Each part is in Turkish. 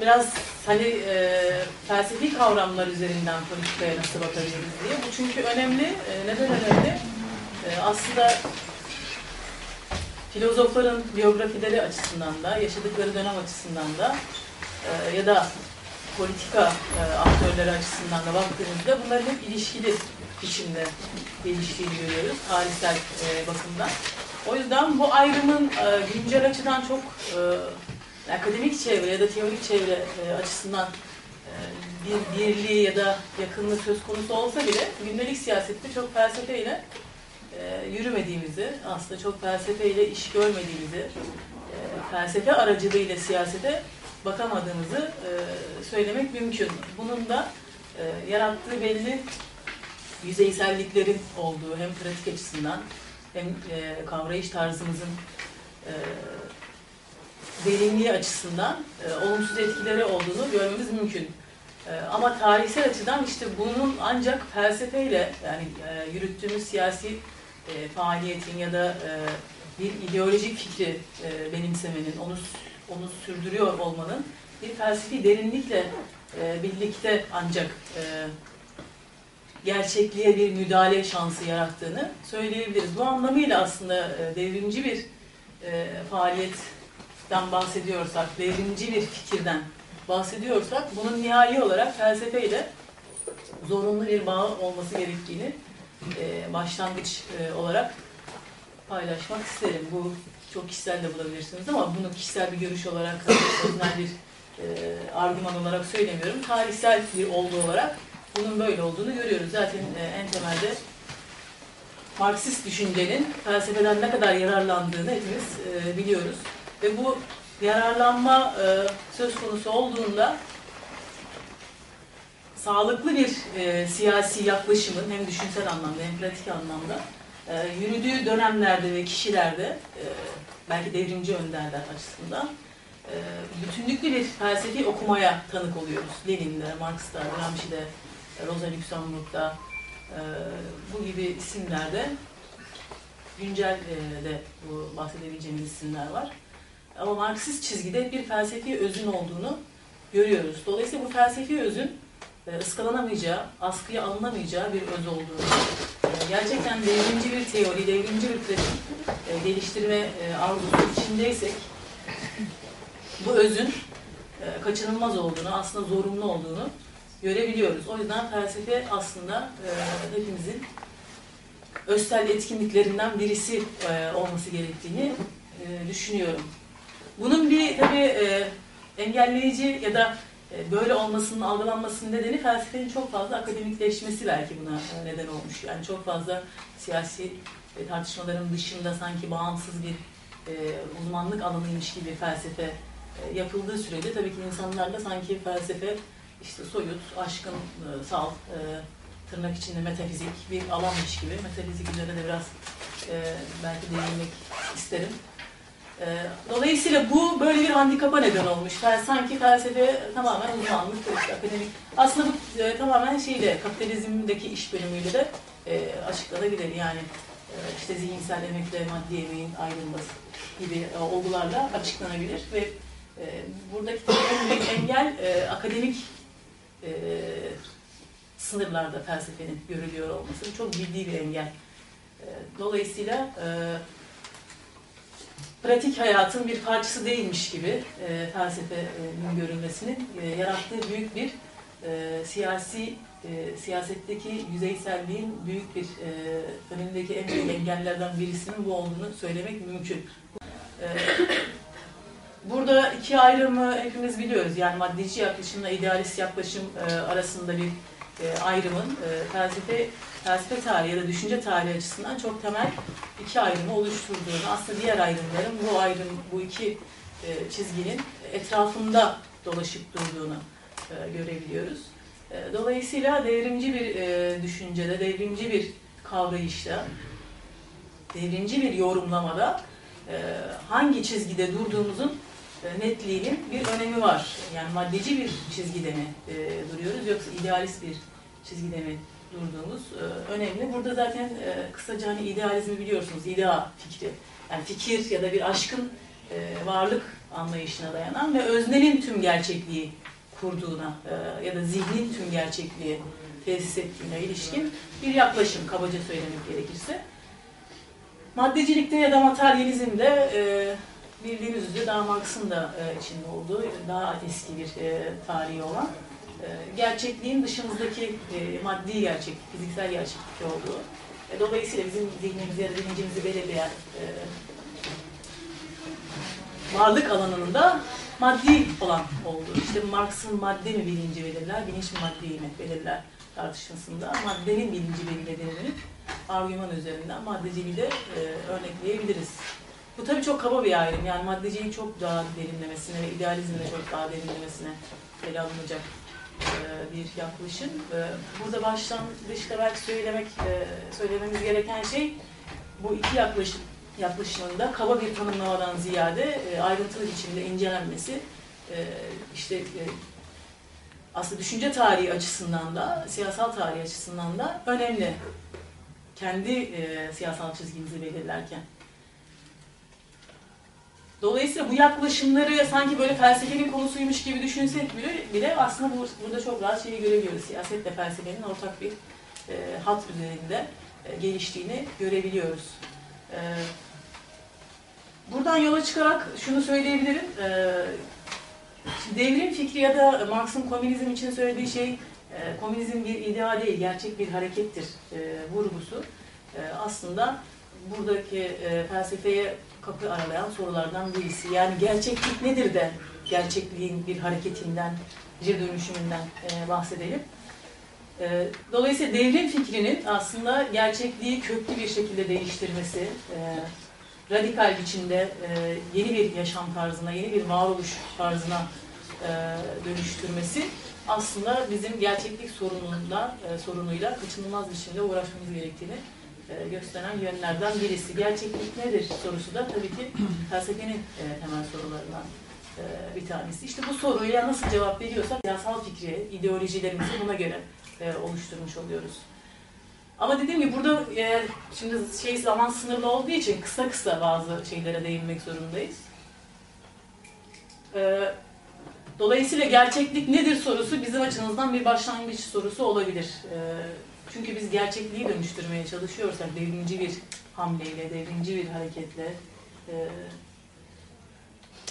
biraz hani e, felsefi kavramlar üzerinden politikaya nasıl bakabiliriz diye. Bu çünkü önemli. E, neden önemli? E, aslında filozofların biyografileri açısından da, yaşadıkları dönem açısından da e, ya da politika e, aktörleri açısından da baktığımızda bunların hep ilişkili biçimde geliştiğini görüyoruz tarihsel e, bakımdan. O yüzden bu ayrımın e, güncel açıdan çok e, akademik çevre ya da teorik çevre e, açısından e, bir birliği ya da yakınlığı söz konusu olsa bile gündelik siyasette çok felsefeyle e, yürümediğimizi, aslında çok felsefeyle iş görmediğimizi, e, felsefe aracılığıyla siyasete bakamadığımızı e, söylemek mümkün. Bunun da e, yarattığı belli yüzeyselliklerin olduğu hem pratik açısından hem e, kavrayış tarzımızın e, derinliği açısından e, olumsuz etkileri olduğunu görmemiz mümkün. E, ama tarihsel açıdan işte bunun ancak felsefeyle yani e, yürüttüğümüz siyasi e, faaliyetin ya da e, bir ideolojik fikri e, benimsemenin, onu onu sürdürüyor olmanın bir felsefi derinlikle e, birlikte ancak e, gerçekliğe bir müdahale şansı yarattığını söyleyebiliriz. Bu anlamıyla aslında e, devrimci bir e, faaliyetten bahsediyorsak, devrimci bir fikirden bahsediyorsak bunun nihai olarak felsefeyle zorunlu bir bağ olması gerektiğini e, başlangıç e, olarak paylaşmak isterim. Bu çok kişisel de bulabilirsiniz ama bunu kişisel bir görüş olarak, öznel bir e, argüman olarak söylemiyorum. Tarihsel bir olgu olarak bunun böyle olduğunu görüyoruz. Zaten e, en temelde Marksist düşüncenin felsefeden ne kadar yararlandığını hepimiz e, biliyoruz. Ve bu yararlanma e, söz konusu olduğunda sağlıklı bir e, siyasi yaklaşımın hem düşünsel anlamda hem pratik anlamda e, yürüdüğü dönemlerde ve kişilerde e, belki devrimci önderler açısından e, bütünlüklü bir felsefi okumaya tanık oluyoruz. Lenin'de, Marx'ta, Gramsci'de, Rosa Luxemburg'da e, bu gibi isimlerde güncel de bu bahsedebileceğimiz isimler var. Ama Marksist çizgide bir felsefi özün olduğunu görüyoruz. Dolayısıyla bu felsefi özün e, ıskalanamayacağı, askıya alınamayacağı bir öz olduğunu, e, gerçekten devrimci bir teori, devrimci bir pratik e, geliştirme arzusu içindeysek bu özün kaçınılmaz olduğunu, aslında zorunlu olduğunu görebiliyoruz. O yüzden felsefe aslında hepimizin özsel etkinliklerinden birisi olması gerektiğini düşünüyorum. Bunun bir tabii e, engelleyici ya da e, böyle olmasının algılanmasının nedeni felsefenin çok fazla akademikleşmesi belki buna neden olmuş. Yani çok fazla siyasi e, tartışmaların dışında sanki bağımsız bir e, uzmanlık alanıymış gibi felsefe e, yapıldığı sürece tabii ki insanlarla sanki felsefe işte soyut, aşkın, e, sal, e, tırnak içinde metafizik bir alanmış gibi. Metafizik üzerine de biraz e, belki değinmek isterim. E, dolayısıyla bu böyle bir handikapa neden olmuş. Sanki felsefe tamamen uzmanlık, işte akademik. Aslında bu e, tamamen şeyle, kapitalizmdeki iş bölümüyle de e, açıklanabilir. Yani e, işte zihinsel emekle maddi emeğin ayrılması gibi e, olgularla açıklanabilir ve e, buradaki en büyük engel e, akademik e, sınırlarda felsefenin görülüyor olması çok ciddi bir engel. E, dolayısıyla e, pratik hayatın bir parçası değilmiş gibi e, felsefenin görülmesinin e, yarattığı büyük bir e, siyasi e, siyasetteki yüzeyselliğin büyük bir e, önündeki en büyük engellerden birisinin bu olduğunu söylemek mümkün. E, Burada iki ayrımı hepimiz biliyoruz. Yani maddeci yaklaşımla idealist yaklaşım e, arasında bir e, ayrımın e, felsefe felsefe tarihi ya da düşünce tarihi açısından çok temel iki ayrımı oluşturduğunu, aslında diğer ayrımların bu ayrım, bu iki e, çizginin etrafında dolaşıp durduğunu e, görebiliyoruz. E, dolayısıyla devrimci bir e, düşüncede, devrimci bir kavrayışta, devrimci bir yorumlamada e, hangi çizgide durduğumuzun netliğinin bir önemi var. Yani maddeci bir çizgide mi e, duruyoruz yoksa idealist bir çizgide mi durduğumuz e, önemli. Burada zaten e, kısaca hani idealizmi biliyorsunuz, idea fikri. Yani fikir ya da bir aşkın e, varlık anlayışına dayanan ve öznenin tüm gerçekliği kurduğuna e, ya da zihnin tüm gerçekliği tesis ettiğine ilişkin bir yaklaşım kabaca söylemek gerekirse. Maddecilikte ya da materyalizmde e, bildiğiniz üzere daha Marx'ın da e, içinde olduğu daha eski bir e, tarihi olan e, gerçekliğin dışımızdaki e, maddi gerçeklik, fiziksel gerçeklik olduğu. E, dolayısıyla bizim zihnimizi ya da bilincimizi belirleyen e, varlık alanının da maddi olan olduğu. İşte Marx'ın madde mi bilinci belirler, bilinç mi maddeyi mi belirler tartışmasında maddenin bilinci belirlediğini argüman üzerinden maddeciliği de e, örnekleyebiliriz. Bu tabii çok kaba bir ayrım. Yani maddeciliği çok daha derinlemesine ve idealizmin de çok daha derinlemesine ele alınacak bir yaklaşım. Burada başlangıçta belki söylemek söylememiz gereken şey bu iki yaklaşım yaklaşımında kaba bir tanımlamadan ziyade ayrıntılı biçimde incelenmesi işte aslında düşünce tarihi açısından da siyasal tarihi açısından da önemli. Kendi siyasal çizgimizi belirlerken. Dolayısıyla bu yaklaşımları sanki böyle felsefenin konusuymuş gibi düşünsek bile, bile aslında bu, burada çok rahat şeyi görebiliyoruz. Siyasetle felsefenin ortak bir e, hat üzerinde e, geliştiğini görebiliyoruz. E, buradan yola çıkarak şunu söyleyebilirim. E, devrim fikri ya da Marx'ın komünizm için söylediği şey e, komünizm bir ideal değil, gerçek bir harekettir e, vurgusu. E, aslında buradaki e, felsefeye kapı aralayan sorulardan birisi. Yani gerçeklik nedir de gerçekliğin bir hareketinden, bir dönüşümünden e, bahsedelim. E, dolayısıyla devrim fikrinin aslında gerçekliği köklü bir şekilde değiştirmesi, e, radikal biçimde e, yeni bir yaşam tarzına, yeni bir varoluş tarzına e, dönüştürmesi aslında bizim gerçeklik sorununda, e, sorunuyla kaçınılmaz biçimde uğraşmamız gerektiğini gösteren yönlerden birisi. Gerçeklik nedir sorusu da tabii ki felsefenin e, temel sorularından e, bir tanesi. İşte bu soruya nasıl cevap veriyorsak siyasal fikri, ideolojilerimizi buna göre e, oluşturmuş oluyoruz. Ama dediğim gibi burada e, şimdi şey zaman sınırlı olduğu için kısa kısa bazı şeylere değinmek zorundayız. E, dolayısıyla gerçeklik nedir sorusu bizim açımızdan bir başlangıç sorusu olabilir. E, çünkü biz gerçekliği dönüştürmeye çalışıyorsak devrimci bir hamleyle, devrimci bir hareketle e,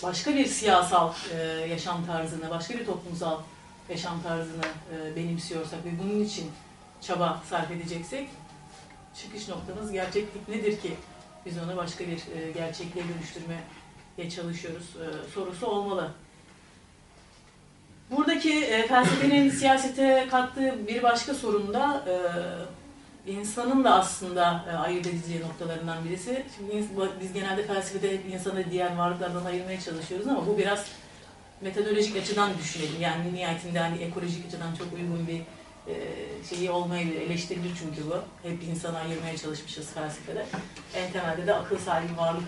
başka bir siyasal e, yaşam tarzını, başka bir toplumsal yaşam tarzını e, benimsiyorsak ve bunun için çaba sarf edeceksek çıkış noktamız gerçeklik nedir ki biz onu başka bir e, gerçekliğe dönüştürmeye çalışıyoruz sorusu olmalı. Buradaki e, felsefenin siyasete kattığı bir başka sorun da e, insanın da aslında e, ayırt edici noktalarından birisi. Şimdi biz genelde felsefede insanı diğer varlıklardan ayırmaya çalışıyoruz ama bu biraz metodolojik açıdan düşünelim. Yani nihayetinde hani ekolojik açıdan çok uygun bir e, şeyi olmayabilir, eleştirilir çünkü bu. Hep insanı ayırmaya çalışmışız felsefede. En temelde de akıl sahibi varlık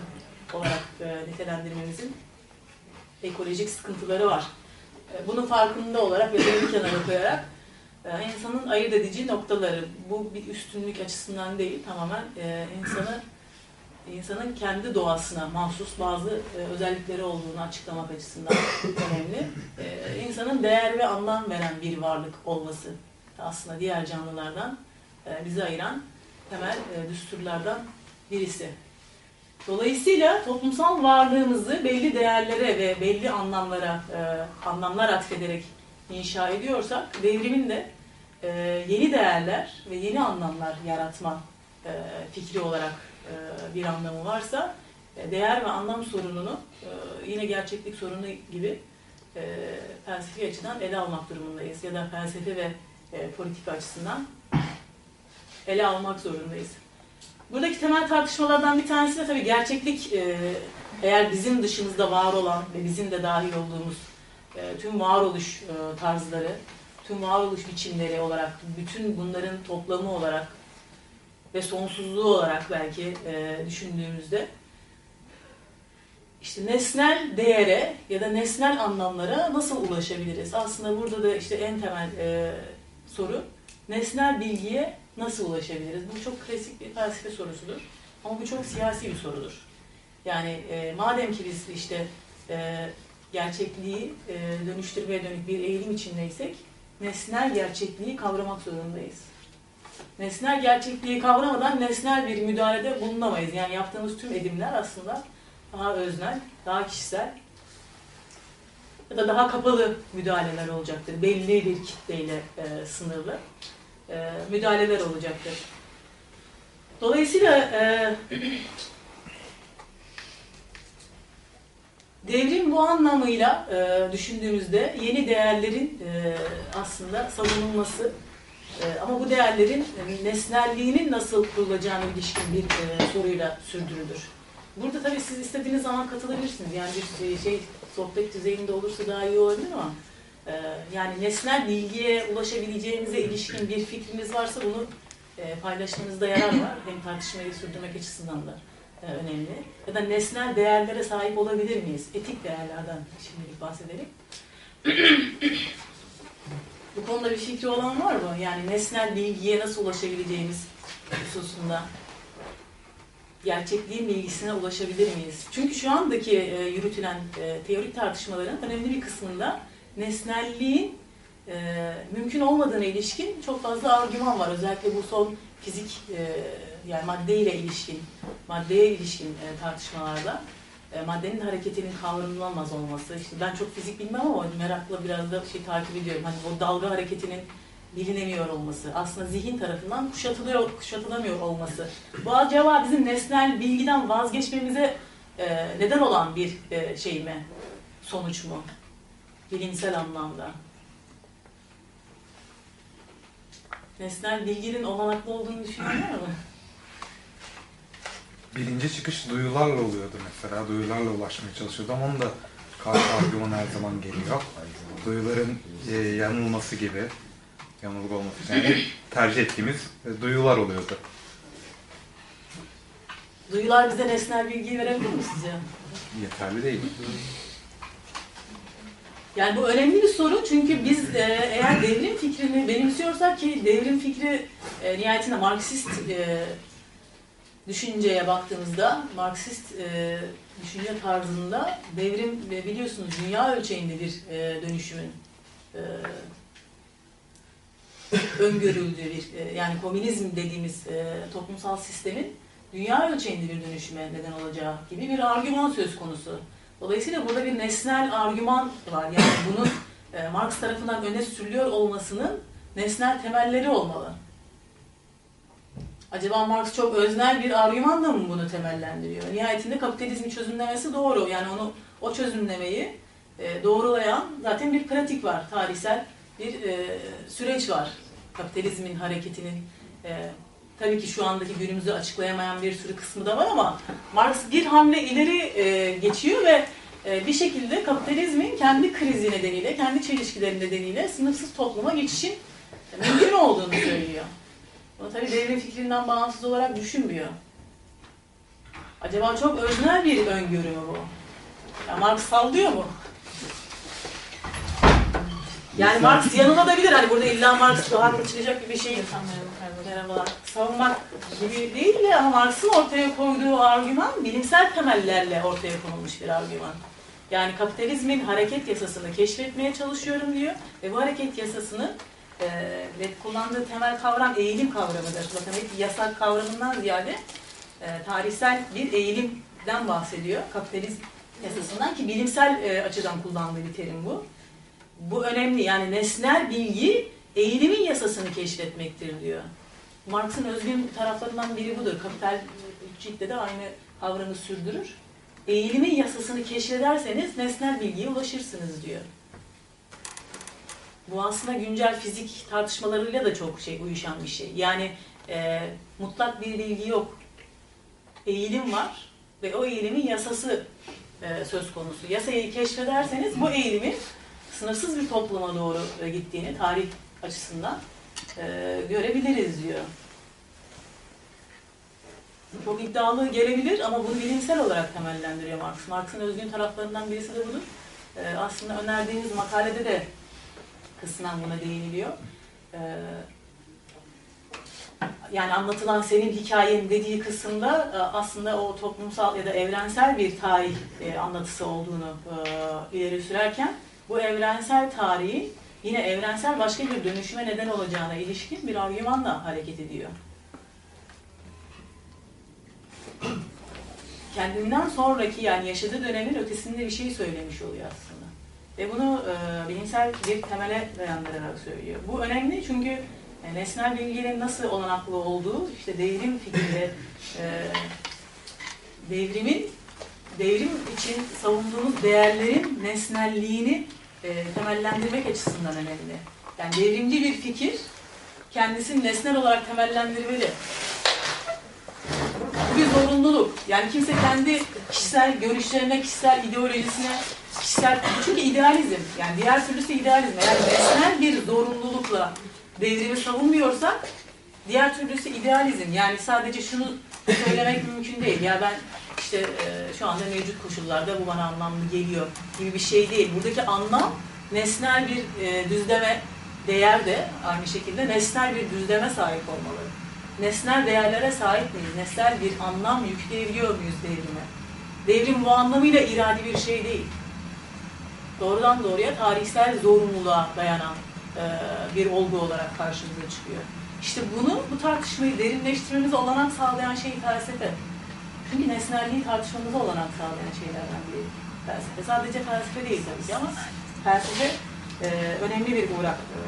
olarak e, nitelendirmemizin ekolojik sıkıntıları var. E, bunun farkında olarak ve bir kenara koyarak e, insanın ayırt edici noktaları. Bu bir üstünlük açısından değil, tamamen e, insanı insanın kendi doğasına mahsus bazı özellikleri olduğunu açıklamak açısından önemli. İnsanın değer ve anlam veren bir varlık olması aslında diğer canlılardan bizi ayıran temel düsturlardan birisi. Dolayısıyla toplumsal varlığımızı belli değerlere ve belli anlamlara e, anlamlar atfederek inşa ediyorsak devrimin de e, yeni değerler ve yeni anlamlar yaratma e, fikri olarak e, bir anlamı varsa e, değer ve anlam sorununu e, yine gerçeklik sorunu gibi e, felsefi açıdan ele almak durumundayız ya da felsefe ve e, politika açısından ele almak zorundayız. Buradaki temel tartışmalardan bir tanesi de tabii gerçeklik e, eğer bizim dışımızda var olan ve bizim de dahil olduğumuz e, tüm varoluş e, tarzları, tüm varoluş biçimleri olarak, bütün bunların toplamı olarak ve sonsuzluğu olarak belki düşündüğümüzde işte nesnel değere ya da nesnel anlamlara nasıl ulaşabiliriz? Aslında burada da işte en temel soru nesnel bilgiye nasıl ulaşabiliriz? Bu çok klasik bir felsefe sorusudur. Ama bu çok siyasi bir sorudur. Yani e, madem ki biz işte e, gerçekliği e, dönüştürmeye dönük bir eğilim içindeysek nesnel gerçekliği kavramak zorundayız. Nesnel gerçekliği kavramadan nesnel bir müdahalede bulunamayız. Yani yaptığımız tüm edimler aslında daha öznel, daha kişisel ya da daha kapalı müdahaleler olacaktır. Belli bir kitleyle e, sınırlı e, müdahaleler olacaktır. Dolayısıyla e, devrim bu anlamıyla e, düşündüğümüzde yeni değerlerin e, aslında savunulması e, ama bu değerlerin nesnelliğinin nasıl kurulacağına ilişkin bir e, soruyla sürdürülür. Burada tabii siz istediğiniz zaman katılabilirsiniz. Yani bir şey sohbet düzeyinde olursa daha iyi olabilir ama e, yani nesnel bilgiye ulaşabileceğimize ilişkin bir fikriniz varsa bunu e, paylaşmanızda yarar var. Hem tartışmayı sürdürmek açısından da e, önemli. Ya da nesnel değerlere sahip olabilir miyiz? Etik değerlerden şimdilik bahsedelim. Bu konuda bir fikri olan var mı? Yani nesnel bilgiye nasıl ulaşabileceğimiz hususunda gerçekliğin bilgisine ulaşabilir miyiz? Çünkü şu andaki e, yürütülen teorik tartışmaların önemli bir kısmında nesnelliğin e, mümkün olmadığına ilişkin çok fazla argüman var. Özellikle bu son fizik e, yani maddeyle ilişkin, maddeye ilişkin e, tartışmalarda e, maddenin hareketinin kavranılamaz olması. İşte ben çok fizik bilmem ama merakla biraz da şey takip ediyorum. Hani o dalga hareketinin bilinemiyor olması, aslında zihin tarafından kuşatılıyor, kuşatılamıyor olması. Bu acaba bizim nesnel bilgiden vazgeçmemize e, neden olan bir e, şey mi, sonuç mu? Bilimsel anlamda. Nesnel bilginin olanaklı olduğunu düşünüyor mu? Bilince çıkış duyularla oluyordu mesela. Duyularla ulaşmaya çalışıyordu ama onun da karşı argüman her zaman geliyor. Duyuların e, yanılması gibi, yanılgı olması için yani tercih ettiğimiz e, duyular oluyordu. Duyular bize nesnel bilgiyi verebilir mi sizce? Yeterli değil. Yani bu önemli bir soru çünkü biz e, eğer devrim fikrini benimsiyorsak ki devrim fikri e, nihayetinde Marksist e, düşünceye baktığımızda, Marksist e, düşünce tarzında devrim biliyorsunuz dünya ölçeğinde bir e, dönüşümün e, öngörüldüğü bir, e, yani komünizm dediğimiz e, toplumsal sistemin dünya ölçeğinde bir dönüşüme neden olacağı gibi bir argüman söz konusu. Dolayısıyla burada bir nesnel argüman var. Yani bunun e, Marx tarafından öne sürülüyor olmasının nesnel temelleri olmalı. Acaba Marx çok öznel bir argümanla mı bunu temellendiriyor? Nihayetinde kapitalizmi çözümlemesi doğru. Yani onu o çözümlemeyi e, doğrulayan zaten bir pratik var. Tarihsel bir e, süreç var. Kapitalizmin hareketinin e, tabii ki şu andaki günümüzü açıklayamayan bir sürü kısmı da var ama Marx bir hamle ileri e, geçiyor ve e, bir şekilde kapitalizmin kendi krizi nedeniyle, kendi çelişkileri nedeniyle sınıfsız topluma geçişin mümkün olduğunu söylüyor. Bunu tabii devrim fikrinden bağımsız olarak düşünmüyor. Acaba çok öznel bir öngörü mü bu? Ya Marx sallıyor mu? Yani Marx yanılabilir. Hani burada illa Marx haklı çıkacak gibi bir şey Merhabalar. Savunmak gibi değil de Marx'ın ortaya koyduğu argüman bilimsel temellerle ortaya konulmuş bir argüman. Yani kapitalizmin hareket yasasını keşfetmeye çalışıyorum diyor ve bu hareket yasasını e, kullandığı temel kavram eğilim kavramıdır. Bakın hep yasak kavramından ziyade e, tarihsel bir eğilimden bahsediyor. Kapitalizm yasasından ki bilimsel e, açıdan kullandığı bir terim bu. Bu önemli yani nesnel bilgi eğilimin yasasını keşfetmektir diyor. Marx'ın özgün taraflarından biri budur. Kapital ciltte de aynı kavramı sürdürür. Eğilimin yasasını keşfederseniz nesnel bilgiye ulaşırsınız diyor. Bu aslında güncel fizik tartışmalarıyla da çok şey uyuşan bir şey. Yani e, mutlak bir bilgi yok. Eğilim var ve o eğilimin yasası e, söz konusu. Yasayı keşfederseniz bu eğilimin sınırsız bir topluma doğru e, gittiğini tarih açısından e, görebiliriz diyor. Çok iddialı gelebilir ama bunu bilimsel olarak temellendiriyor Marx. Marx'ın özgün taraflarından birisi de budur. E, aslında önerdiğiniz makalede de kısmen buna değiniliyor. E, yani anlatılan senin hikayen dediği kısımda e, aslında o toplumsal ya da evrensel bir tarih e, anlatısı olduğunu e, ileri sürerken bu evrensel tarihi yine evrensel başka bir dönüşüme neden olacağına ilişkin bir argümanla hareket ediyor. Kendinden sonraki yani yaşadığı dönemin ötesinde bir şey söylemiş oluyor aslında. Ve bunu e, bilimsel bir temele dayandırarak söylüyor. Bu önemli çünkü e, nesnel bilginin nasıl olanaklı olduğu, işte devrim fikriyle e, devrimin, devrim için savunduğumuz değerlerin nesnelliğini e, temellendirmek açısından önemli. Yani devrimci bir fikir kendisini nesnel olarak temellendirmeli. Bu bir zorunluluk. Yani kimse kendi kişisel görüşlerine, kişisel ideolojisine, kişisel... Çünkü idealizm, yani diğer türlüsü idealizm. Yani nesnel bir zorunlulukla devrimi savunmuyorsak, diğer türlüsü idealizm. Yani sadece şunu söylemek mümkün değil. Ya ben işte e, şu anda mevcut koşullarda bu bana anlamlı geliyor gibi bir şey değil. Buradaki anlam nesnel bir e, düzleme, değer de aynı şekilde nesnel bir düzleme sahip olmalı. Nesnel değerlere sahip miyiz? Nesnel bir anlam yükleyebiliyor muyuz devrime? Devrim bu anlamıyla iradi bir şey değil. Doğrudan doğruya tarihsel zorunluluğa dayanan e, bir olgu olarak karşımıza çıkıyor. İşte bunu, bu tartışmayı derinleştirmemize olanak sağlayan şey felsefe. Çünkü nesnelliği tartışmamıza olanak sağlayan şeylerden biri felsefe. Sadece felsefe değil tabii ki ama felsefe e, önemli bir uğrak. E,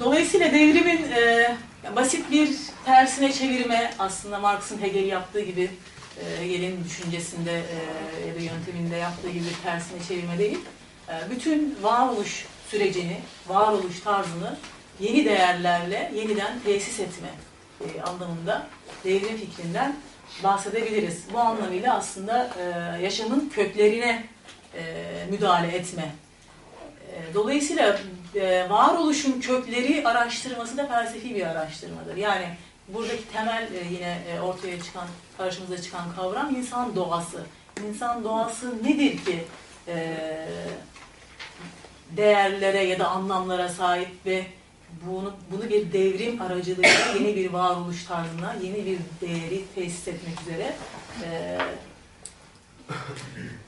Dolayısıyla devrimin e, basit bir tersine çevirme aslında Marx'ın Hegel yaptığı gibi e, Hegel'in düşüncesinde e, ya da yönteminde yaptığı gibi tersine çevirme değil. Bütün varoluş sürecini, varoluş tarzını yeni değerlerle yeniden tesis etme e, anlamında devrim fikrinden bahsedebiliriz. Bu anlamıyla aslında e, yaşamın köklerine e, müdahale etme. E, dolayısıyla e, varoluşun kökleri araştırması da felsefi bir araştırmadır. Yani buradaki temel e, yine e, ortaya çıkan, karşımıza çıkan kavram insan doğası. İnsan doğası nedir ki e, değerlere ya da anlamlara sahip ve bunu, bunu bir devrim aracılığıyla yeni bir varoluş tarzına, yeni bir değeri tesis etmek üzere e,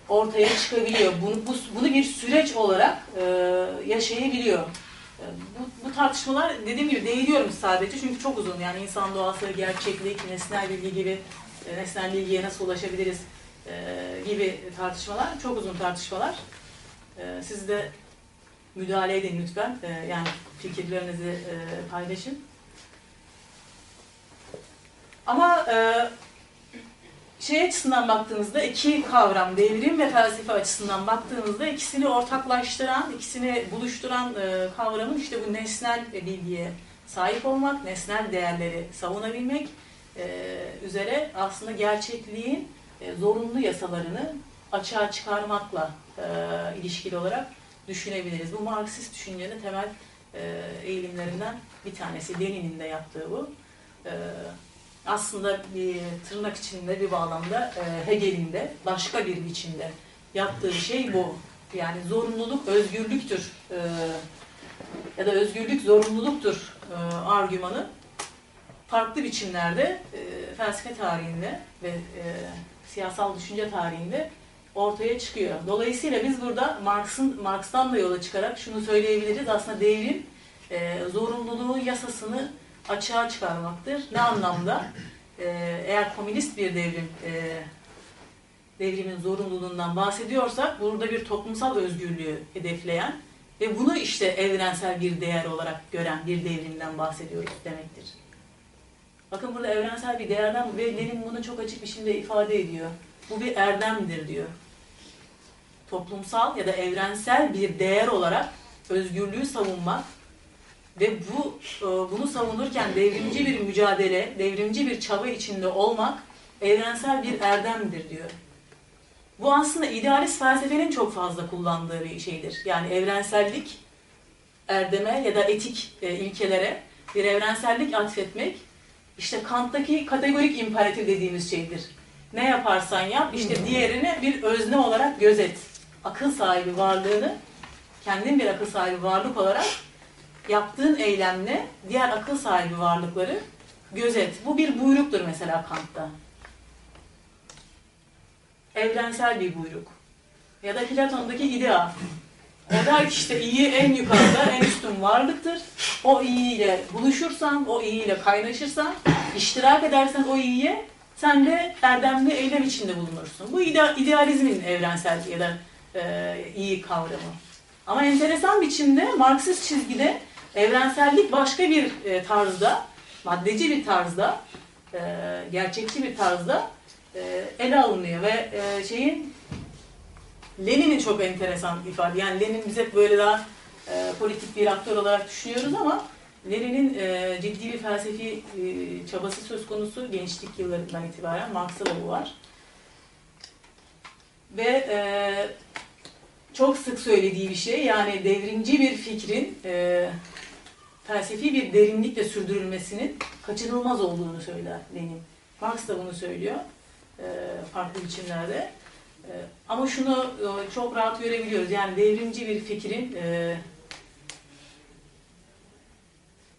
ortaya çıkabiliyor. Bunu, bu, bunu bir süreç olarak e, yaşayabiliyor. E, bu, bu tartışmalar dediğim gibi değiniyorum sadece çünkü çok uzun. Yani insan doğası, gerçeklik, nesnel bilgi gibi, e, nesnel bilgiye nasıl ulaşabiliriz e, gibi tartışmalar, çok uzun tartışmalar. E, siz de müdahale edin lütfen. E, yani fikirlerinizi e, paylaşın. Ama e, şey açısından baktığınızda iki kavram, devrim ve felsefe açısından baktığınızda ikisini ortaklaştıran, ikisini buluşturan e, kavramın işte bu nesnel bilgiye sahip olmak, nesnel değerleri savunabilmek üzere aslında gerçekliğin zorunlu yasalarını açığa çıkarmakla ilişkili olarak düşünebiliriz. Bu Marksist düşüncenin temel e, eğilimlerinden bir tanesi. Lenin'in de yaptığı bu. E, aslında bir tırnak içinde bir bağlamda e, Hegel'in de başka bir biçimde yaptığı şey bu. Yani zorunluluk özgürlüktür ya da özgürlük zorunluluktur argümanı farklı biçimlerde felsefe tarihinde ve siyasal düşünce tarihinde ortaya çıkıyor. Dolayısıyla biz burada Marx'ın Marx'tan da yola çıkarak şunu söyleyebiliriz. Aslında devrim e, zorunluluğu yasasını açığa çıkarmaktır. Ne anlamda? Ee, eğer komünist bir devrim e, devrimin zorunluluğundan bahsediyorsak burada bir toplumsal özgürlüğü hedefleyen ve bunu işte evrensel bir değer olarak gören bir devrimden bahsediyoruz demektir. Bakın burada evrensel bir değerden ve Lenin bunu çok açık biçimde ifade ediyor. Bu bir erdemdir diyor. Toplumsal ya da evrensel bir değer olarak özgürlüğü savunmak ve bu e, bunu savunurken devrimci bir mücadele, devrimci bir çaba içinde olmak evrensel bir erdemdir diyor. Bu aslında idealist felsefenin çok fazla kullandığı bir şeydir. Yani evrensellik erdeme ya da etik e, ilkelere bir evrensellik atfetmek işte Kant'taki kategorik imperatif dediğimiz şeydir. Ne yaparsan yap işte diğerini bir özne olarak gözet. Akıl sahibi varlığını kendin bir akıl sahibi varlık olarak yaptığın eylemle diğer akıl sahibi varlıkları gözet. Bu bir buyruktur mesela Kant'ta. Evrensel bir buyruk. Ya da Platon'daki idea. O der ki işte iyi en yukarıda, en üstün varlıktır. O iyiyle buluşursan, o iyiyle kaynaşırsan, iştirak edersen o iyiye, sen de erdemli eylem içinde bulunursun. Bu ide idealizmin evrensel ya da e, iyi kavramı. Ama enteresan biçimde Marksist çizgide evrensellik başka bir e, tarzda, maddeci bir tarzda, e, gerçekçi bir tarzda e, ele alınıyor ve e, şeyin Lenin'in çok enteresan ifade. Yani Lenin biz hep böyle daha e, politik bir aktör olarak düşünüyoruz ama Lenin'in e, ciddi bir felsefi e, çabası söz konusu gençlik yıllarından itibaren Marx'ta da bu var. Ve e, çok sık söylediği bir şey yani devrimci bir fikrin e, felsefi bir derinlikle sürdürülmesinin kaçınılmaz olduğunu söyler Lenin. Marx da bunu söylüyor e, farklı biçimlerde. E, ama şunu e, çok rahat görebiliyoruz yani devrimci bir fikrin e,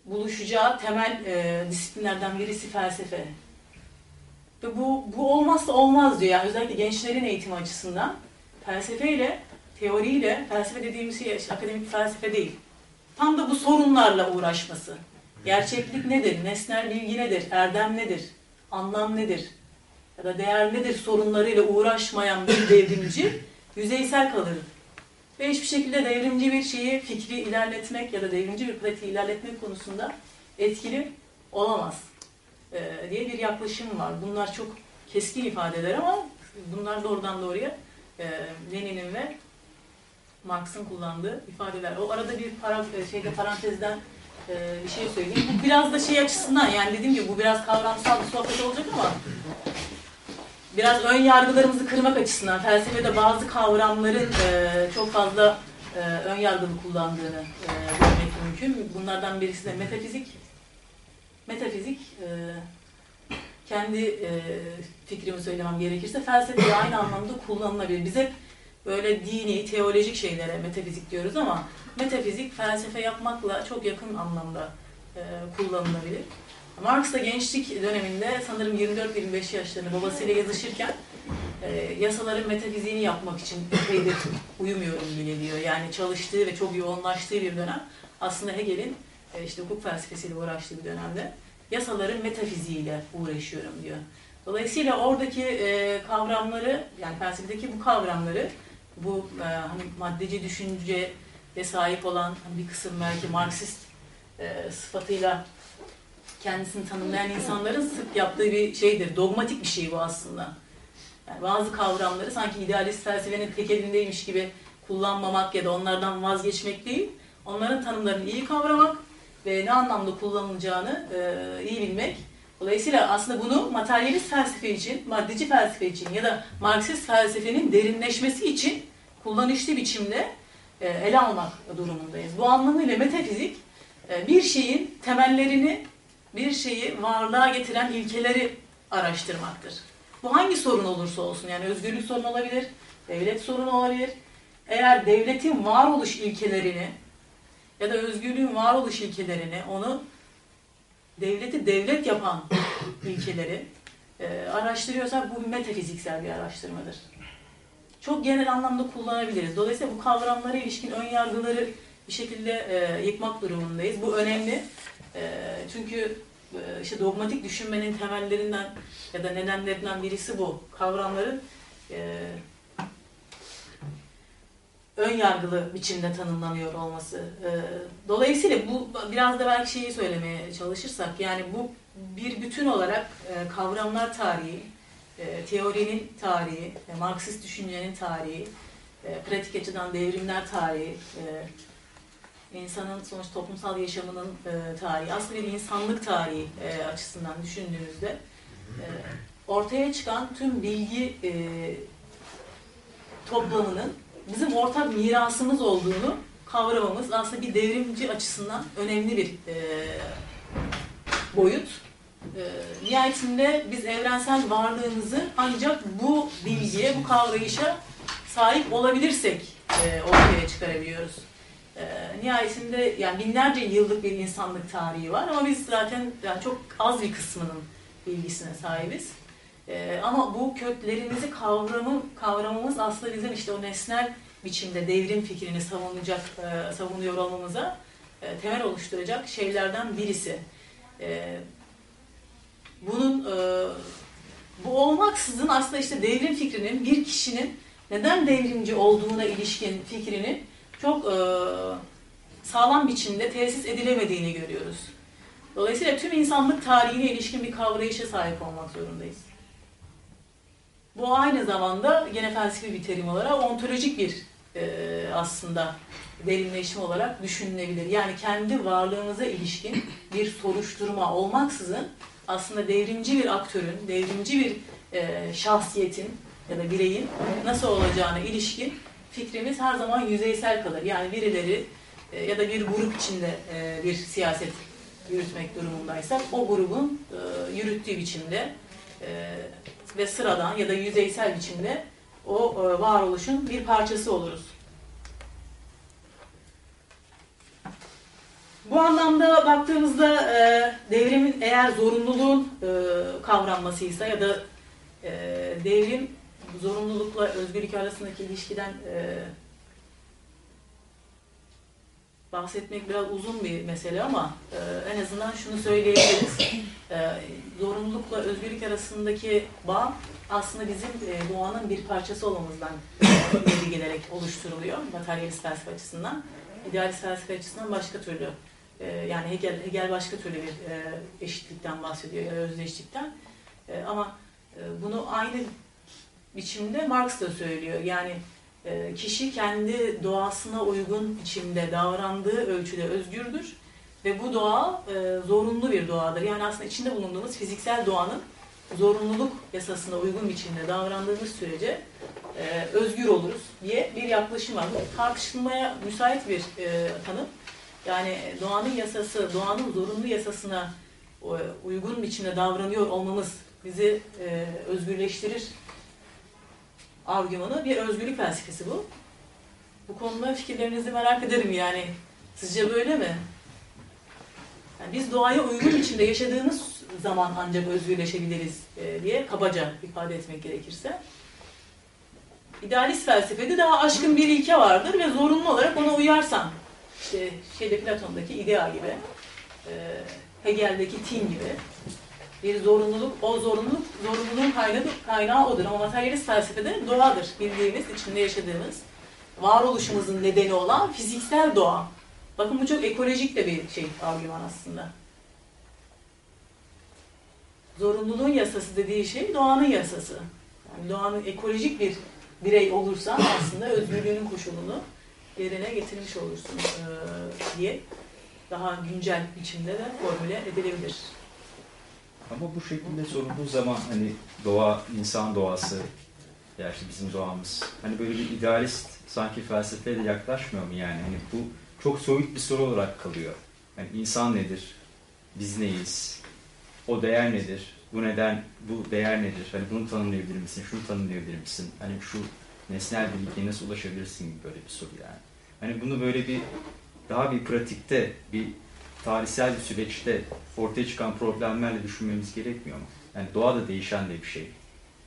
buluşacağı temel e, disiplinlerden birisi felsefe. Ve bu, bu olmazsa olmaz diyor. Yani özellikle gençlerin eğitimi açısından felsefeyle, teoriyle, felsefe dediğimiz şey akademik felsefe değil. Tam da bu sorunlarla uğraşması. Gerçeklik nedir? Nesnel bilgi nedir? Erdem nedir? Anlam nedir? Ya da değer nedir sorunlarıyla uğraşmayan bir devrimci yüzeysel kalır. Ve hiçbir şekilde devrimci bir şeyi, fikri ilerletmek ya da devrimci bir pratiği ilerletmek konusunda etkili olamaz ee, diye bir yaklaşım var. Bunlar çok keskin ifadeler ama bunlar doğrudan doğruya e, Lenin'in ve Marx'ın kullandığı ifadeler. O arada bir para, e, şeyde parantezden e, bir şey söyleyeyim. Bu biraz da şey açısından yani dediğim gibi bu biraz kavramsal bir sohbet olacak ama biraz ön yargılarımızı kırmak açısından felsefede bazı kavramların e, çok fazla e, ön yargılı kullandığını e, görmek mümkün. Bunlardan birisi de metafizik. Metafizik e, kendi e, fikrimi söylemem gerekirse felsefede aynı anlamda kullanılabilir. Biz hep böyle dini, teolojik şeylere metafizik diyoruz ama metafizik felsefe yapmakla çok yakın anlamda e, kullanılabilir. Marx da gençlik döneminde sanırım 24-25 yaşlarında babasıyla yazışırken e, yasaların metafiziğini yapmak için epeydir uyumuyorum bile diyor. Yani çalıştığı ve çok yoğunlaştığı bir dönem aslında Hegel'in e, işte hukuk felsefesiyle uğraştığı bir dönemde yasaların metafiziğiyle uğraşıyorum diyor. Dolayısıyla oradaki e, kavramları yani felsefedeki bu kavramları bu e, hani maddeci düşünceye sahip olan hani bir kısım belki Marksist e, sıfatıyla kendisini tanımlayan insanların sık yaptığı bir şeydir. Dogmatik bir şey bu aslında. Yani bazı kavramları sanki idealist felsefenin tek elindeymiş gibi kullanmamak ya da onlardan vazgeçmek değil, onların tanımlarını iyi kavramak ve ne anlamda kullanılacağını e, iyi bilmek. Dolayısıyla aslında bunu materyalist felsefe için, maddeci felsefe için ya da Marksist felsefenin derinleşmesi için kullanışlı biçimde e, ele almak durumundayız. Bu anlamıyla metafizik e, bir şeyin temellerini bir şeyi varlığa getiren ilkeleri araştırmaktır. Bu hangi sorun olursa olsun yani özgürlük sorunu olabilir, devlet sorunu olabilir. Eğer devletin varoluş ilkelerini ya da özgürlüğün varoluş ilkelerini onu devleti devlet yapan ilkeleri e, araştırıyorsak bu metafiziksel bir araştırmadır. Çok genel anlamda kullanabiliriz. Dolayısıyla bu kavramlara ilişkin ön yargıları bir şekilde e, yıkmak durumundayız. Bu önemli. E, çünkü e, işte dogmatik düşünmenin temellerinden ya da nedenlerinden birisi bu. Kavramların e, ön yargılı biçimde tanımlanıyor olması. E, dolayısıyla bu biraz da belki şeyi söylemeye çalışırsak yani bu bir bütün olarak e, kavramlar tarihi, teorinin tarihi, Marksist düşüncenin tarihi, e, pratik açıdan devrimler tarihi, insanın sonuç toplumsal yaşamının e, tarihi, aslında bir insanlık tarihi e, açısından düşündüğünüzde e, ortaya çıkan tüm bilgi e, toplamının bizim ortak mirasımız olduğunu kavramamız aslında bir devrimci açısından önemli bir e, boyut. E, nihayetinde biz evrensel varlığımızı ancak bu bilgiye, bu kavrayışa sahip olabilirsek e, ortaya çıkarabiliyoruz. E, nihayetinde yani binlerce yıllık bir insanlık tarihi var ama biz zaten yani çok az bir kısmının bilgisine sahibiz. E, ama bu köklerimizi kavramı, kavramamız aslında bizim işte o nesnel biçimde devrim fikrini savunacak, e, savunuyor olmamıza e, temel oluşturacak şeylerden birisi. E, bunun e, bu olmaksızın aslında işte devrim fikrinin bir kişinin neden devrimci olduğuna ilişkin fikrini çok e, sağlam biçimde tesis edilemediğini görüyoruz. Dolayısıyla tüm insanlık tarihine ilişkin bir kavrayışa sahip olmak zorundayız. Bu aynı zamanda gene felsefi bir terim olarak ontolojik bir e, aslında derinleşme olarak düşünülebilir. Yani kendi varlığımıza ilişkin bir soruşturma olmaksızın aslında devrimci bir aktörün, devrimci bir e, şahsiyetin ya da bireyin nasıl olacağına ilişkin fikrimiz her zaman yüzeysel kalır. Yani birileri e, ya da bir grup içinde e, bir siyaset yürütmek durumundaysak o grubun e, yürüttüğü biçimde ve sıradan ya da yüzeysel biçimde o varoluşun bir parçası oluruz. Bu anlamda baktığımızda e, devrimin eğer zorunluluğun e, kavranmasıysa ya da e, devrim zorunlulukla özgürlük arasındaki ilişkiden e, bahsetmek biraz uzun bir mesele ama e, en azından şunu söyleyebiliriz. E, zorunlulukla özgürlük arasındaki bağ aslında bizim e, doğanın bir parçası olmamızdan ileri gelerek oluşturuluyor materyalist felsefe açısından. İdealist felsefe açısından başka türlü e, yani Hegel, Hegel başka türlü bir e, eşitlikten bahsediyor ya özdeşlikten. E, ama e, bunu aynı biçimde Marx da söylüyor. Yani e, kişi kendi doğasına uygun biçimde davrandığı ölçüde özgürdür ve bu doğa e, zorunlu bir doğadır. Yani aslında içinde bulunduğumuz fiziksel doğanın zorunluluk yasasına uygun biçimde davrandığımız sürece e, özgür oluruz diye bir yaklaşım var. Bu tartışılmaya müsait bir tanım. Yani doğanın yasası, doğanın zorunlu yasasına uygun biçimde davranıyor olmamız bizi özgürleştirir argümanı bir özgürlük felsefesi bu. Bu konuda fikirlerinizi merak ederim yani. Sizce böyle mi? Yani biz doğaya uygun biçimde yaşadığımız zaman ancak özgürleşebiliriz e, diye kabaca ifade etmek gerekirse. İdealist felsefede daha aşkın bir ilke vardır ve zorunlu olarak ona uyarsan, işte şeyde Platon'daki idea gibi, e, Hegel'deki tin gibi bir zorunluluk, o zorunluluk, zorunluluğun kaynağı, kaynağı odur. Ama materyalist felsefede doğadır. Bildiğimiz, içinde yaşadığımız, varoluşumuzun nedeni olan fiziksel doğa. Bakın bu çok ekolojik de bir şey, argüman aslında. Zorunluluğun yasası dediği şey doğanın yasası. Yani doğanın ekolojik bir birey olursan aslında özgürlüğünün koşulunu yerine getirmiş olursun e, diye daha güncel biçimde de formüle edilebilir. Ama bu şekilde sorulduğu zaman hani doğa, insan doğası, ya işte bizim doğamız, hani böyle bir idealist sanki felsefeye de yaklaşmıyor mu yani? Hani bu çok soyut bir soru olarak kalıyor. Yani insan nedir? Biz neyiz? O değer nedir? Bu neden, bu değer nedir? Hani bunu tanımlayabilir misin? Şunu tanımlayabilir misin? Hani şu nesnel bilgiye nasıl ulaşabilirsin gibi böyle bir soru yani. Hani bunu böyle bir daha bir pratikte, bir tarihsel bir süreçte ortaya çıkan problemlerle düşünmemiz gerekmiyor mu? Yani doğa da değişen de bir şey.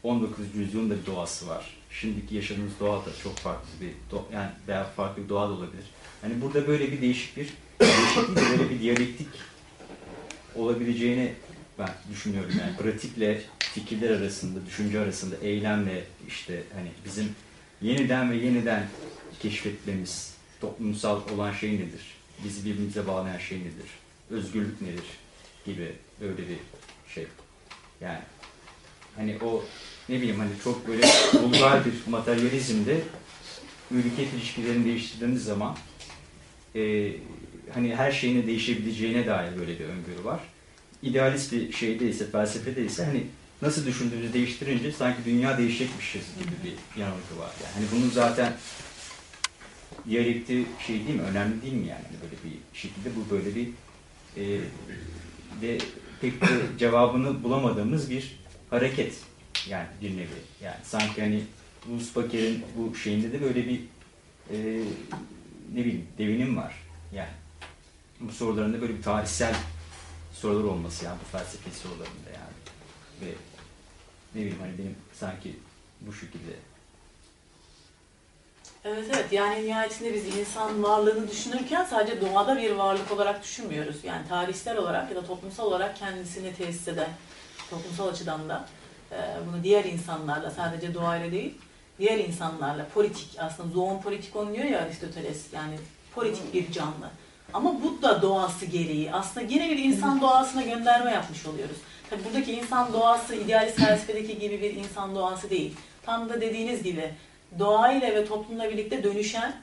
19. yüzyılın da bir doğası var. Şimdiki yaşadığımız doğa da çok farklı bir do yani veya farklı bir doğa da olabilir. Hani burada böyle bir değişik bir değişik de böyle bir diyalektik olabileceğini ben düşünüyorum. Yani pratikle fikirler arasında, düşünce arasında, eylemle işte hani bizim yeniden ve yeniden keşfetmemiz, toplumsal olan şey nedir? Bizi birbirimize bağlayan şey nedir? Özgürlük nedir? Gibi böyle bir şey. Yani hani o ne bileyim hani çok böyle vulgar bir materyalizmde ülket ilişkilerini değiştirdiğimiz zaman e, hani her şeyine değişebileceğine dair böyle bir öngörü var. İdealist bir şeyde ise, felsefede ise hani nasıl düşündüğümüzü değiştirince sanki dünya değişecekmişiz gibi bir yanılgı var. Yani hani bunun zaten diyalekti şey değil mi? Önemli değil mi yani? Böyle bir şekilde bu böyle bir e, de pek de cevabını bulamadığımız bir hareket yani bir nevi. Yani sanki hani Ulus Baker'in bu şeyinde de böyle bir e, ne bileyim devinim var. Yani bu sorularında böyle bir tarihsel sorular olması yani bu felsefi sorularında yani. Ve ne bileyim hani benim sanki bu şekilde Evet evet yani nihayetinde biz insan varlığını düşünürken sadece doğada bir varlık olarak düşünmüyoruz. Yani tarihsel olarak ya da toplumsal olarak kendisini tesis eden, toplumsal açıdan da e, bunu diğer insanlarla sadece doğayla değil, diğer insanlarla politik aslında zoon politikon diyor ya Aristoteles yani politik bir canlı. Ama bu da doğası gereği aslında yine bir insan doğasına gönderme yapmış oluyoruz. Tabi buradaki insan doğası idealist felsefedeki gibi bir insan doğası değil. Tam da dediğiniz gibi doğayla ve toplumla birlikte dönüşen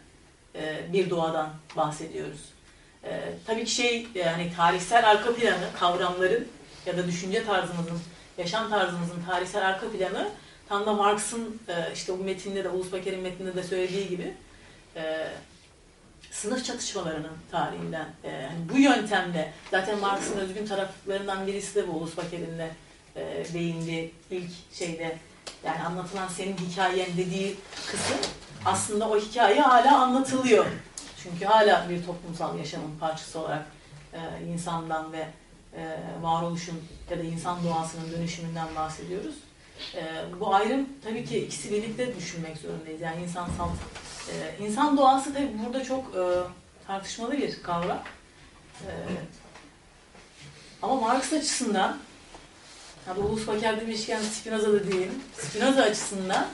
e, bir doğadan bahsediyoruz. E, tabii ki şey yani tarihsel arka planı, kavramların ya da düşünce tarzımızın, yaşam tarzımızın tarihsel arka planı tam da Marx'ın e, işte bu metinde de Ulus Baker'in metninde de söylediği gibi e, sınıf çatışmalarının tarihinden e, yani bu yöntemle zaten Marx'ın özgün taraflarından birisi de bu Ulus Baker'in de e, değindiği ilk şeyde yani anlatılan senin hikayen dediği kısım aslında o hikaye hala anlatılıyor. Çünkü hala bir toplumsal yaşamın parçası olarak e, insandan ve e, varoluşun ya da insan doğasının dönüşümünden bahsediyoruz. E, bu ayrım tabii ki ikisi birlikte düşünmek zorundayız. Yani insansal e, insan doğası tabii burada çok e, tartışmalı bir kavram. E, ama Marx açısından Tabi Ulus Baker demişken Spinoza da diyelim. Spinoza açısından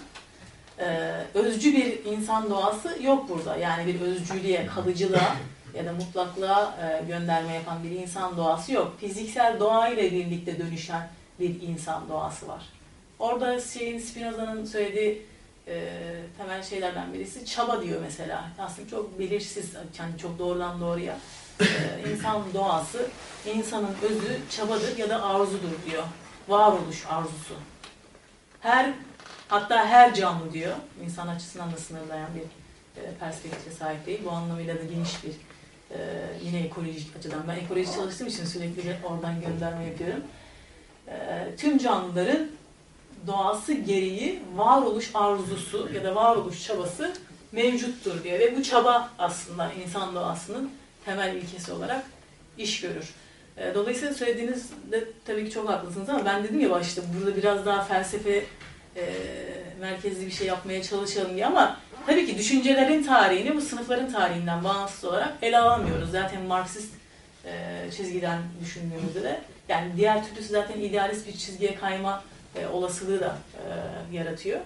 e, özcü bir insan doğası yok burada. Yani bir özcülüğe, kalıcılığa ya da mutlaklığa e, gönderme yapan bir insan doğası yok. Fiziksel doğa ile birlikte dönüşen bir insan doğası var. Orada şeyin Spinoza'nın söylediği e, temel şeylerden birisi çaba diyor mesela. Aslında çok belirsiz, yani çok doğrudan doğruya. E, insan doğası, insanın özü çabadır ya da arzudur diyor varoluş arzusu. Her hatta her canlı diyor. insan açısından da sınırlayan bir e, perspektife sahip değil. Bu anlamıyla da geniş bir e, yine ekolojik açıdan. Ben ekoloji çalıştığım için sürekli bir oradan gönderme yapıyorum. E, tüm canlıların doğası gereği varoluş arzusu ya da varoluş çabası mevcuttur diyor. Ve bu çaba aslında insan doğasının temel ilkesi olarak iş görür. E, Dolayısıyla söylediğinizde tabii ki çok haklısınız ama ben dedim ya başta burada biraz daha felsefe e, merkezli bir şey yapmaya çalışalım diye ama tabii ki düşüncelerin tarihini bu sınıfların tarihinden bağımsız olarak ele alamıyoruz. Zaten Marksist e, çizgiden düşündüğümüzde de yani diğer türlüsü zaten idealist bir çizgiye kayma e, olasılığı da e, yaratıyor.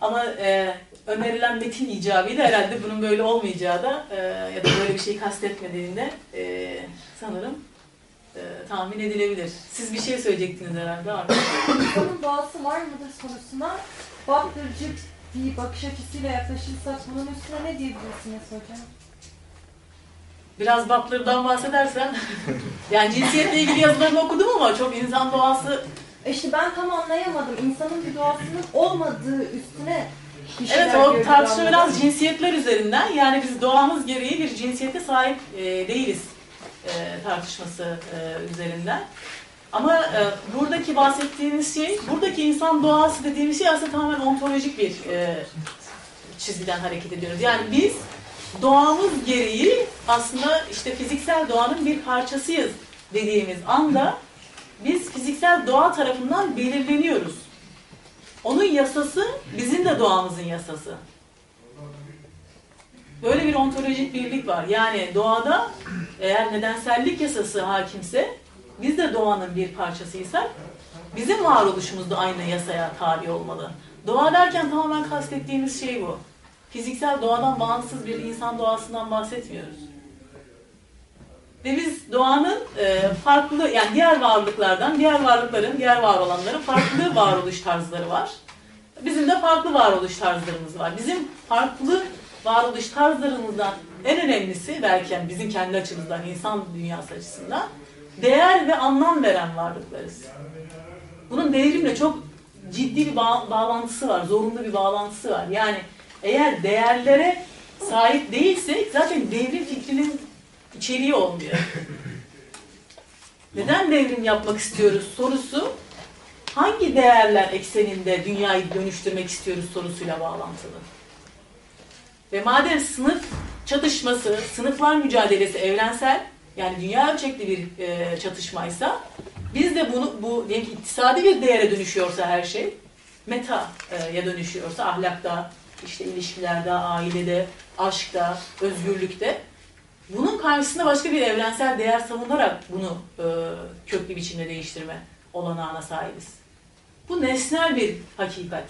Ama e, önerilen metin icabıyla herhalde bunun böyle olmayacağı da e, ya da böyle bir şey kastetmediğinde e, sanırım e, tahmin edilebilir. Siz bir şey söyleyecektiniz herhalde abi. İnsanın doğası var mıdır sorusuna Butler'cı bir bakış açısıyla yaklaşırsak bunun üstüne ne diyebilirsiniz hocam? Biraz Butler'dan bahsedersen. yani cinsiyetle ilgili yazılarını okudum ama çok insan doğası... E İşte ben tam anlayamadım. İnsanın bir doğasının olmadığı üstüne Evet o tartışma biraz cinsiyetler üzerinden. Yani biz doğamız gereği bir cinsiyete sahip e, değiliz e, tartışması e, üzerinden. Ama e, buradaki bahsettiğimiz şey, buradaki insan doğası dediğimiz şey aslında tamamen ontolojik bir e, çizgiden hareket ediyoruz. Yani biz doğamız gereği aslında işte fiziksel doğanın bir parçasıyız dediğimiz anda biz fiziksel doğa tarafından belirleniyoruz. Onun yasası bizim de doğamızın yasası. Böyle bir ontolojik birlik var. Yani doğada eğer nedensellik yasası hakimse biz de doğanın bir parçasıysak bizim varoluşumuz da aynı yasaya tabi olmalı. Doğa derken tamamen kastettiğimiz şey bu. Fiziksel doğadan bağımsız bir insan doğasından bahsetmiyoruz. Ve biz doğanın e, farklı, yani diğer varlıklardan, diğer varlıkların, diğer var olanların farklı varoluş tarzları var. Bizim de farklı varoluş tarzlarımız var. Bizim farklı varoluş tarzlarımızdan en önemlisi belki yani bizim kendi açımızdan, insan dünyası açısından değer ve anlam veren varlıklarız. Bunun devrimle çok ciddi bir bağ- bağlantısı var, zorunlu bir bağlantısı var. Yani eğer değerlere sahip değilsek zaten devrim fikrinin içeriği olmuyor. Neden devrim yapmak istiyoruz sorusu hangi değerler ekseninde dünyayı dönüştürmek istiyoruz sorusuyla bağlantılı. Ve madem sınıf çatışması, sınıflar mücadelesi evrensel, yani dünya ölçekli bir e, çatışmaysa, biz de bunu, bu diyelim ki iktisadi bir değere dönüşüyorsa her şey, meta'ya dönüşüyorsa, ahlakta, işte ilişkilerde, ailede, aşkta, özgürlükte, bunun karşısında başka bir evrensel değer savunarak bunu e, köklü biçimde değiştirme olanağına sahibiz. Bu nesnel bir hakikat.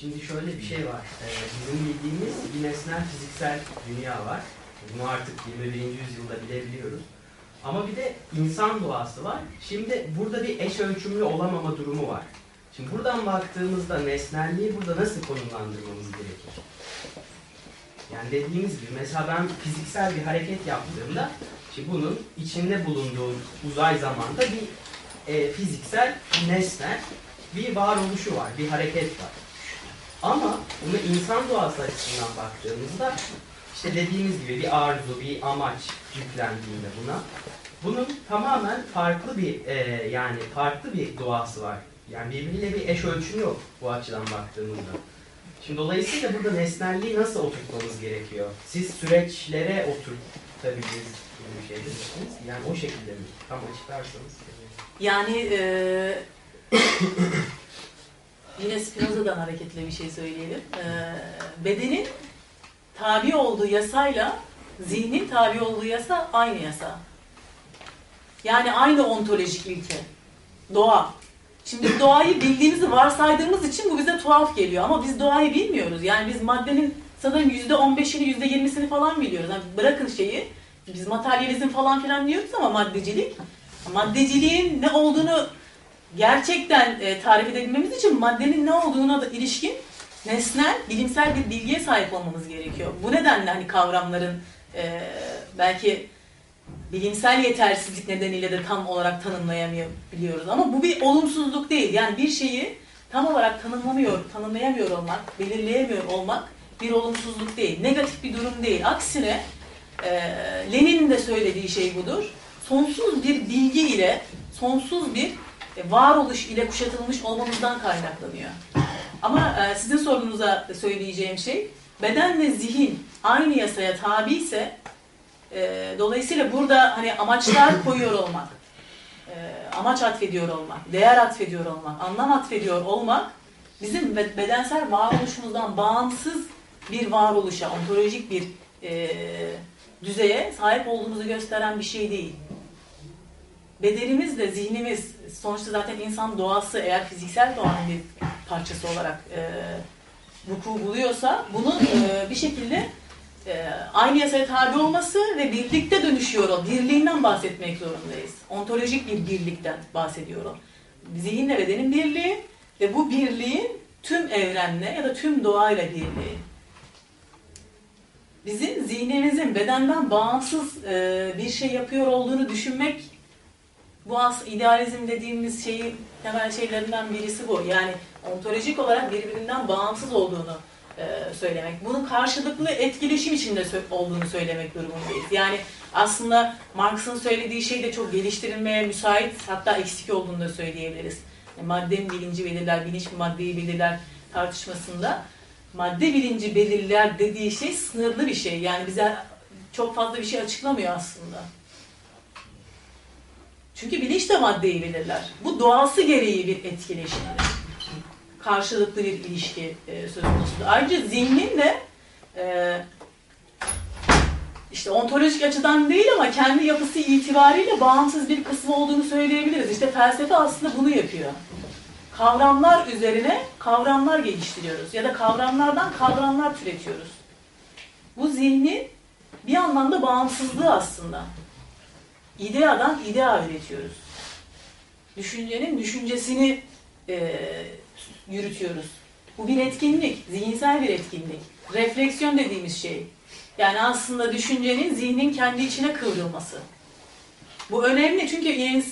Şimdi şöyle bir şey var. Ee, bizim bildiğimiz bir nesnel fiziksel dünya var. Bunu artık 21. yüzyılda bilebiliyoruz. Ama bir de insan doğası var. Şimdi burada bir eş ölçümlü olamama durumu var. Şimdi buradan baktığımızda nesnelliği burada nasıl konumlandırmamız gerekir? Yani dediğimiz gibi mesela ben fiziksel bir hareket yaptığımda şimdi bunun içinde bulunduğum uzay zamanda bir e, fiziksel nesne bir varoluşu var, bir hareket var. Ama bunu insan doğası açısından baktığımızda işte dediğimiz gibi bir arzu, bir amaç yüklendiğinde buna bunun tamamen farklı bir e, yani farklı bir doğası var. Yani birbiriyle bir eş ölçümü yok bu açıdan baktığımızda. Şimdi dolayısıyla burada nesnelliği nasıl oturtmamız gerekiyor? Siz süreçlere oturtabiliriz gibi bir şey demiştiniz. Yani o şekilde mi? Tam açıklarsanız. Yani e, yine Spinoza'dan hareketle bir şey söyleyelim. E, bedenin tabi olduğu yasayla zihnin tabi olduğu yasa aynı yasa. Yani aynı ontolojik ilke. Doğa. Şimdi doğayı bildiğimizi varsaydığımız için bu bize tuhaf geliyor. Ama biz doğayı bilmiyoruz. Yani biz maddenin sanırım yüzde on beşini, yüzde yirmisini falan biliyoruz. Yani bırakın şeyi, biz materyalizm falan filan diyoruz ama maddecilik. Maddeciliğin ne olduğunu gerçekten e, tarif edebilmemiz için maddenin ne olduğuna da ilişkin nesnel, bilimsel bir bilgiye sahip olmamız gerekiyor. Bu nedenle hani kavramların e, belki bilimsel yetersizlik nedeniyle de tam olarak tanımlayamıyoruz. Ama bu bir olumsuzluk değil. Yani bir şeyi tam olarak tanımlamıyor, tanımlayamıyor olmak, belirleyemiyor olmak bir olumsuzluk değil. Negatif bir durum değil. Aksine e, Lenin'in de söylediği şey budur. Sonsuz bir bilgi ile, sonsuz bir varoluş ile kuşatılmış olmamızdan kaynaklanıyor. Ama e, sizin sorunuza söyleyeceğim şey, beden ve zihin aynı yasaya tabi ise e, dolayısıyla burada hani amaçlar koyuyor olmak, e, amaç atfediyor olmak, değer atfediyor olmak, anlam atfediyor olmak bizim be- bedensel varoluşumuzdan bağımsız bir varoluşa, ontolojik bir e, düzeye sahip olduğumuzu gösteren bir şey değil. Bedenimiz de zihnimiz, sonuçta zaten insan doğası eğer fiziksel doğanın bir parçası olarak e, vuku buluyorsa bunu e, bir şekilde e, aynı yasaya tabi olması ve birlikte dönüşüyor o. Birliğinden bahsetmek zorundayız. Ontolojik bir birlikten bahsediyorum. Zihinle bedenin birliği ve bu birliğin tüm evrenle ya da tüm doğayla birliği. Bizim zihnimizin bedenden bağımsız e, bir şey yapıyor olduğunu düşünmek bu as idealizm dediğimiz şeyin temel şeylerinden birisi bu. Yani ontolojik olarak birbirinden bağımsız olduğunu e, söylemek. Bunun karşılıklı etkileşim içinde olduğunu söylemek durumundayız. Yani aslında Marx'ın söylediği şey de çok geliştirilmeye müsait hatta eksik olduğunu da söyleyebiliriz. Yani madde bilinci belirler, bilinç mi maddeyi belirler tartışmasında madde bilinci belirler dediği şey sınırlı bir şey. Yani bize çok fazla bir şey açıklamıyor aslında. Çünkü bilinç de maddeyi belirler. Bu doğası gereği bir etkileşimdir. Karşılıklı bir ilişki e, söz konusudur. Ayrıca zihnin de e, işte ontolojik açıdan değil ama kendi yapısı itibariyle bağımsız bir kısmı olduğunu söyleyebiliriz. İşte felsefe aslında bunu yapıyor. Kavramlar üzerine kavramlar geliştiriyoruz ya da kavramlardan kavramlar türetiyoruz. Bu zihnin bir anlamda bağımsızlığı aslında. İdeadan idea üretiyoruz. Düşüncenin düşüncesini e, yürütüyoruz. Bu bir etkinlik, zihinsel bir etkinlik. Refleksiyon dediğimiz şey. Yani aslında düşüncenin zihnin kendi içine kıvrılması. Bu önemli çünkü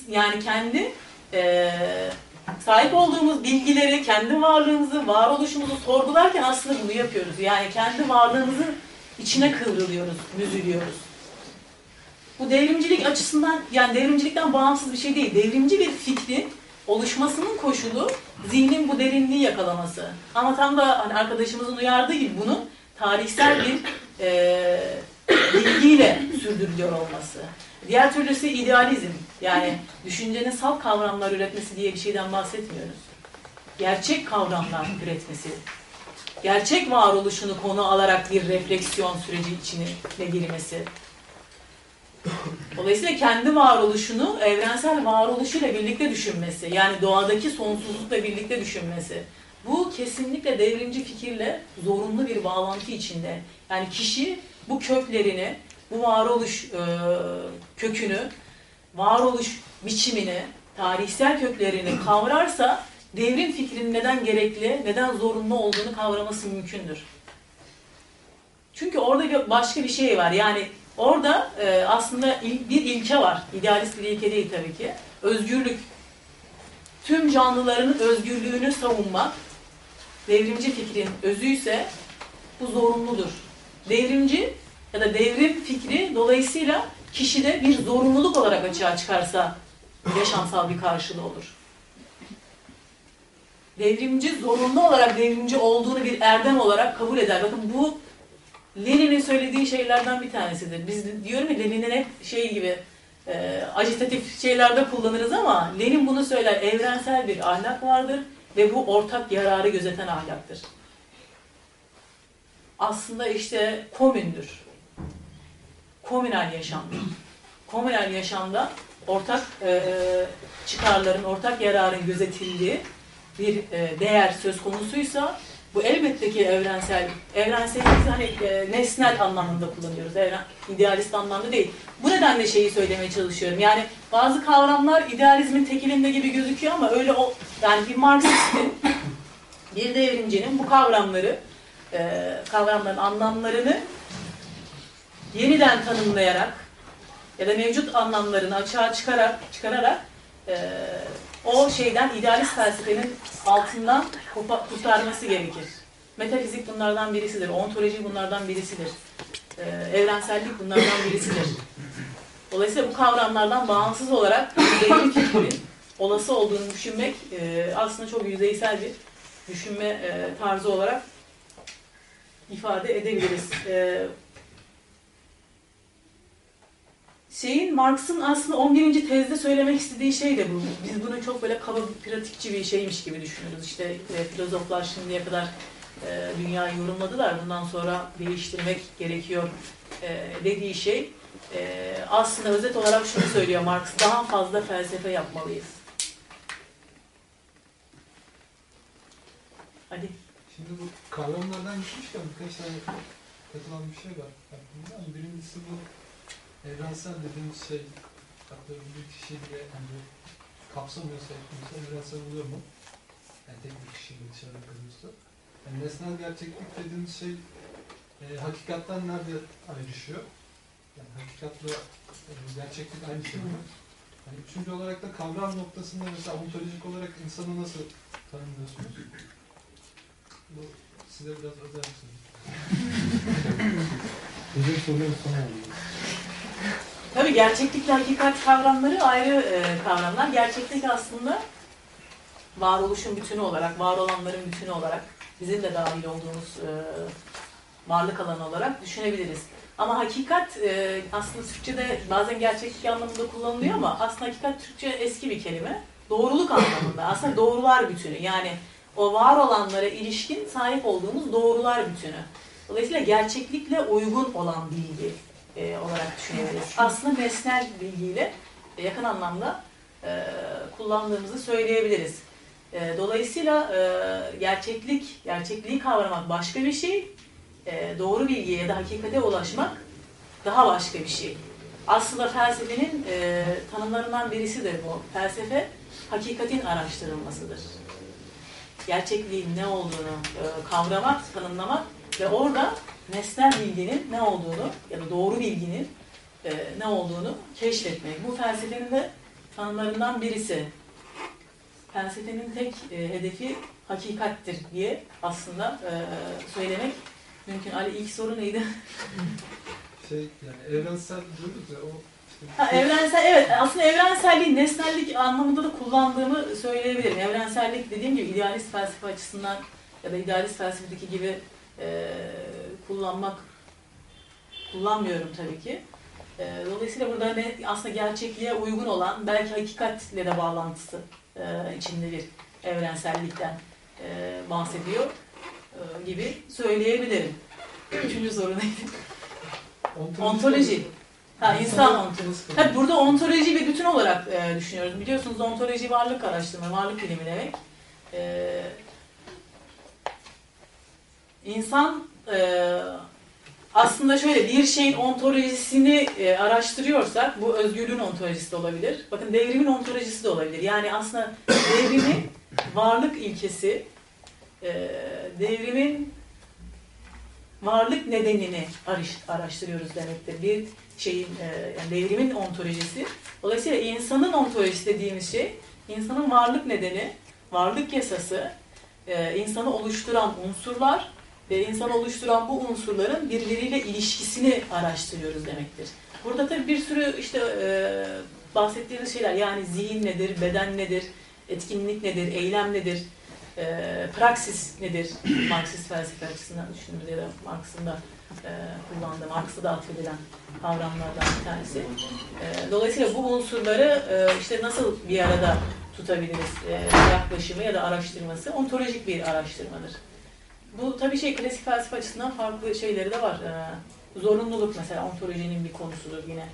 yani kendi e, sahip olduğumuz bilgileri, kendi varlığımızı, varoluşumuzu sorgularken aslında bunu yapıyoruz. Yani kendi varlığımızın içine kıvrılıyoruz, büzülüyoruz. Bu devrimcilik açısından, yani devrimcilikten bağımsız bir şey değil. Devrimci bir fikrin oluşmasının koşulu zihnin bu derinliği yakalaması. Ama tam da hani arkadaşımızın uyardığı gibi bunun tarihsel bir e, bilgiyle sürdürülüyor olması. Diğer türlüsü idealizm. Yani düşüncenin salt kavramlar üretmesi diye bir şeyden bahsetmiyoruz. Gerçek kavramlar üretmesi. Gerçek varoluşunu konu alarak bir refleksiyon süreci içine girmesi. Dolayısıyla kendi varoluşunu evrensel varoluşuyla birlikte düşünmesi. Yani doğadaki sonsuzlukla birlikte düşünmesi. Bu kesinlikle devrimci fikirle zorunlu bir bağlantı içinde. Yani kişi bu köklerini, bu varoluş e, kökünü, varoluş biçimini, tarihsel köklerini kavrarsa devrim fikrinin neden gerekli, neden zorunlu olduğunu kavraması mümkündür. Çünkü orada başka bir şey var. Yani orada e, aslında il- bir ilke var. İdealist bir ilke değil tabii ki. Özgürlük. Tüm canlıların özgürlüğünü savunmak devrimci fikrin özüyse bu zorunludur. Devrimci ya da devrim fikri dolayısıyla kişide bir zorunluluk olarak açığa çıkarsa yaşamsal bir karşılığı olur. Devrimci zorunlu olarak devrimci olduğunu bir erdem olarak kabul eder. Bakın bu Lenin'in söylediği şeylerden bir tanesidir. Biz diyorum ya Lenin'in hep şey gibi e, agitatif şeylerde kullanırız ama Lenin bunu söyler. Evrensel bir ahlak vardır ve bu ortak yararı gözeten ahlaktır. Aslında işte komündür. Komünel yaşamdır. Komünel yaşamda ortak e, çıkarların, ortak yararın gözetildiği bir e, değer söz konusuysa bu elbette ki evrensel, evrensel hani e, nesnel anlamında kullanıyoruz. Evren, idealist anlamda değil. Bu nedenle şeyi söylemeye çalışıyorum. Yani bazı kavramlar idealizmin tekilinde gibi gözüküyor ama öyle o yani bir Marksistin, bir devrimcinin bu kavramları, e, kavramların anlamlarını yeniden tanımlayarak ya da mevcut anlamlarını açığa çıkarak, çıkararak e, o şeyden idealist felsefenin altından kurtarması gerekir. Metafizik bunlardan birisidir, ontoloji bunlardan birisidir, e, evrensellik bunlardan birisidir. Dolayısıyla bu kavramlardan bağımsız olarak devrim fikrin olası olduğunu düşünmek e, aslında çok yüzeysel bir düşünme e, tarzı olarak ifade edebiliriz. E, şeyin Marx'ın aslında 11. tezde söylemek istediği şey de bu. Biz bunu çok böyle kaba pratikçi bir şeymiş gibi düşünüyoruz. İşte e, filozoflar şimdiye kadar e, dünyayı yorumladılar. Bundan sonra değiştirmek gerekiyor e, dediği şey e, aslında özet olarak şunu söylüyor Marx. Daha fazla felsefe yapmalıyız. Hadi. Şimdi bu kavramlardan gitmişken birkaç tane katılan bir şey var birincisi bu evrensel dediğimiz şey atıyorum bir kişi bile hani kapsamıyorsa etmiyorsa evrensel oluyor mu? Yani tek bir kişiyle dışarıda kalıyorsa. Yani nesnel gerçeklik dediğimiz şey e, hakikatten nerede ayrışıyor? Yani hakikatla e, gerçeklik aynı şey mi? Yani üçüncü olarak da kavram noktasında mesela ontolojik olarak insanı nasıl tanımlıyorsunuz? Bu size biraz özel bir soru. Bizim soruları sonra alayım. Tabii gerçeklikle hakikat kavramları ayrı e, kavramlar. Gerçeklik aslında varoluşun bütünü olarak, var olanların bütünü olarak, bizim de dahil olduğumuz e, varlık alanı olarak düşünebiliriz. Ama hakikat e, aslında Türkçe'de bazen gerçeklik anlamında kullanılıyor ama aslında hakikat Türkçe eski bir kelime. Doğruluk anlamında. Aslında doğrular bütünü. Yani o var olanlara ilişkin sahip olduğumuz doğrular bütünü. Dolayısıyla gerçeklikle uygun olan bilgi e, olarak düşünebiliriz. Aslında nesnel bilgiyle e, yakın anlamda e, kullandığımızı söyleyebiliriz. E, dolayısıyla e, gerçeklik, gerçekliği kavramak başka bir şey, e, doğru bilgiye ya da hakikate ulaşmak daha başka bir şey. Aslında felsefenin e, tanımlarından birisi de bu. Felsefe, hakikatin araştırılmasıdır. Gerçekliğin ne olduğunu e, kavramak, tanımlamak ve orada nesnel bilginin ne olduğunu ya da doğru bilginin e, ne olduğunu keşfetmek. Bu felsefenin de tanımlarından birisi. Felsefenin tek e, hedefi hakikattir diye aslında e, söylemek mümkün. Ali ilk soru neydi? Şey yani evrensel diyoruz ya o Ha, evrensel, evet aslında evrenselliği nesnellik anlamında da kullandığımı söyleyebilirim. Evrensellik dediğim gibi idealist felsefe açısından ya da idealist felsefedeki gibi e, kullanmak kullanmıyorum tabii ki. E, dolayısıyla burada ne, aslında gerçekliğe uygun olan belki hakikatle de bağlantısı e, içinde bir evrensellikten e, bahsediyor e, gibi söyleyebilirim. Üçüncü soru neydi? Ontoloji. Ha, insan ontolojisi. Tabii burada ontoloji bir bütün olarak e, düşünüyoruz. Biliyorsunuz ontoloji varlık araştırma, varlık bilimi demek. E, insan e, aslında şöyle bir şeyin ontolojisini e, araştırıyorsak bu özgürlüğün ontolojisi de olabilir. Bakın devrimin ontolojisi de olabilir. Yani aslında devrimin varlık ilkesi, e, devrimin varlık nedenini araş- araştırıyoruz demektir. Bir şeyin, e, yani devrimin ontolojisi. Dolayısıyla insanın ontolojisi dediğimiz şey, insanın varlık nedeni, varlık yasası, e, insanı oluşturan unsurlar ve insanı oluşturan bu unsurların birbiriyle ilişkisini araştırıyoruz demektir. Burada tabii bir sürü işte e, bahsettiğimiz şeyler yani zihin nedir, beden nedir, etkinlik nedir, eylem nedir, e, praksis nedir Marksist felsefe açısından düşündüğümüz ya da Marx'ın da e, kullandığı, Marx'a da atfedilen kavramlardan bir tanesi. E, dolayısıyla bu unsurları e, işte nasıl bir arada tutabiliriz e, yaklaşımı ya da araştırması ontolojik bir araştırmadır. Bu tabii şey klasik felsefe açısından farklı şeyleri de var. E, zorunluluk mesela ontolojinin bir konusudur yine.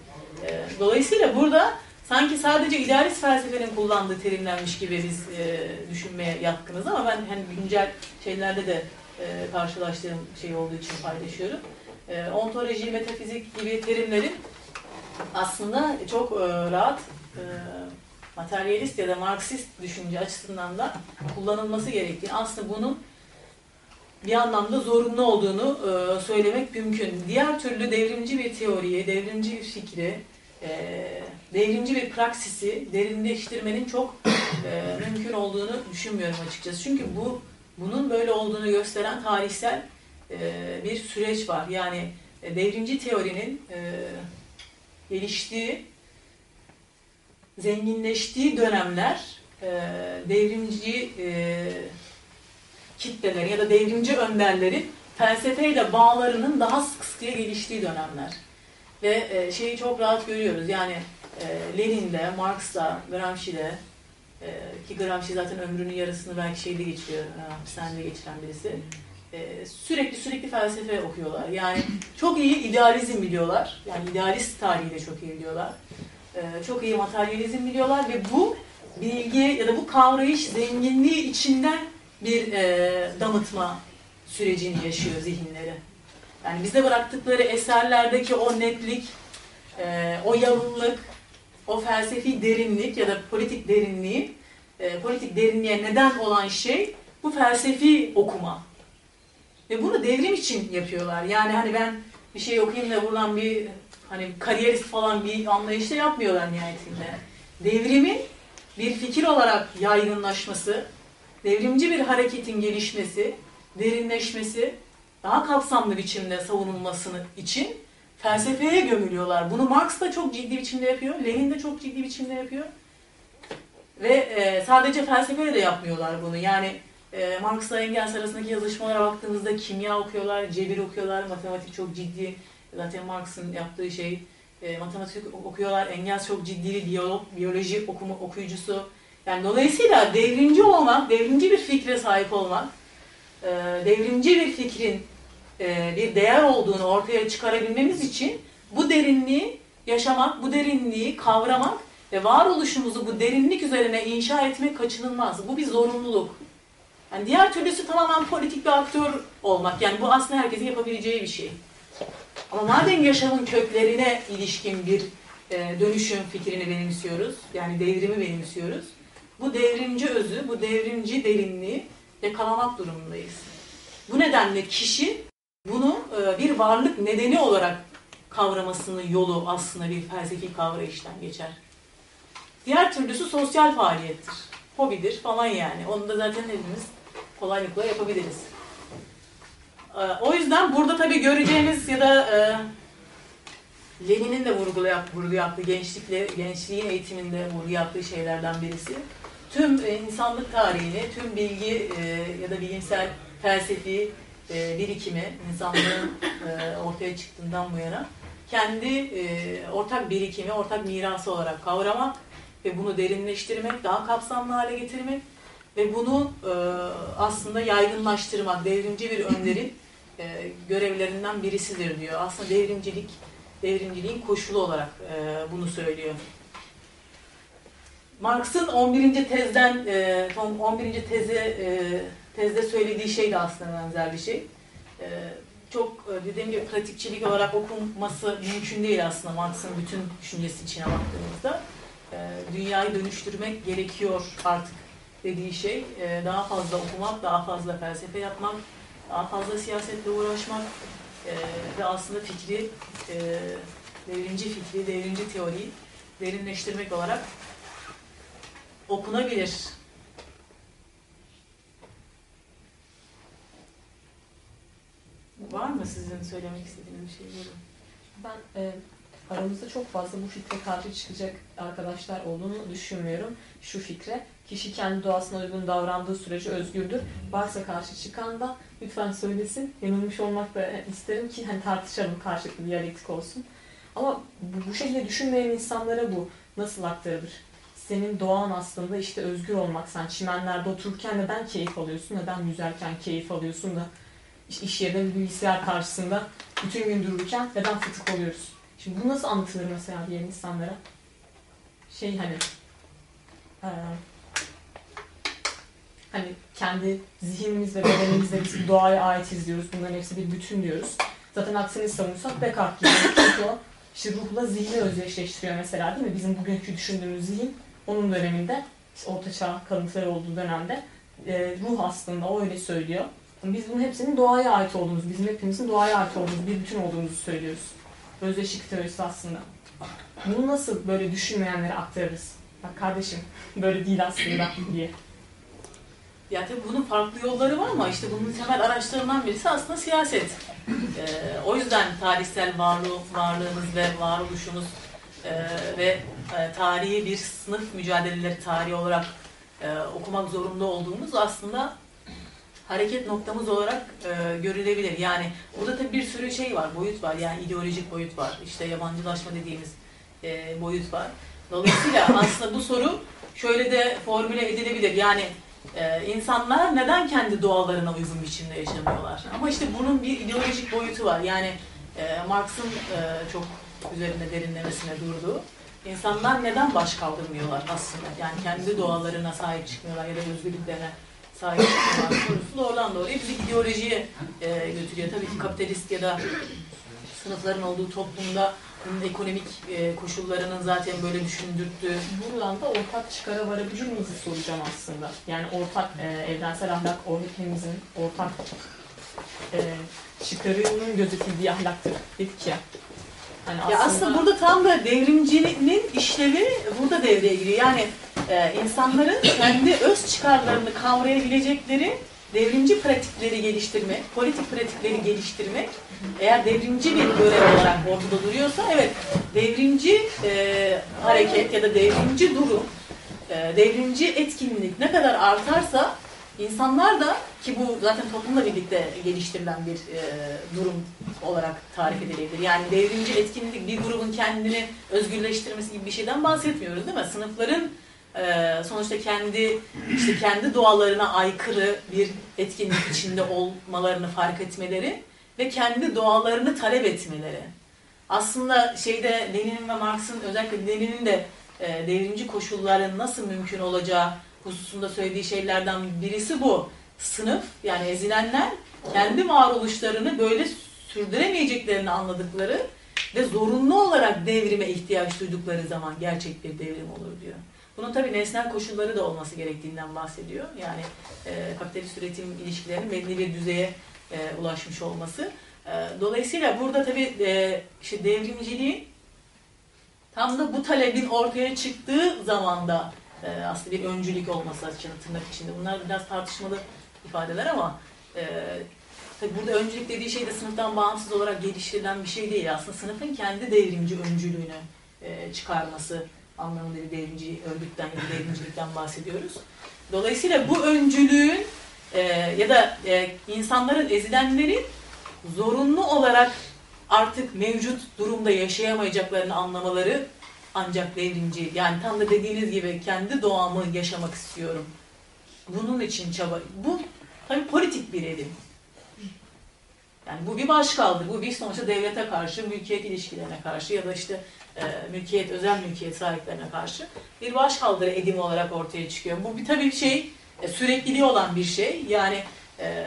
E, dolayısıyla burada sanki sadece idealist felsefenin kullandığı terimlenmiş gibi biz e, düşünmeye yatkınız ama ben hani güncel şeylerde de e, karşılaştığım şey olduğu için paylaşıyorum. E, ontoloji, metafizik gibi terimlerin aslında çok e, rahat e, materyalist ya da Marksist düşünce açısından da kullanılması gerektiği aslında bunun bir anlamda zorunlu olduğunu e, söylemek mümkün. Diğer türlü devrimci bir teoriyi, devrimci bir fikri, e, devrimci bir praksisi derinleştirmenin çok e, mümkün olduğunu düşünmüyorum açıkçası. Çünkü bu bunun böyle olduğunu gösteren tarihsel e, bir süreç var. Yani e, devrimci teorinin e, geliştiği, zenginleştiği dönemler e, devrimci e, kitlelerin ya da devrimci önderlerin felsefeyle bağlarının daha sık sıkıya geliştiği dönemler. Ve e, şeyi çok rahat görüyoruz. Yani e, Lenin'de, Marx'ta, Gramsci'de e, ki Gramsci zaten ömrünün yarısını belki şeyde geçiriyor, e, hapishanede geçiren birisi. E, sürekli sürekli felsefe okuyorlar. Yani çok iyi idealizm biliyorlar. Yani idealist tarihi de çok iyi biliyorlar. E, çok iyi materyalizm biliyorlar ve bu bilgi ya da bu kavrayış zenginliği içinden bir e, damıtma sürecini yaşıyor zihinleri. Yani bize bıraktıkları eserlerdeki o netlik, e, o yalınlık, o felsefi derinlik ya da politik derinliği, e, politik derinliğe neden olan şey bu felsefi okuma. Ve bunu devrim için yapıyorlar. Yani hani ben bir şey okuyayım da buradan bir hani kariyerist falan bir anlayışla yapmıyorlar nihayetinde. Devrimin bir fikir olarak yaygınlaşması, devrimci bir hareketin gelişmesi, derinleşmesi, daha kapsamlı biçimde savunulmasını için felsefeye gömülüyorlar. Bunu Marx da çok ciddi biçimde yapıyor, Lenin de çok ciddi biçimde yapıyor. Ve e, sadece felsefeyle de yapmıyorlar bunu. Yani e, Marx'la Engels arasındaki yazışmalara baktığımızda kimya okuyorlar, cebir okuyorlar, matematik çok ciddi. Zaten Marx'ın yaptığı şey e, matematik okuyorlar, Engels çok ciddi bir biyolog, biyoloji okuma, okuyucusu. Yani dolayısıyla devrimci olmak, devrimci bir fikre sahip olmak, e, devrimci bir fikrin e, bir değer olduğunu ortaya çıkarabilmemiz için bu derinliği yaşamak, bu derinliği kavramak ve varoluşumuzu bu derinlik üzerine inşa etmek kaçınılmaz. Bu bir zorunluluk. Yani diğer türlüsü tamamen politik bir aktör olmak. Yani bu aslında herkesin yapabileceği bir şey. Ama madem yaşamın köklerine ilişkin bir e, dönüşüm fikrini benimsiyoruz, yani devrimi benimsiyoruz, bu devrimci özü, bu devrimci derinliği yakalamak durumundayız. Bu nedenle kişi bunu e, bir varlık nedeni olarak kavramasının yolu aslında bir felsefi kavrayıştan geçer. Diğer türlüsü sosyal faaliyettir. Hobidir falan yani. Onu da zaten hepimiz kolaylıkla yapabiliriz. E, o yüzden burada tabii göreceğimiz ya da e, Lenin'in de vurgu, yap, vurgu yaptığı gençlikle, gençliğin eğitiminde vurgu yaptığı şeylerden birisi tüm e, insanlık tarihini, tüm bilgi e, ya da bilimsel, felsefi, e, birikimi, insanlığın ortaya çıktığından bu yana kendi ortak birikimi, ortak mirası olarak kavramak ve bunu derinleştirmek, daha kapsamlı hale getirmek ve bunu aslında yaygınlaştırmak, devrimci bir önderin görevlerinden birisidir diyor. Aslında devrimcilik, devrimciliğin koşulu olarak bunu söylüyor. Marx'ın 11. tezden, e, son 11. teze, e, tezde söylediği şey de aslında benzer bir şey. E, çok e, dediğim gibi pratikçilik olarak okunması mümkün değil aslında Marx'ın bütün düşüncesi içine baktığımızda. E, dünyayı dönüştürmek gerekiyor artık dediği şey. E, daha fazla okumak, daha fazla felsefe yapmak, daha fazla siyasetle uğraşmak e, ve aslında fikri, e, devrimci fikri, devrimci teoriyi derinleştirmek olarak okunabilir. Var mı sizin söylemek istediğiniz bir şey? Buyurun. Ben e, aramızda çok fazla bu fikre karşı çıkacak arkadaşlar olduğunu düşünmüyorum. Şu fikre, kişi kendi doğasına uygun davrandığı sürece özgürdür. Varsa karşı çıkan da lütfen söylesin. Yanılmış olmak da isterim ki hani tartışalım, karşılıklı diyalektik olsun. Ama bu, bu şekilde düşünmeyen insanlara bu nasıl aktarılır? Senin doğan aslında işte özgür olmak. Sen çimenlerde otururken neden keyif alıyorsun? Neden yüzerken keyif alıyorsun da iş, yerinde bilgisayar karşısında bütün gün dururken neden fıtık oluyoruz? Şimdi bu nasıl anlatılır mesela diğer insanlara? Şey hani eee, hani kendi zihnimiz ve bedenimizle biz doğaya ait izliyoruz. Bunların hepsi bir bütün diyoruz. Zaten aksini savunursak Descartes gibi. Çünkü o işte ruhla zihni özdeşleştiriyor mesela değil mi? Bizim bugünkü düşündüğümüz zihin onun döneminde işte ortaçağ kalıntıları olduğu dönemde e, ruh aslında o öyle söylüyor. Biz bunun hepsinin doğaya ait olduğumuz, bizim hepimizin doğaya ait olduğumuz bir bütün olduğumuzu söylüyoruz. Özdeşlik teorisi aslında. Bunu nasıl böyle düşünmeyenlere aktarırız? Bak kardeşim böyle değil aslında diye. Ya tabii bunun farklı yolları var ama işte bunun temel araçlarından birisi aslında siyaset. Ee, o yüzden tarihsel varlığı, varlığımız ve varoluşumuz e, ve e, tarihi bir sınıf mücadeleleri tarihi olarak e, okumak zorunda olduğumuz aslında hareket noktamız olarak e, görülebilir. Yani burada tabii bir sürü şey var, boyut var. Yani ideolojik boyut var. İşte yabancılaşma dediğimiz e, boyut var. Dolayısıyla aslında bu soru şöyle de formüle edilebilir. Yani ee, insanlar neden kendi doğalarına uygun biçimde yaşamıyorlar? Ama işte bunun bir ideolojik boyutu var. Yani e, Marx'ın e, çok üzerinde derinlemesine durduğu. İnsanlar neden baş kaldırmıyorlar aslında? Yani kendi doğalarına sahip çıkmıyorlar ya da özgürlüklerine sahip çıkmıyorlar sorusu doğrudan doğruya bizi ideolojiye e, götürüyor. Tabii ki kapitalist ya da sınıfların olduğu toplumda ekonomik e, koşullarının zaten böyle düşündürttüğü Buradan da ortak çıkara varabilir miyiz soracağım aslında. Yani ortak e, evrensel ahlak hepimizin ortak e, çıkarının gözetildiği ahlaktır dedik ya. Hani Ya aslında burada tam da devrimcinin işlevi burada devreye giriyor. Yani e, insanların kendi öz çıkarlarını kavrayabilecekleri devrimci pratikleri geliştirmek, politik pratikleri geliştirmek eğer devrimci bir görev olarak ortada duruyorsa evet devrimci e, hareket ya da devrimci durum, e, devrimci etkinlik ne kadar artarsa insanlar da ki bu zaten toplumla birlikte geliştirilen bir e, durum olarak tarif edilebilir. Yani devrimci etkinlik bir grubun kendini özgürleştirmesi gibi bir şeyden bahsetmiyoruz değil mi? Sınıfların e, sonuçta kendi işte kendi doğalarına aykırı bir etkinlik içinde olmalarını fark etmeleri ve kendi doğalarını talep etmeleri. Aslında şeyde Lenin'in ve Marx'ın özellikle Lenin'in de e, devrimci koşulların nasıl mümkün olacağı hususunda söylediği şeylerden birisi bu. Sınıf yani ezilenler kendi varoluşlarını böyle sürdüremeyeceklerini anladıkları ve zorunlu olarak devrime ihtiyaç duydukları zaman gerçek bir devrim olur diyor. Bunun tabii nesnel koşulları da olması gerektiğinden bahsediyor. Yani e, kapitalist üretim ilişkilerinin belli bir düzeye e, ulaşmış olması. E, dolayısıyla burada tabii e, işte devrimciliğin tam da bu talebin ortaya çıktığı zamanda e, aslında bir öncülük olması açısından tırnak içinde. Bunlar biraz tartışmalı ifadeler ama e, tabii burada öncülük dediği şey de sınıftan bağımsız olarak geliştirilen bir şey değil. Aslında sınıfın kendi devrimci öncülüğünü e, çıkarması anlamında bir devrimci örgütten da devrimcilikten bahsediyoruz. Dolayısıyla bu öncülüğün e, ya da e, insanların ezilenlerin zorunlu olarak artık mevcut durumda yaşayamayacaklarını anlamaları ancak devrimci. Yani tam da dediğiniz gibi kendi doğamı yaşamak istiyorum. Bunun için çaba. Bu tabii politik bir edim. Yani bu bir başkaldırı, bu bir sonuçta devlete karşı, mülkiyet ilişkilerine karşı ya da işte e, mülkiyet, özel mülkiyet sahiplerine karşı bir başkaldırı edimi olarak ortaya çıkıyor. Bu bir tabii şey, e, sürekliliği olan bir şey. Yani e,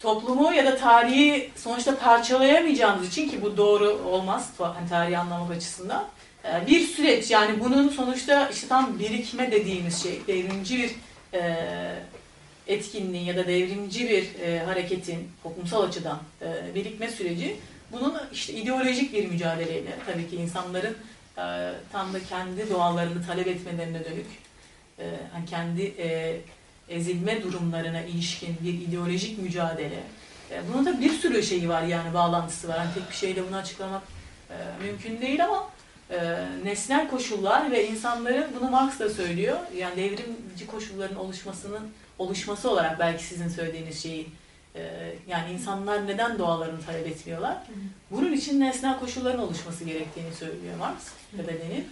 toplumu ya da tarihi sonuçta parçalayamayacağımız için ki bu doğru olmaz hani tarihi anlamak açısından. e, Bir süreç yani bunun sonuçta işte tam birikme dediğimiz şey, devrimci bir e, etkinliğin ya da devrimci bir e, hareketin toplumsal açıdan e, birikme süreci bunun işte ideolojik bir mücadeleyle tabii ki insanların e, tam da kendi doğalarını talep etmelerine dönük e, hani kendi e, ezilme durumlarına ilişkin bir ideolojik mücadele. E, bunun da bir sürü şeyi var yani bağlantısı var. Hani tek bir şeyle bunu açıklamak e, mümkün değil ama e, nesnel koşullar ve insanların bunu Marx da söylüyor. Yani devrimci koşulların oluşmasının oluşması olarak belki sizin söylediğiniz şeyi e, yani insanlar neden doğalarını talep etmiyorlar? Bunun için nesnel koşulların oluşması gerektiğini söylüyor Marx ve Lenin.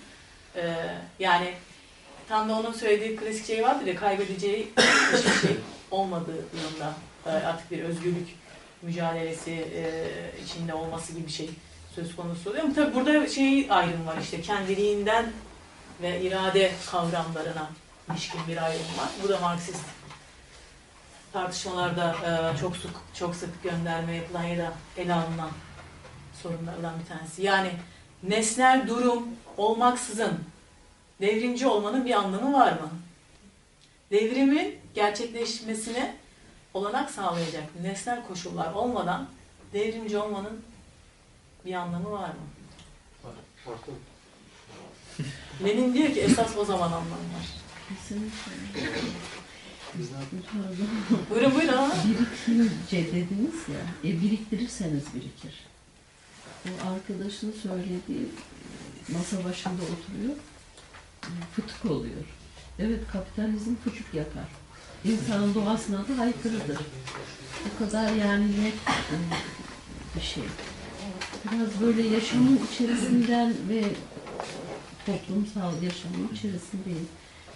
E, yani tam da onun söylediği klasik şey vardır ya kaybedeceği hiçbir şey olmadığı durumda e, artık bir özgürlük mücadelesi e, içinde olması gibi bir şey söz konusu oluyor. Ama tabii burada şey ayrım var işte kendiliğinden ve irade kavramlarına ilişkin bir ayrım var. Bu da Marksist tartışmalarda e, çok sık çok sık gönderme yapılan ya da ele alınan sorunlardan bir tanesi. Yani nesnel durum olmaksızın devrimci olmanın bir anlamı var mı? Devrimin gerçekleşmesine olanak sağlayacak nesnel koşullar olmadan devrimci olmanın bir anlamı var mı? Lenin diyor ki esas o zaman anlam var. Buyurun buyurun ama. Birikince dediniz ya, e, biriktirirseniz birikir. O arkadaşın söylediği masa başında oturuyor, fıtık oluyor. Evet kapitalizm fıtık yapar. İnsanın doğasına da aykırıdır. O kadar yani net e, bir şey. Biraz böyle yaşamın içerisinden ve toplumsal yaşamın içerisindeyim.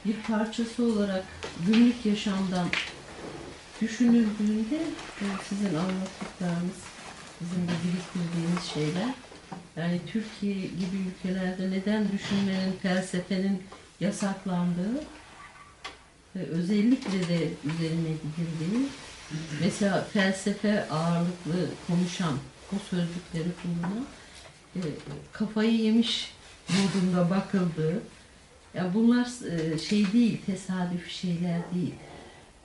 Bir parçası olarak günlük yaşamdan düşünüldüğünde e, sizin anlattıklarınız, bizim de biriktirdiğimiz şeyler, yani Türkiye gibi ülkelerde neden düşünmenin, felsefenin yasaklandığı ve özellikle de üzerine gidildiği, mesela felsefe ağırlıklı konuşan, o sözcükleri kullanan, e, kafayı yemiş modunda bakıldığı, ya bunlar e, şey değil, tesadüf şeyler değil.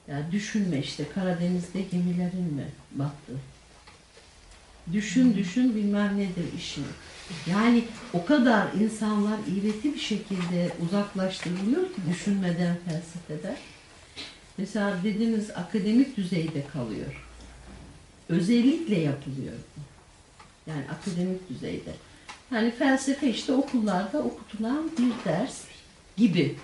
Ya düşünme işte Karadeniz'de gemilerin mi battı? Düşün düşün bilmem nedir işin. Yani o kadar insanlar iğreti bir şekilde uzaklaştırılıyor ki düşünmeden felsefeden. Mesela dediğiniz akademik düzeyde kalıyor. Özellikle yapılıyor. Yani akademik düzeyde. Yani felsefe işte okullarda okutulan bir ders gibi.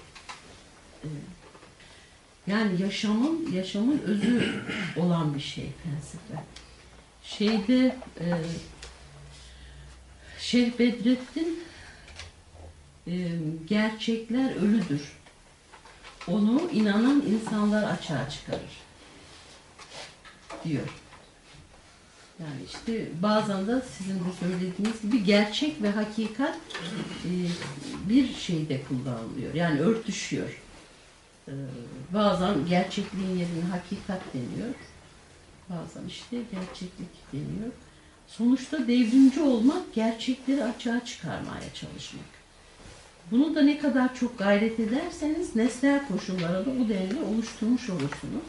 Yani yaşamın yaşamın özü olan bir şey felsefe. Şeyde e, Şeyh Bedrettin e, gerçekler ölüdür. Onu inanan insanlar açığa çıkarır diyor. Yani işte bazen de sizin de söylediğiniz gibi gerçek ve hakikat e, bir şeyde kullanılıyor. Yani örtüşüyor. E, bazen gerçekliğin yerine hakikat deniyor. Bazen işte gerçeklik deniyor. Sonuçta devrimci olmak gerçekleri açığa çıkarmaya çalışmak. Bunu da ne kadar çok gayret ederseniz nesnel koşullara da bu denli oluşturmuş olursunuz.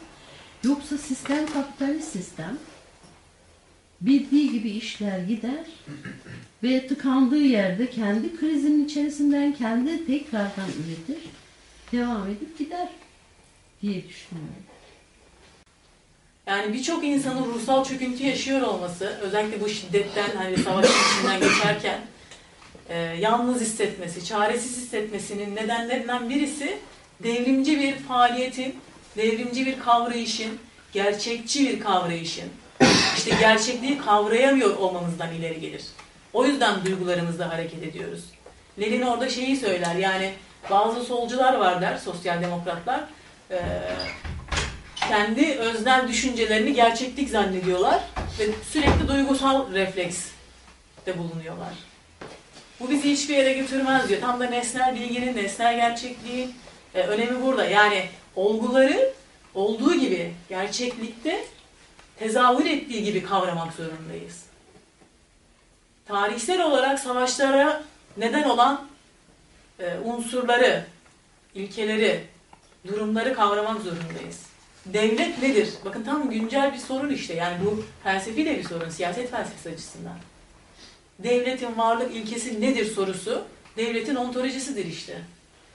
Yoksa sistem kapitalist sistem bildiği gibi işler gider ve tıkandığı yerde kendi krizinin içerisinden kendi tekrardan üretir, devam edip gider diye düşünüyorum. Yani birçok insanın ruhsal çöküntü yaşıyor olması, özellikle bu şiddetten hani savaşın içinden geçerken e, yalnız hissetmesi, çaresiz hissetmesinin nedenlerinden birisi devrimci bir faaliyetin, devrimci bir kavrayışın, gerçekçi bir kavrayışın, işte gerçekliği kavrayamıyor olmamızdan ileri gelir. O yüzden duygularımızla hareket ediyoruz. Lenin orada şeyi söyler yani bazı solcular var der, sosyal demokratlar. Ee, kendi öznel düşüncelerini gerçeklik zannediyorlar ve sürekli duygusal refleks de bulunuyorlar. Bu bizi hiçbir yere götürmez diyor. Tam da nesnel bilginin, nesnel gerçekliğin e, önemi burada. Yani olguları olduğu gibi gerçeklikte tezahür ettiği gibi kavramak zorundayız. Tarihsel olarak savaşlara neden olan e, unsurları, ilkeleri, durumları kavramak zorundayız. Devlet nedir? Bakın tam güncel bir sorun işte. Yani bu felsefi de bir sorun, siyaset felsefesi açısından. Devletin varlık ilkesi nedir sorusu, devletin ontolojisidir işte.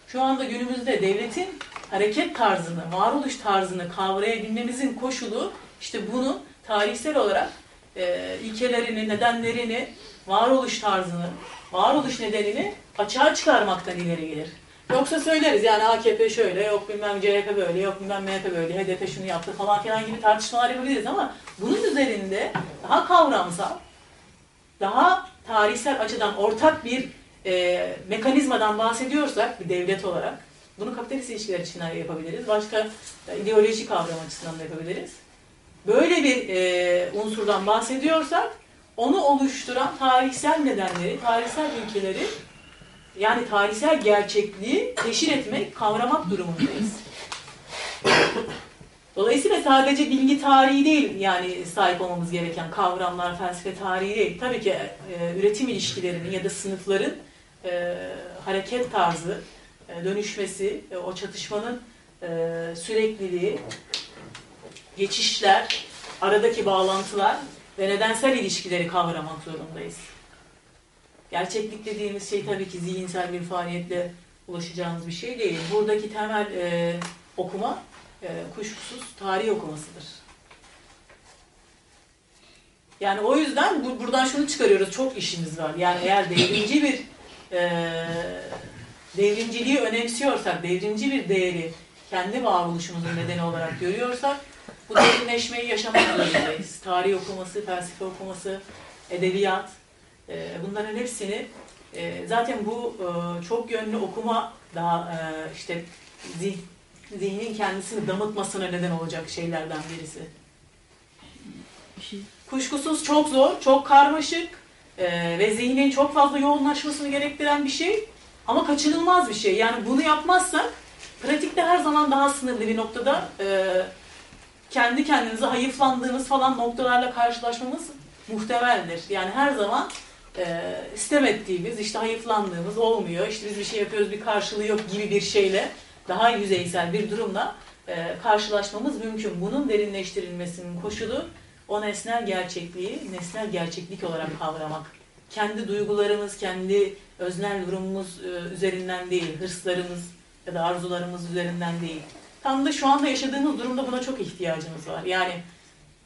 Şu anda günümüzde devletin hareket tarzını, varoluş tarzını kavrayabilmemizin koşulu işte bunu tarihsel olarak e, ilkelerini, nedenlerini, varoluş tarzını, varoluş nedenini açığa çıkarmaktan ileri gelir. Yoksa söyleriz yani AKP şöyle, yok bilmem CHP böyle, yok bilmem MHP böyle, HDP şunu yaptı falan filan gibi tartışmalar yapabiliriz ama bunun üzerinde daha kavramsal, daha tarihsel açıdan ortak bir e, mekanizmadan bahsediyorsak bir devlet olarak bunu kapitalist ilişkiler için de yapabiliriz. Başka e, ideoloji kavram açısından da yapabiliriz. Böyle bir e, unsurdan bahsediyorsak onu oluşturan tarihsel nedenleri, tarihsel ülkeleri yani tarihsel gerçekliği teşhir etmek, kavramak durumundayız. Dolayısıyla sadece bilgi tarihi değil yani sahip olmamız gereken kavramlar, felsefe tarihi değil. Tabii ki e, üretim ilişkilerinin ya da sınıfların e, hareket tarzı, e, dönüşmesi, e, o çatışmanın e, sürekliliği, geçişler, aradaki bağlantılar ve nedensel ilişkileri kavramak zorundayız. Gerçeklik dediğimiz şey tabii ki zihinsel bir faaliyetle ulaşacağımız bir şey değil. Buradaki temel e, okuma e, kuşkusuz tarih okumasıdır. Yani o yüzden bu, buradan şunu çıkarıyoruz. Çok işimiz var. Yani eğer devrimci bir e, devrimciliği önemsiyorsak, devrimci bir değeri kendi varoluşumuzun nedeni olarak görüyorsak bu derinleşmeyi yaşamak zorundayız. Tarih okuması, felsefe okuması, edebiyat, e, bunların hepsini e, zaten bu e, çok yönlü okuma daha e, işte zih, zihnin kendisini damıtmasına neden olacak şeylerden birisi. Kuşkusuz çok zor, çok karmaşık ve zihnin çok fazla yoğunlaşmasını gerektiren bir şey ama kaçınılmaz bir şey. Yani bunu yapmazsak pratikte her zaman daha sınırlı bir noktada kendi kendinize hayıflandığınız falan noktalarla karşılaşmamız muhtemeldir. Yani her zaman e, istem ettiğimiz, işte hayıflandığımız olmuyor, işte biz bir şey yapıyoruz bir karşılığı yok gibi bir şeyle daha yüzeysel bir durumla e, karşılaşmamız mümkün. Bunun derinleştirilmesinin koşulu o nesnel gerçekliği nesnel gerçeklik olarak kavramak. Kendi duygularımız, kendi öznel durumumuz e, üzerinden değil, hırslarımız ya da arzularımız üzerinden değil. Tam da şu anda yaşadığımız durumda buna çok ihtiyacımız var. Yani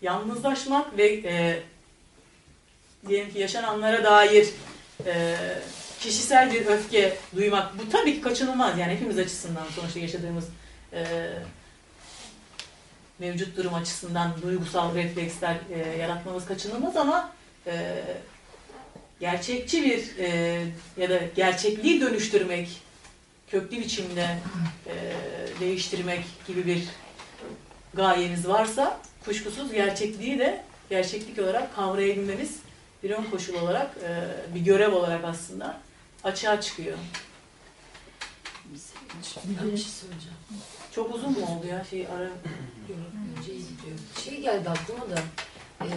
yalnızlaşmak ve e, diyelim ki yaşananlara dair e, kişisel bir öfke duymak bu tabii ki kaçınılmaz. Yani hepimiz açısından sonuçta yaşadığımız e, mevcut durum açısından duygusal refleksler e, yaratmamız kaçınılmaz ama e, gerçekçi bir e, ya da gerçekliği dönüştürmek köklü biçimde e, değiştirmek gibi bir gayemiz varsa kuşkusuz gerçekliği de gerçeklik olarak kavrayabilmemiz bir ön koşul olarak, e, bir görev olarak aslında açığa çıkıyor. Ben bir şey söyleyeceğim. Çok uzun mu oldu ya şey ara? Şey, şey geldi aklıma da e,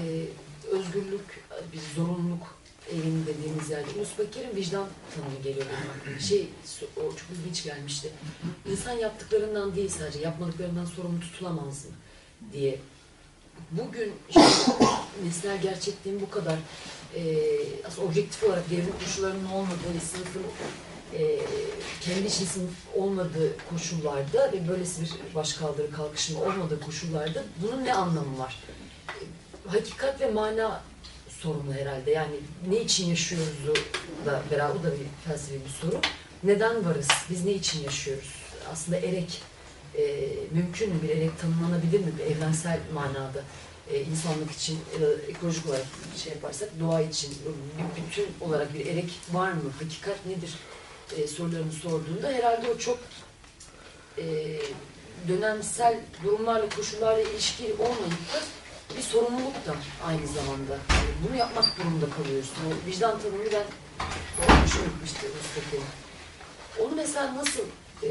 özgürlük, bir zorunluluk evin dediğimiz yerde. Yunus Bakir'in vicdan tanımı geliyor benim aklıma. Şey, o çok ilginç gelmişti. İnsan yaptıklarından değil sadece, yapmadıklarından sorumlu tutulamaz mı diye. Bugün işte, nesnel gerçekliğin bu kadar e, aslında objektif olarak devrim koşullarının olmadığı, sınıfın e, kendi için sınıf olmadığı koşullarda ve böylesi bir başkaldırı kalkışma olmadığı koşullarda bunun ne anlamı var? E, hakikat ve mana sorunu herhalde. Yani ne için yaşıyoruz da beraber, bu da bir felsefi bir soru. Neden varız? Biz ne için yaşıyoruz? aslında erek e, mümkün mü? Bir erek tanımlanabilir mi? Bir evrensel manada e, insanlık için e, ekolojik olarak şey yaparsak doğa için bir bütün olarak bir erek var mı? Hakikat nedir? E, sorularını sorduğunda herhalde o çok e, dönemsel durumlarla, koşullarla ilişkili olmayıp da bir sorumluluk da aynı zamanda. Yani bunu yapmak durumunda kalıyorsun. O vicdan tanımını ben o hoşuma gitmişti Mustafa'nın. Onu mesela nasıl e,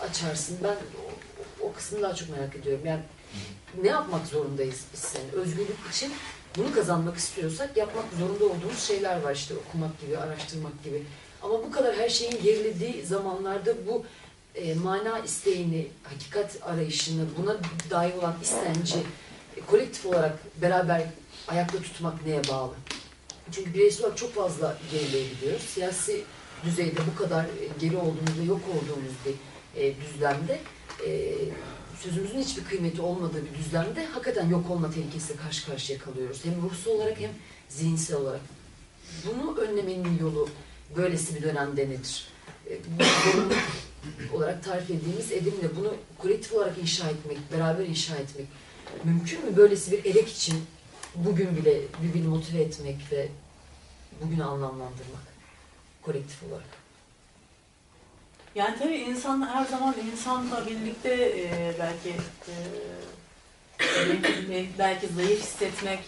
açarsın? Ben o, o kısmını daha çok merak ediyorum. Yani ne yapmak zorundayız biz senin? Özgürlük için bunu kazanmak istiyorsak yapmak zorunda olduğumuz şeyler var. İşte okumak gibi, araştırmak gibi. Ama bu kadar her şeyin gerilediği zamanlarda bu e, mana isteğini, hakikat arayışını, buna dair olan istenci e, kolektif olarak beraber ayakta tutmak neye bağlı? Çünkü bireysel olarak çok fazla gerileye gidiyoruz. Siyasi düzeyde bu kadar e, geri olduğumuz ve yok olduğumuz bir e, düzlemde e, sözümüzün hiçbir kıymeti olmadığı bir düzlemde hakikaten yok olma tehlikesiyle karşı karşıya kalıyoruz. Hem ruhsal olarak hem zihinsel olarak. Bunu önlemenin yolu böylesi bir dönemde nedir? E, olarak tarif ettiğimiz edimle bunu kolektif olarak inşa etmek, beraber inşa etmek mümkün mü? Böylesi bir erek için bugün bile birbirini motive etmek ve bugünü anlamlandırmak kolektif olarak. Yani tabii insan her zaman insanla birlikte e, belki e, belki, zayıf hissetmek,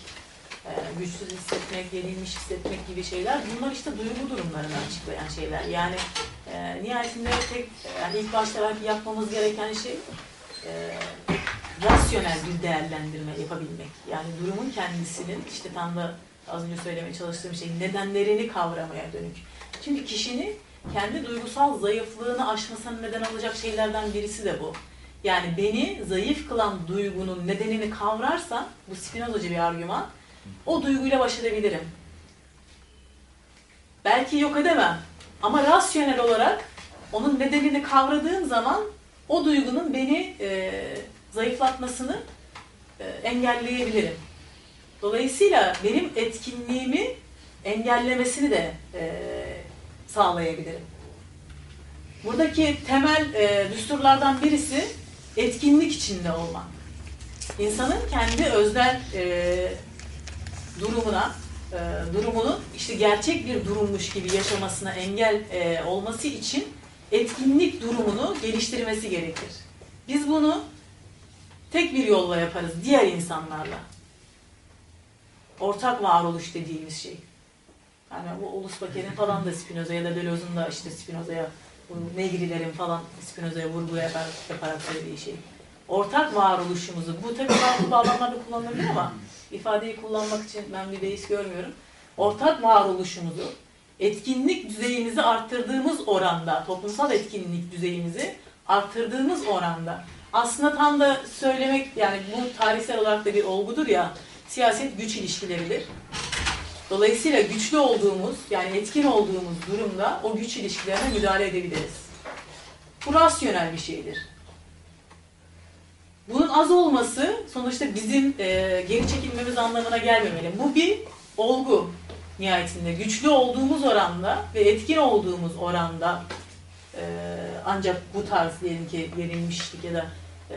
e, güçsüz hissetmek, yenilmiş hissetmek gibi şeyler. Bunlar işte duygu durumlarını açıklayan şeyler. Yani e, nihayetinde tek yani ilk başta belki yapmamız gereken şey e, rasyonel bir değerlendirme yapabilmek. Yani durumun kendisinin işte tam da az önce söylemeye çalıştığım şey nedenlerini kavramaya dönük. Çünkü kişinin kendi duygusal zayıflığını aşmasına neden olacak şeylerden birisi de bu. Yani beni zayıf kılan duygunun nedenini kavrarsam, bu Spinozacı bir argüman, o duyguyla baş edebilirim. Belki yok edemem ama rasyonel olarak onun nedenini kavradığım zaman o duygunun beni e, zayıflatmasını e, engelleyebilirim. Dolayısıyla benim etkinliğimi engellemesini de e, sağlayabilirim. Buradaki temel e, düsturlardan birisi etkinlik içinde olmak. İnsanın kendi özel e, durumuna, e, durumunu işte gerçek bir durummuş gibi yaşamasına engel e, olması için etkinlik durumunu geliştirmesi gerekir. Biz bunu tek bir yolla yaparız, diğer insanlarla. Ortak varoluş dediğimiz şey. Yani bu Ulus Baker'in falan da Spinoza ya da Deleuze'un da işte Spinoza'ya, bu Negri'lerin falan Spinoza'ya vurgu yapar, yaparak söylediği şey. Ortak varoluşumuzu, bu tabii farklı bağlamlarda kullanılabilir ama ifadeyi kullanmak için ben bir beis görmüyorum. Ortak varoluşumuzu, etkinlik düzeyimizi arttırdığımız oranda, toplumsal etkinlik düzeyimizi arttırdığımız oranda, aslında tam da söylemek, yani bu tarihsel olarak da bir olgudur ya, siyaset güç ilişkileridir. Dolayısıyla güçlü olduğumuz, yani etkin olduğumuz durumda o güç ilişkilerine müdahale edebiliriz. Bu rasyonel bir şeydir. Bunun az olması sonuçta bizim e, geri çekilmemiz anlamına gelmemeli. Bu bir olgu nihayetinde. Güçlü olduğumuz oranda ve etkin olduğumuz oranda e, ancak bu tarz diyelim ki yenilmişlik ya da e,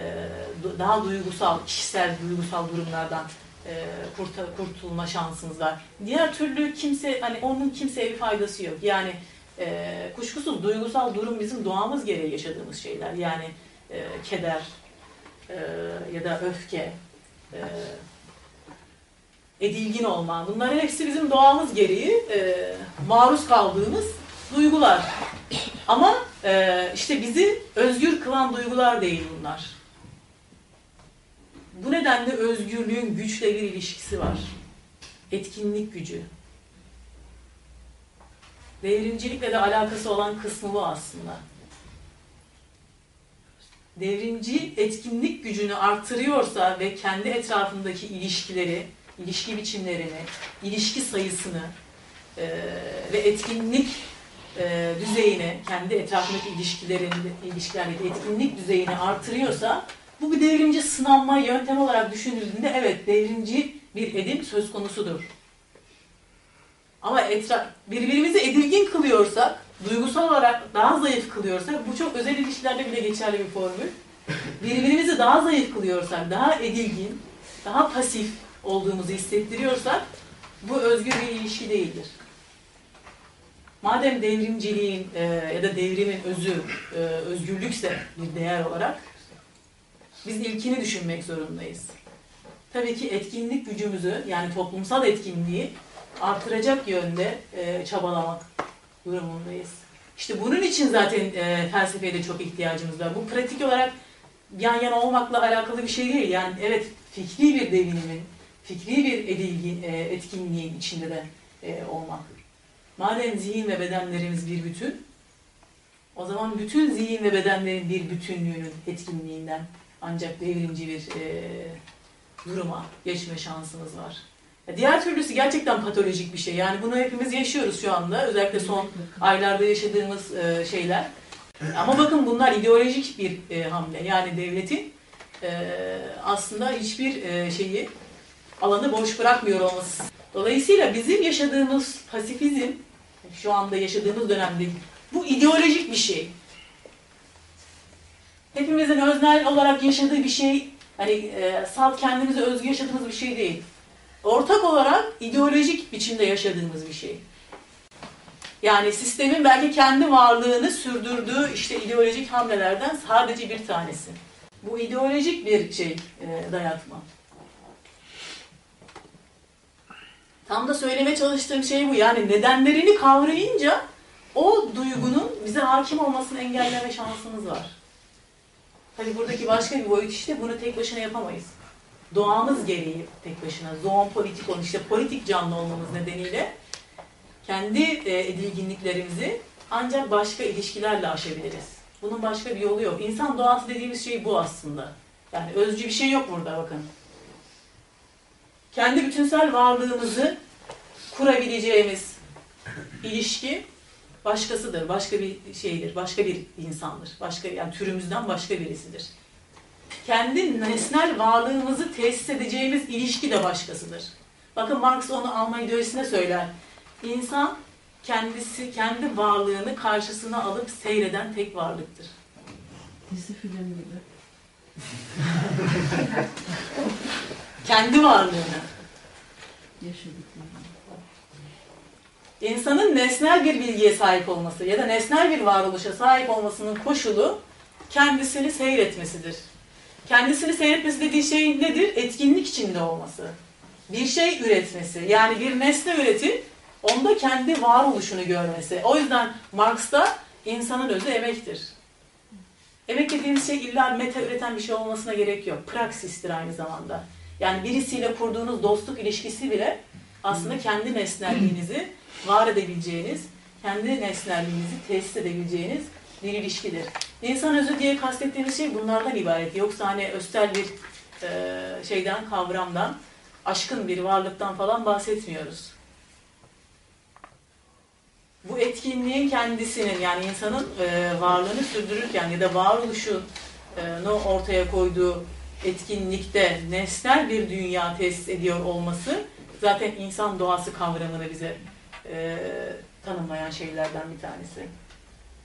daha duygusal, kişisel duygusal durumlardan kurta- kurtulma şansımız var. Diğer türlü kimse hani onun kimseye bir faydası yok. Yani e, kuşkusuz duygusal durum bizim doğamız gereği yaşadığımız şeyler. Yani e, keder e, ya da öfke, e, edilgin olma. Bunların hepsi bizim doğamız gereği e, maruz kaldığımız duygular. Ama e, işte bizi özgür kılan duygular değil bunlar. Bu nedenle özgürlüğün güçle bir ilişkisi var. Etkinlik gücü. Devrimcilikle de alakası olan kısmı bu aslında. Devrimci etkinlik gücünü artırıyorsa ve kendi etrafındaki ilişkileri, ilişki biçimlerini, ilişki sayısını e, ve etkinlik e, düzeyini, kendi etrafındaki ilişkilerin, ilişkilerdeki etkinlik düzeyini artırıyorsa bu bir devrimci sınanma yöntem olarak düşünüldüğünde evet devrimci bir edim söz konusudur. Ama etraf, birbirimizi edilgin kılıyorsak duygusal olarak daha zayıf kılıyorsak, bu çok özel ilişkilerde bile geçerli bir formül. Birbirimizi daha zayıf kılıyorsak, daha edilgin, daha pasif olduğumuzu hissettiriyorsak, bu özgür bir ilişki değildir. Madem devrimciliğin e, ya da devrimin özü e, özgürlükse bir değer olarak, biz ilkini düşünmek zorundayız. Tabii ki etkinlik gücümüzü, yani toplumsal etkinliği artıracak yönde e, çabalamak durumundayız. İşte bunun için zaten e, felsefeye de çok ihtiyacımız var. Bu pratik olarak yan yana olmakla alakalı bir şey değil. Yani evet fikri bir devinimin, fikri bir edilgin, e, etkinliğin içinde de e, olmak. Madem zihin ve bedenlerimiz bir bütün, o zaman bütün zihin ve bedenlerin bir bütünlüğünün etkinliğinden ancak devrimci bir e, duruma geçme şansımız var. Ya Diğer türlüsü gerçekten patolojik bir şey. Yani bunu hepimiz yaşıyoruz şu anda. Özellikle son aylarda yaşadığımız e, şeyler. Ama bakın bunlar ideolojik bir e, hamle. Yani devletin e, aslında hiçbir e, şeyi alanı boş bırakmıyor olması. Dolayısıyla bizim yaşadığımız pasifizm, şu anda yaşadığımız dönemde bu ideolojik bir şey. Hepimizin öznel olarak yaşadığı bir şey, hani e, salt kendimize özgü yaşadığımız bir şey değil. Ortak olarak ideolojik biçimde yaşadığımız bir şey. Yani sistemin belki kendi varlığını sürdürdüğü işte ideolojik hamlelerden sadece bir tanesi. Bu ideolojik bir şey, e, dayatma. Tam da söylemeye çalıştığım şey bu. Yani nedenlerini kavrayınca o duygunun bize hakim olmasını engelleme şansımız var. Tabii buradaki başka bir boyut işte bunu tek başına yapamayız. Doğamız gereği tek başına, zoon politikon, işte politik canlı olmamız nedeniyle kendi e, edilginliklerimizi ancak başka ilişkilerle aşabiliriz. Bunun başka bir yolu yok. İnsan doğası dediğimiz şey bu aslında. Yani özcü bir şey yok burada bakın. Kendi bütünsel varlığımızı kurabileceğimiz ilişki başkasıdır, başka bir şeydir, başka bir insandır. Başka yani türümüzden başka birisidir. Kendi nesnel varlığımızı tesis edeceğimiz ilişki de başkasıdır. Bakın Marx onu Alman ideolojisine söyler. İnsan kendisi kendi varlığını karşısına alıp seyreden tek varlıktır. Dizi film gibi. Kendi varlığını. Yaşadıklarım. İnsanın nesnel bir bilgiye sahip olması ya da nesnel bir varoluşa sahip olmasının koşulu kendisini seyretmesidir. Kendisini seyretmesi dediği şey nedir? Etkinlik içinde olması. Bir şey üretmesi. Yani bir nesne üretip onda kendi varoluşunu görmesi. O yüzden Marx'ta insanın özü emektir. Emek dediğimiz şey illa meta üreten bir şey olmasına gerek yok. Praksistir aynı zamanda. Yani birisiyle kurduğunuz dostluk ilişkisi bile aslında kendi nesnelliğinizi var edebileceğiniz, kendi nesnelliğinizi tesis edebileceğiniz bir ilişkidir. İnsan özü diye kastettiğimiz şey bunlardan ibaret. Yoksa hani östel bir e, şeyden, kavramdan, aşkın bir varlıktan falan bahsetmiyoruz. Bu etkinliğin kendisinin yani insanın e, varlığını sürdürürken ya da varoluşunu ortaya koyduğu etkinlikte nesnel bir dünya tesis ediyor olması zaten insan doğası kavramını bize e, tanımlayan şeylerden bir tanesi.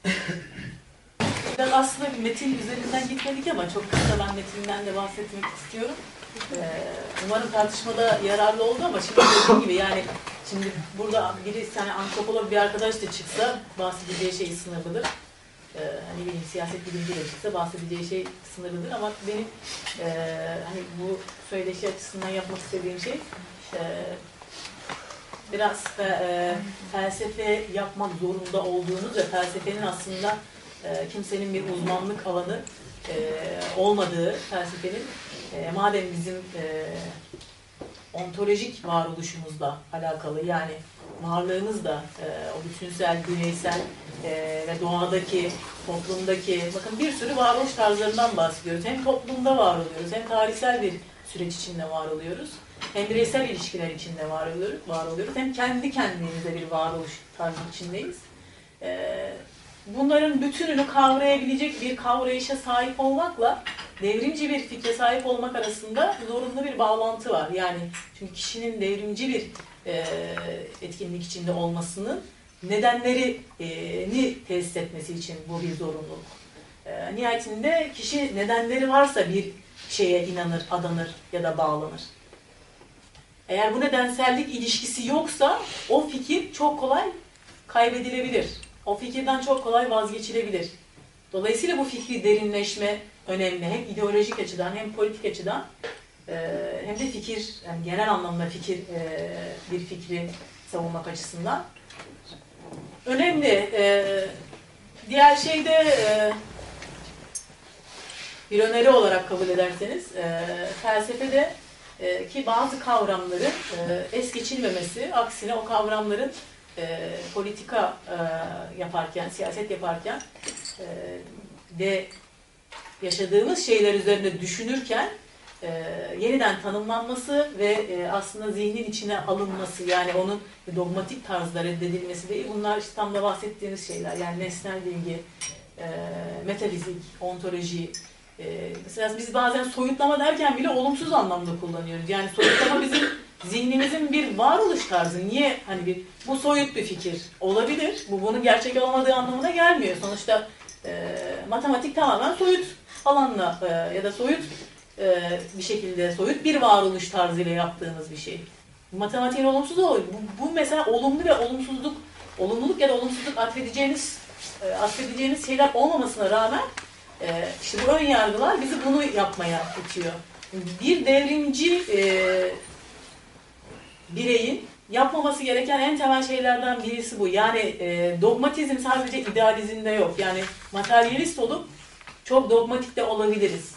Biraz aslında metin üzerinden gitmedik ama çok kısa ben metinden de bahsetmek istiyorum. Ee, umarım tartışmada yararlı oldu ama şimdi dediğim gibi yani şimdi burada biri yani antropolog bir arkadaş da çıksa bahsedeceği şey sınırlıdır. Ee, hani bir siyaset bilimci de çıksa bahsedeceği şey sınırlıdır ama benim e, hani bu söyleşi açısından yapmak istediğim şey e, biraz e, felsefe yapmak zorunda olduğunuz ve felsefenin aslında e, kimsenin bir uzmanlık alanı e, olmadığı felsefenin e, madem bizim e, ontolojik varoluşumuzla alakalı yani varlığımızla e, o bütünsel, bireysel e, ve doğadaki, toplumdaki bakın bir sürü varoluş tarzlarından bahsediyoruz. Hem toplumda var oluyoruz hem tarihsel bir süreç içinde var oluyoruz. Hem bireysel ilişkiler içinde var oluyoruz, var oluyoruz hem kendi kendimize bir varoluş tarzı içindeyiz. Ee, bunların bütününü kavrayabilecek bir kavrayışa sahip olmakla devrimci bir fikre sahip olmak arasında zorunlu bir bağlantı var. Yani çünkü kişinin devrimci bir e, etkinlik içinde olmasının nedenlerini tesis etmesi için bu bir zorunluluk. E, nihayetinde kişi nedenleri varsa bir şeye inanır, adanır ya da bağlanır. Eğer bu nedensellik ilişkisi yoksa o fikir çok kolay kaybedilebilir. O fikirden çok kolay vazgeçilebilir. Dolayısıyla bu fikri derinleşme önemli. Hem ideolojik açıdan hem politik açıdan e, hem de fikir, yani genel anlamda fikir e, bir fikri savunmak açısından önemli. E, diğer şey de bir öneri olarak kabul ederseniz felsefede e, ki bazı kavramların e, es geçilmemesi, aksine o kavramların e, politika yaparken, siyaset yaparken e, ve yaşadığımız şeyler üzerinde düşünürken e, yeniden tanımlanması ve e, aslında zihnin içine alınması yani onun dogmatik tarzda reddedilmesi değil. Bunlar işte tam da bahsettiğimiz şeyler yani nesnel bilgi, e, metafizik, ontoloji. E, mesela biz bazen soyutlama derken bile olumsuz anlamda kullanıyoruz. Yani soyutlama bizim zihnimizin bir varoluş tarzı. Niye hani bir bu soyut bir fikir olabilir. Bu bunun gerçek olmadığı anlamına gelmiyor. Sonuçta e, matematik tamamen soyut alanla e, ya da soyut e, bir şekilde soyut bir varoluş tarzıyla yaptığımız bir şey. Matematiğin olumsuz oluyor. Bu, bu mesela olumlu ve olumsuzluk, olumluluk ya da olumsuzluk atfedeceğiniz e, atfedeceğiniz şeyler olmamasına rağmen e, işte bu ön yargılar bizi bunu yapmaya itiyor. Bir devrimci e, bireyin yapmaması gereken en temel şeylerden birisi bu. Yani e, dogmatizm sadece idealizmde yok. Yani materyalist olup çok dogmatik de olabiliriz.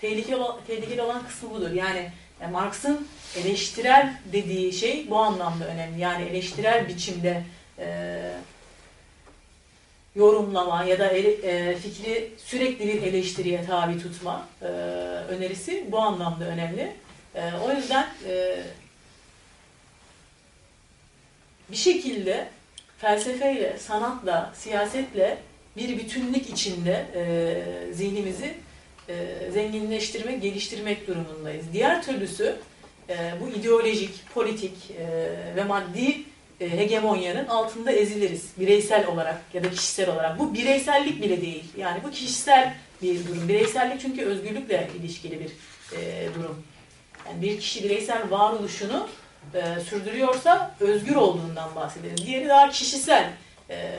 Tehlikeli, tehlikeli olan kısmı budur. Yani e, Marx'ın eleştirel dediği şey bu anlamda önemli. Yani eleştirel biçimde e, yorumlama ya da ele, e, fikri sürekli bir eleştiriye tabi tutma e, önerisi bu anlamda önemli. E, o yüzden e, bir şekilde felsefeyle, sanatla, siyasetle bir bütünlük içinde e, zihnimizi e, zenginleştirmek, geliştirmek durumundayız. Diğer türlüsü e, bu ideolojik, politik e, ve maddi e, hegemonyanın altında eziliriz. Bireysel olarak ya da kişisel olarak. Bu bireysellik bile değil. Yani bu kişisel bir durum. Bireysellik çünkü özgürlükle ilişkili bir e, durum. Yani bir kişi bireysel varoluşunu e, sürdürüyorsa özgür olduğundan bahsederiz. Diğeri daha kişisel e,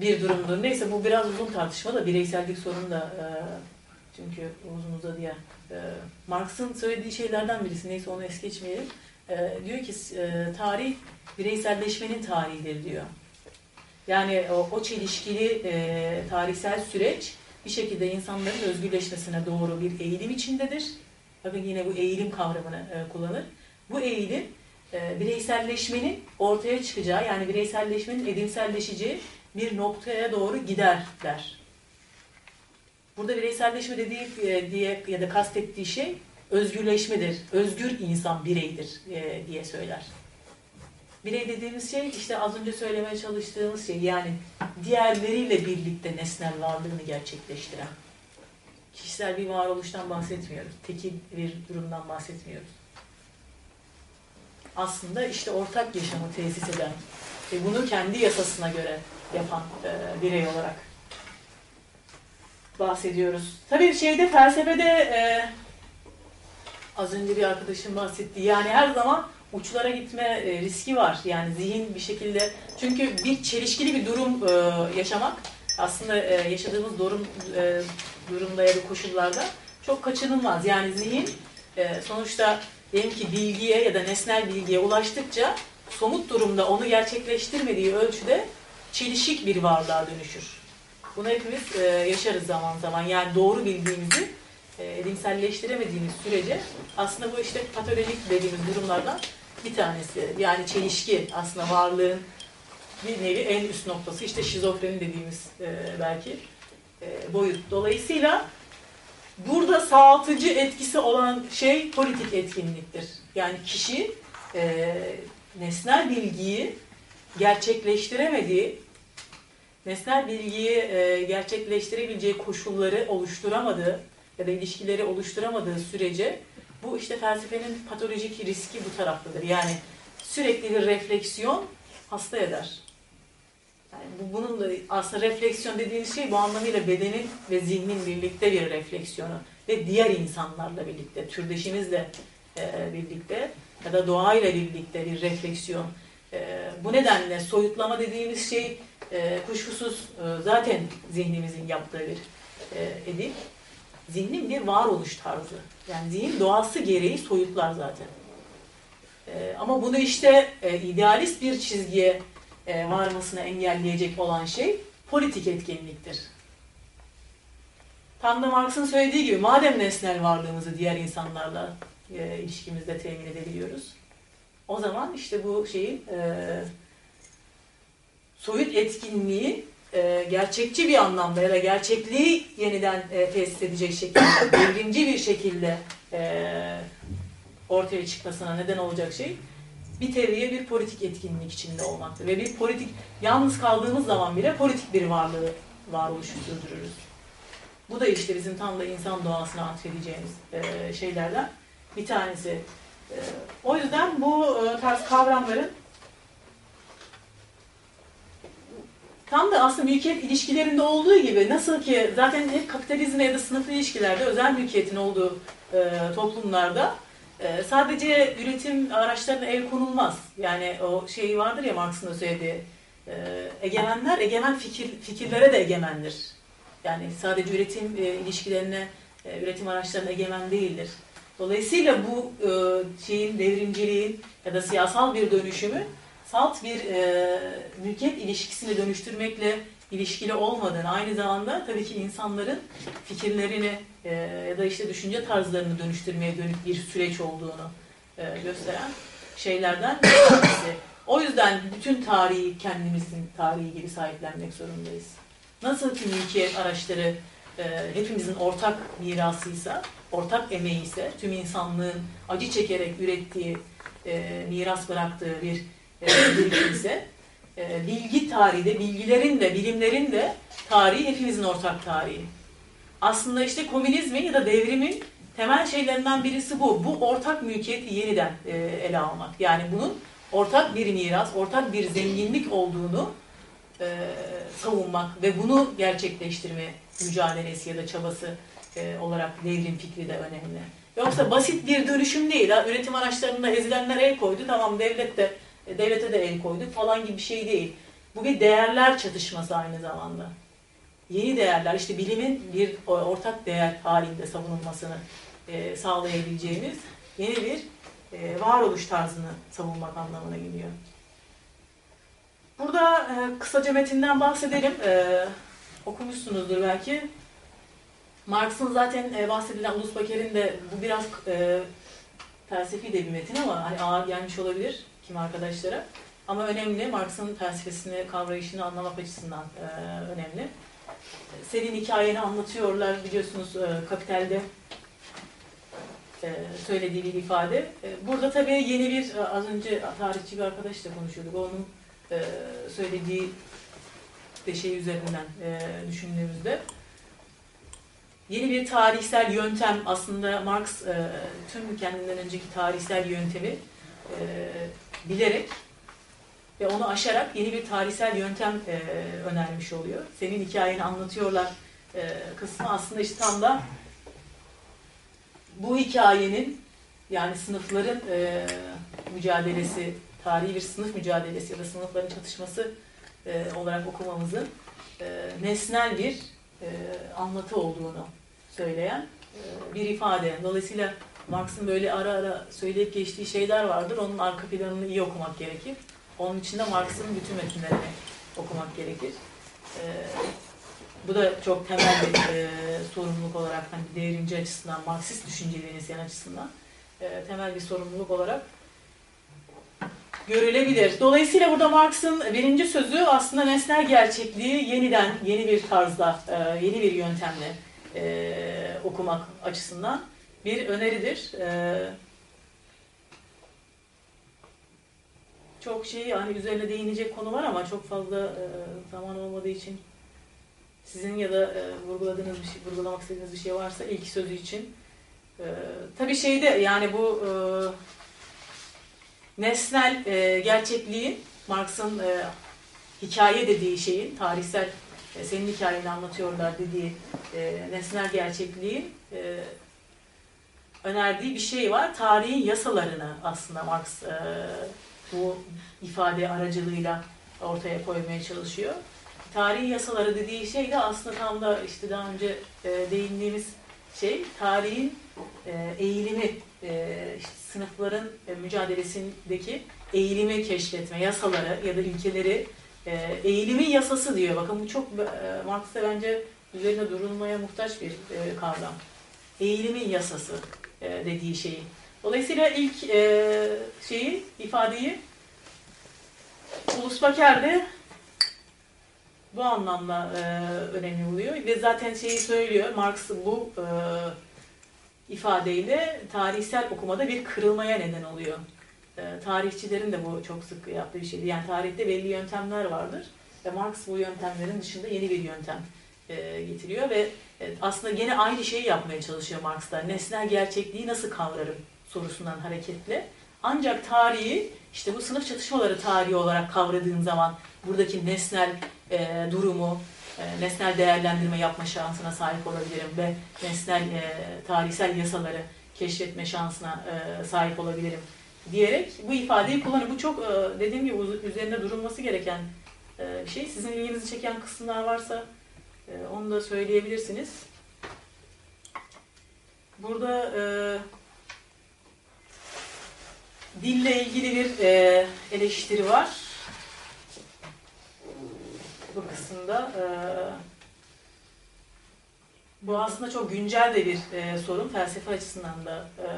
bir durumdur. Neyse bu biraz uzun tartışma da bireysellik sorunu da e, çünkü uzun uzadı ya. E, Marx'ın söylediği şeylerden birisi neyse onu es geçmeyelim. E, diyor ki e, tarih bireyselleşmenin tarihidir diyor. Yani o, o çelişkili e, tarihsel süreç bir şekilde insanların özgürleşmesine doğru bir eğilim içindedir. Bakın yine bu eğilim kavramını e, kullanır. Bu eğilim e, bireyselleşmenin ortaya çıkacağı yani bireyselleşmenin edimselleşeceği bir noktaya doğru gider der. Burada bireyselleşme dediği e, diye ya da kastettiği şey özgürleşmedir. Özgür insan bireydir e, diye söyler. Birey dediğimiz şey işte az önce söylemeye çalıştığımız şey yani diğerleriyle birlikte nesnel varlığını gerçekleştiren. Kişisel bir varoluştan bahsetmiyoruz. Tekil bir durumdan bahsetmiyoruz. Aslında işte ortak yaşamı tesis eden ve bunu kendi yasasına göre yapan e, birey olarak bahsediyoruz. Tabii şeyde felsefede e, az önce bir arkadaşım bahsetti. Yani her zaman uçlara gitme e, riski var. Yani zihin bir şekilde çünkü bir çelişkili bir durum e, yaşamak aslında e, yaşadığımız durum durumda ya da koşullarda çok kaçınılmaz. Yani zihin sonuçta diyelim ki bilgiye ya da nesnel bilgiye ulaştıkça somut durumda onu gerçekleştirmediği ölçüde çelişik bir varlığa dönüşür. Bunu hepimiz yaşarız zaman zaman. Yani doğru bildiğimizi e, sürece aslında bu işte patolojik dediğimiz durumlardan bir tanesi. Yani çelişki aslında varlığın bir nevi en üst noktası. işte şizofreni dediğimiz e, belki e, boyut. Dolayısıyla burada sağaltıcı etkisi olan şey politik etkinliktir. Yani kişi e, nesnel bilgiyi gerçekleştiremediği, nesnel bilgiyi gerçekleştirebileceği koşulları oluşturamadığı ya da ilişkileri oluşturamadığı sürece bu işte felsefenin patolojik riski bu taraftadır. Yani sürekli bir refleksiyon hasta eder. Yani bu, bunun da aslında refleksiyon dediğimiz şey bu anlamıyla bedenin ve zihnin birlikte bir refleksiyonu ve diğer insanlarla birlikte, türdeşimizle e, birlikte ya da doğayla birlikte bir refleksiyon. E, bu nedenle soyutlama dediğimiz şey e, kuşkusuz e, zaten zihnimizin yaptığı bir e, edip. Zihnin bir varoluş tarzı. Yani zihin doğası gereği soyutlar zaten. E, ama bunu işte e, idealist bir çizgiye e, varmasını engelleyecek olan şey politik etkinliktir. Tam da Marx'ın söylediği gibi madem nesnel varlığımızı diğer insanlarla e, ilişkimizde temin edebiliyoruz. O zaman işte bu şeyin e, soyut etkinliği e, gerçekçi bir anlamda ya da gerçekliği yeniden e, tesis edecek şekilde, devrimci bir şekilde e, ortaya çıkmasına neden olacak şey bir teoriye bir politik etkinlik içinde olmaktır. Ve bir politik, yalnız kaldığımız zaman bile politik bir varlığı, varoluşu sürdürürüz. Bu da işte bizim tam da insan doğasına atfedeceğimiz e, şeylerden bir tanesi. E, o yüzden bu e, tarz kavramların tam da aslında mülkiyet ilişkilerinde olduğu gibi nasıl ki zaten hep kapitalizm ya da sınıflı ilişkilerde özel mülkiyetin olduğu e, toplumlarda e, sadece üretim araçlarına el konulmaz. Yani o şey vardır ya Marx'ın söylediği e, egemenler egemen fikir, fikirlere de egemendir. Yani sadece üretim e, ilişkilerine, e, üretim araçlarına egemen değildir. Dolayısıyla bu e, şeyin devrimciliğin ya da siyasal bir dönüşümü salt bir e, mülkiyet ilişkisini dönüştürmekle ilişkili olmadığını, aynı zamanda tabii ki insanların fikirlerini e, ya da işte düşünce tarzlarını dönüştürmeye dönük bir süreç olduğunu e, gösteren şeylerden bir tanesi. O yüzden bütün tarihi kendimizin tarihi gibi sahiplenmek zorundayız. Nasıl ki mülkiyet araçları e, hepimizin ortak mirasıysa, ortak emeği ise, tüm insanlığın acı çekerek ürettiği, e, miras bıraktığı bir e, birikim ise, e, bilgi tarihi de, bilgilerin de, bilimlerin de tarihi hepimizin ortak tarihi. Aslında işte komünizmin ya da devrimin temel şeylerinden birisi bu. Bu ortak mülkiyeti yeniden e, ele almak. Yani bunun ortak bir miras, ortak bir zenginlik olduğunu e, savunmak ve bunu gerçekleştirme mücadelesi ya da çabası e, olarak devrim fikri de önemli. Yoksa basit bir dönüşüm değil. Ha, üretim araçlarında ezilenler el koydu, tamam devlet de devlete de el koyduk falan gibi bir şey değil. Bu bir değerler çatışması aynı zamanda. Yeni değerler, işte bilimin bir ortak değer halinde savunulmasını e, sağlayabileceğimiz yeni bir e, varoluş tarzını savunmak anlamına geliyor. Burada e, kısaca metinden bahsedelim. E, okumuşsunuzdur belki. Marx'ın zaten e, bahsedilen Ulus Baker'in de bu biraz e, felsefi de bir metin ama hani ağır gelmiş olabilir kim arkadaşlara. Ama önemli. Marx'ın felsefesini, kavrayışını anlamak açısından e, önemli. Senin hikayeni anlatıyorlar biliyorsunuz e, Kapital'de e, söylediği bir ifade. E, burada tabii yeni bir, e, az önce tarihçi bir arkadaşla konuşuyorduk. Onun e, söylediği de şey üzerinden e, düşündüğümüzde yeni bir tarihsel yöntem aslında Marx e, tüm kendinden önceki tarihsel yöntemi e, bilerek ve onu aşarak yeni bir tarihsel yöntem e, önermiş oluyor. Senin hikayeni anlatıyorlar e, kısmı aslında işte tam da bu hikayenin yani sınıfların e, mücadelesi, tarihi bir sınıf mücadelesi ya da sınıfların çatışması e, olarak okumamızın e, nesnel bir e, anlatı olduğunu söyleyen e, bir ifade. Dolayısıyla Marx'ın böyle ara ara söyleyip geçtiği şeyler vardır. Onun arka planını iyi okumak gerekir. Onun için de Marx'ın bütün metinlerini okumak gerekir. E, bu da çok temel bir e, sorumluluk olarak hani devrimci açısından, Marksist düşünceleriniz açısından e, temel bir sorumluluk olarak görülebilir. Dolayısıyla burada Marx'ın birinci sözü aslında nesnel gerçekliği yeniden, yeni bir tarzda, e, yeni bir yöntemle e, okumak açısından bir öneridir. E, çok şey hani üzerine değinecek konu var ama çok fazla e, zaman olmadığı için sizin ya da e, vurguladığınız bir şey, vurgulamak istediğiniz bir şey varsa ilk sözü için. E, tabii şeyde yani bu e, nesnel gerçekliğin Marx'ın hikaye dediği şeyin, tarihsel senin hikayeni anlatıyorlar dediği e, nesnel gerçekliğin e, önerdiği bir şey var. Tarihin yasalarını aslında Marx e, bu ifade aracılığıyla ortaya koymaya çalışıyor. Tarihin yasaları dediği şey de aslında tam da işte daha önce e, değindiğimiz şey tarihin e, eğilimi, e, işte sınıfların e, mücadelesindeki eğilimi keşfetme, yasaları ya da ilkeleri e, eğilimin yasası diyor. Bakın bu çok e, Marx'ta bence üzerine durulmaya muhtaç bir e, kavram. Eğilimin yasası e, dediği şeyi. Dolayısıyla ilk e, şeyi, ifadeyi Ulus de bu anlamda e, önemli oluyor ve zaten şeyi söylüyor, Marx bu e, ifadeyle tarihsel okumada bir kırılmaya neden oluyor. Tarihçilerin de bu çok sık yaptığı bir şeydi. Yani tarihte belli yöntemler vardır ve Marx bu yöntemlerin dışında yeni bir yöntem e, getiriyor ve e, aslında gene aynı şeyi yapmaya çalışıyor Marx'ta. Nesnel gerçekliği nasıl kavrarım sorusundan hareketle. Ancak tarihi işte bu sınıf çatışmaları tarihi olarak kavradığın zaman buradaki nesnel e, durumu, e, nesnel değerlendirme yapma şansına sahip olabilirim ve nesnel e, tarihsel yasaları keşfetme şansına e, sahip olabilirim diyerek bu ifadeyi kullanıyor. Bu çok e, dediğim gibi üzerine durulması gereken e, şey. Sizin ilginizi çeken kısımlar varsa onu da söyleyebilirsiniz. Burada e, dille ilgili bir e, eleştiri var. Bu kısımda. E, bu aslında çok güncel de bir e, sorun. Felsefe açısından da e,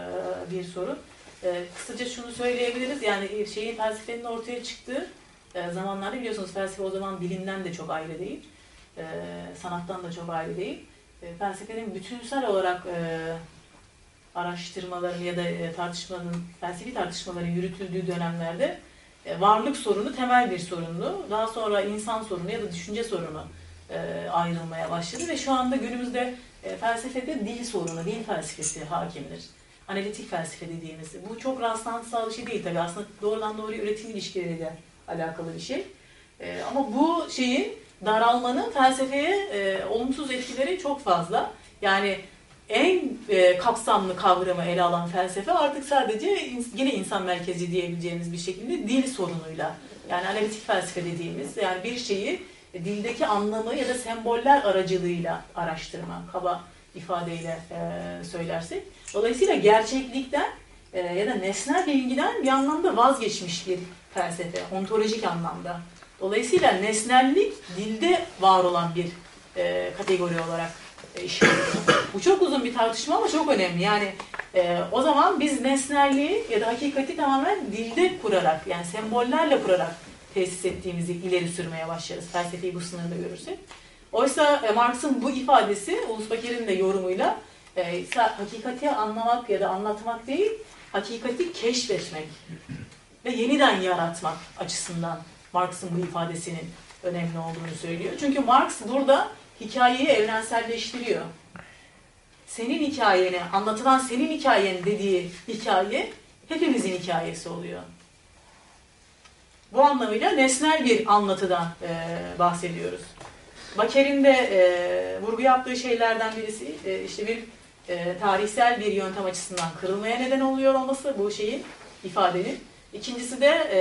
bir sorun. E, kısaca şunu söyleyebiliriz. Yani şeyin felsefenin ortaya çıktığı e, zamanlarda biliyorsunuz felsefe o zaman bilimden de çok ayrı değil. E, sanattan da çok ayrı değil. E, felsefenin bütünsel olarak e, araştırmaların ya da e, tartışmanın, felsefi tartışmaların yürütüldüğü dönemlerde e, varlık sorunu temel bir sorundu. Daha sonra insan sorunu ya da düşünce sorunu e, ayrılmaya başladı ve şu anda günümüzde e, felsefede dil sorunu, dil felsefesi hakimdir. Analitik felsefe dediğimiz. Bu çok rastlantısal bir şey değil tabii. Aslında doğrudan doğruya üretim ilişkileriyle alakalı bir şey. E, ama bu şeyin daralmanın felsefeye e, olumsuz etkileri çok fazla. Yani en e, kapsamlı kavramı ele alan felsefe artık sadece in, yine insan merkezi diyebileceğimiz bir şekilde dil sorunuyla yani analitik felsefe dediğimiz yani bir şeyi e, dildeki anlamı ya da semboller aracılığıyla araştırma kaba ifadeyle e, söylersek. Dolayısıyla gerçeklikten e, ya da nesnel bilgiden bir anlamda vazgeçmiş bir felsefe, ontolojik anlamda. Dolayısıyla nesnellik dilde var olan bir e, kategori olarak e, işliyor. Bu çok uzun bir tartışma ama çok önemli. Yani e, o zaman biz nesnelliği ya da hakikati tamamen dilde kurarak yani sembollerle kurarak tesis ettiğimizi ileri sürmeye başlarız. Felsefeyi bu sınırda görürsek. Oysa e, Marx'ın bu ifadesi Ulus Baker'in de yorumuyla e, hakikati anlamak ya da anlatmak değil, hakikati keşfetmek ve yeniden yaratmak açısından Marx'ın bu ifadesinin önemli olduğunu söylüyor. Çünkü Marx burada hikayeyi evrenselleştiriyor. Senin hikayeni, anlatılan senin hikayen dediği hikaye hepimizin hikayesi oluyor. Bu anlamıyla nesnel bir anlatıdan e, bahsediyoruz. Baker'in de e, vurgu yaptığı şeylerden birisi e, işte bir e, tarihsel bir yöntem açısından kırılmaya neden oluyor olması bu şeyin, ifadenin. İkincisi de e,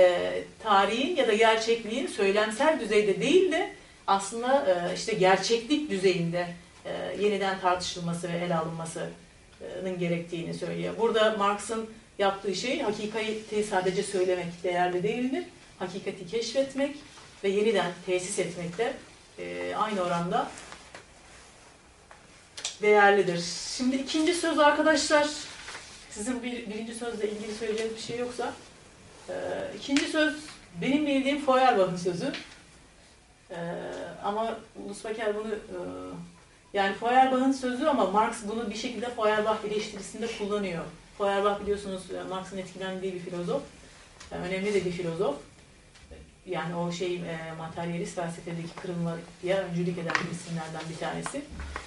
tarihin ya da gerçekliğin söylemsel düzeyde değil de aslında e, işte gerçeklik düzeyinde e, yeniden tartışılması ve ele alınmasının gerektiğini söylüyor. Burada Marx'ın yaptığı şey hakikati sadece söylemek değerli değildir. Hakikati keşfetmek ve yeniden tesis etmek de e, aynı oranda değerlidir. Şimdi ikinci söz arkadaşlar, sizin bir, birinci sözle ilgili söyleyeceğiniz bir şey yoksa, e, ikinci söz benim bildiğim Feuerbach'ın sözü. E, ama Ulus Baker bunu e, yani Feuerbach'ın sözü ama Marx bunu bir şekilde Feuerbach eleştirisinde kullanıyor. Feuerbach biliyorsunuz e, Marx'ın etkilendiği bir filozof. E, önemli de bir filozof. Yani o şey e, materyalist felsefedeki kırılmaya öncülük eden isimlerden bir tanesi.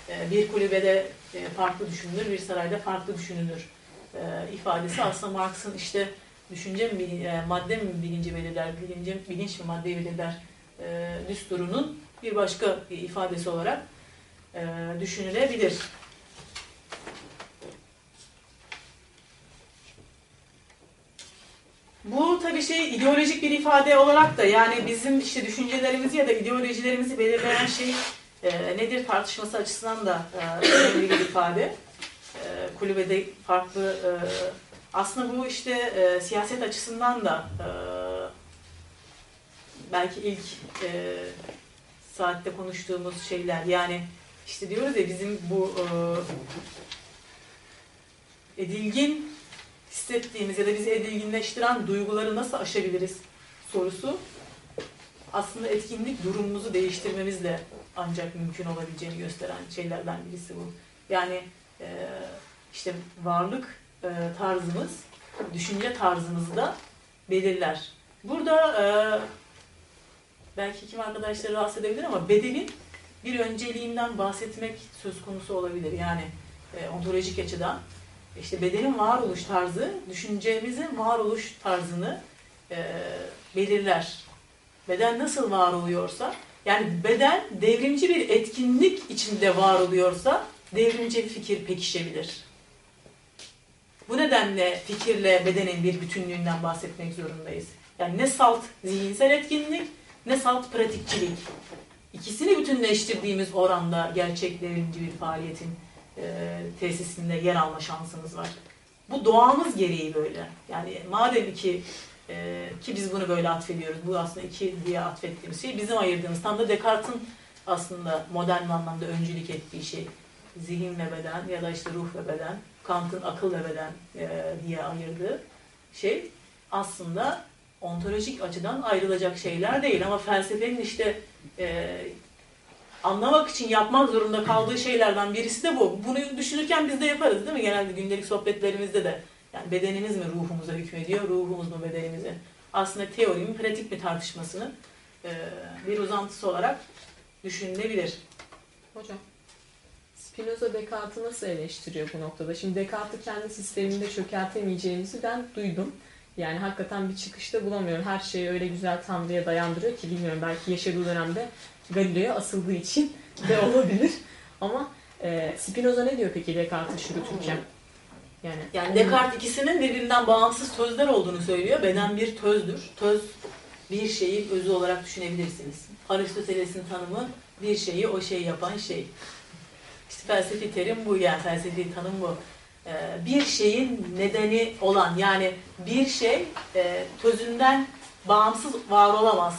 E, bir kulübede e, farklı düşünülür, bir sarayda farklı düşünülür e, ifadesi aslında Marx'ın işte düşünce mi, bilin- e, madde mi bilinci belirler, bilince, bilinç mi maddeyi belirler e, düsturunun bir başka bir ifadesi olarak e, düşünülebilir. Bu tabii şey ideolojik bir ifade olarak da yani bizim işte düşüncelerimizi ya da ideolojilerimizi belirleyen şey e, nedir tartışması açısından da e, önemli bir ifade. E, kulübede farklı e, aslında bu işte e, siyaset açısından da e, belki ilk e, saatte konuştuğumuz şeyler yani işte diyoruz ya bizim bu e, edilgin hissettiğimiz ya da bizi edilginleştiren duyguları nasıl aşabiliriz sorusu aslında etkinlik durumumuzu değiştirmemizle ancak mümkün olabileceğini gösteren şeylerden birisi bu. Yani e, işte varlık e, tarzımız, düşünce tarzımızı da belirler. Burada e, belki kim arkadaşları rahatsız edebilir ama bedenin bir önceliğinden bahsetmek söz konusu olabilir. Yani e, ontolojik açıdan işte bedenin varoluş tarzı, düşüncemizin varoluş tarzını belirler. Beden nasıl var oluyorsa, yani beden devrimci bir etkinlik içinde var oluyorsa devrimci fikir pekişebilir. Bu nedenle fikirle bedenin bir bütünlüğünden bahsetmek zorundayız. Yani ne salt zihinsel etkinlik, ne salt pratikçilik. İkisini bütünleştirdiğimiz oranda gerçek devrimci bir faaliyetin e, tesisinde yer alma şansımız var. Bu doğamız gereği böyle. Yani madem ki e, ki biz bunu böyle atfediyoruz. Bu aslında iki diye atfettiğimiz şey bizim ayırdığımız tam da Descartes'in aslında modern anlamda öncülük ettiği şey zihin ve beden ya da işte ruh ve beden, Kant'ın akıl ve e, diye ayırdığı şey aslında ontolojik açıdan ayrılacak şeyler değil ama felsefenin işte e, anlamak için yapmak zorunda kaldığı şeylerden birisi de bu. Bunu düşünürken biz de yaparız değil mi? Genelde gündelik sohbetlerimizde de. Yani bedenimiz mi ruhumuza hükmediyor, ruhumuz mu bedenimize? Aslında teori mi, pratik mi tartışmasının e, bir uzantısı olarak düşünülebilir. Hocam, Spinoza Descartes'i nasıl eleştiriyor bu noktada? Şimdi Descartes'i kendi sisteminde çökertemeyeceğimizi ben duydum. Yani hakikaten bir çıkışta bulamıyorum. Her şeyi öyle güzel Tanrı'ya dayandırıyor ki bilmiyorum belki yaşadığı dönemde Galileo'ya asıldığı için de olabilir. Ama e, Spinoza ne diyor peki Descartes'i çürütürken? Yani, Yani Descartes ikisinin birbirinden bağımsız sözler olduğunu söylüyor. Beden bir tözdür. Töz bir şeyi özü olarak düşünebilirsiniz. Aristoteles'in tanımı bir şeyi o şey yapan şey. İşte felsefi terim bu yani felsefi tanım bu. Ee, bir şeyin nedeni olan yani bir şey e, tözünden bağımsız var olamaz.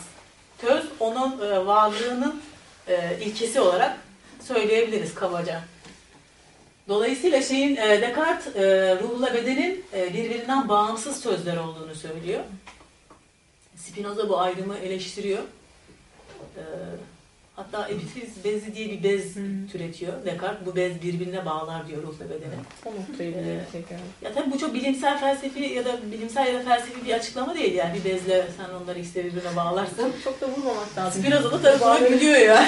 Töz onun e, varlığının e, ilkesi olarak söyleyebiliriz kabaca. Dolayısıyla şeyin e, Descartes e, ruhla bedenin e, birbirinden bağımsız sözler olduğunu söylüyor. Spinoza bu ayrımı eleştiriyor. E, hatta epifiz bezi diye bir bez Hı. türetiyor Descartes. Bu bez birbirine bağlar diyor ruhla bedeni. o noktayı Ee, tekrar. Ya tabii bu çok bilimsel felsefi ya da bilimsel ya da felsefi bir açıklama değil yani bir bezle sen onları işte birbirine bağlarsın. Çok da vurmamak lazım. Spinoza da tabii buna gülüyor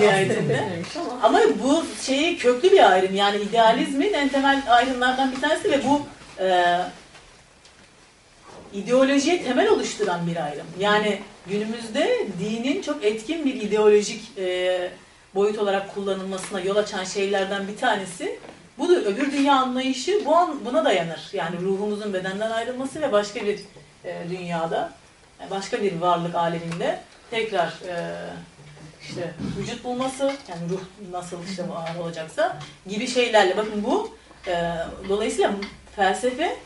Nihayetinde. affetmemiş ama. Ama bu şeyi köklü bir ayrım. Yani idealizmin en temel ayrımlardan bir tanesi ve bu e, ideolojiye temel oluşturan bir ayrım. Yani günümüzde dinin çok etkin bir ideolojik e, boyut olarak kullanılmasına yol açan şeylerden bir tanesi budur. Öbür dünya anlayışı bu an, buna dayanır. Yani ruhumuzun bedenden ayrılması ve başka bir e, dünyada, yani başka bir varlık aleminde tekrar e, işte vücut bulması, yani ruh nasıl işte olacaksa gibi şeylerle. Bakın bu e, dolayısıyla felsefe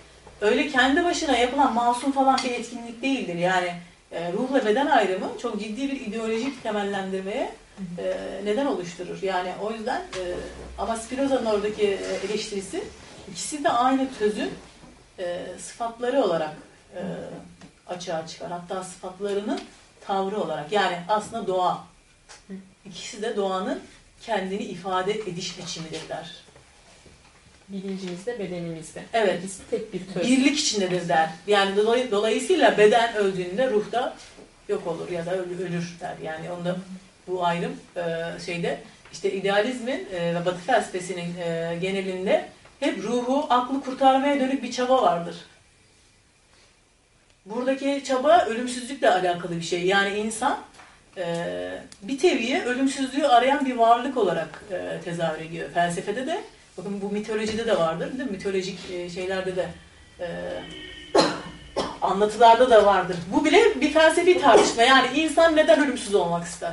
öyle kendi başına yapılan masum falan bir etkinlik değildir. Yani e, ruhla beden ayrımı çok ciddi bir ideolojik temellendirmeye e, neden oluşturur. Yani o yüzden e, ama Spinoza'nın oradaki e, eleştirisi ikisi de aynı tözün e, sıfatları olarak e, açığa çıkar. Hatta sıfatlarının tavrı olarak. Yani aslında doğa. İkisi de doğanın kendini ifade ediş biçimidirler. Bilincimizde, bedenimizde. Evet. İkisi tek bir töz. Birlik içindedir der. Yani dolay- dolayısıyla beden öldüğünde ruh da yok olur ya da ölü- ölür der. Yani onda bu ayrım e, şeyde işte idealizmin e, ve Batı felsefesinin e, genelinde hep ruhu, aklı kurtarmaya dönük bir çaba vardır. buradaki çaba ölümsüzlükle alakalı bir şey. Yani insan e, bir teviye ölümsüzlüğü arayan bir varlık olarak e, tezahür ediyor. Felsefede de, bakın bu mitolojide de vardır, değil mi? Mitolojik e, şeylerde de e, anlatılarda da vardır. Bu bile bir felsefi tartışma. Yani insan neden ölümsüz olmak ister?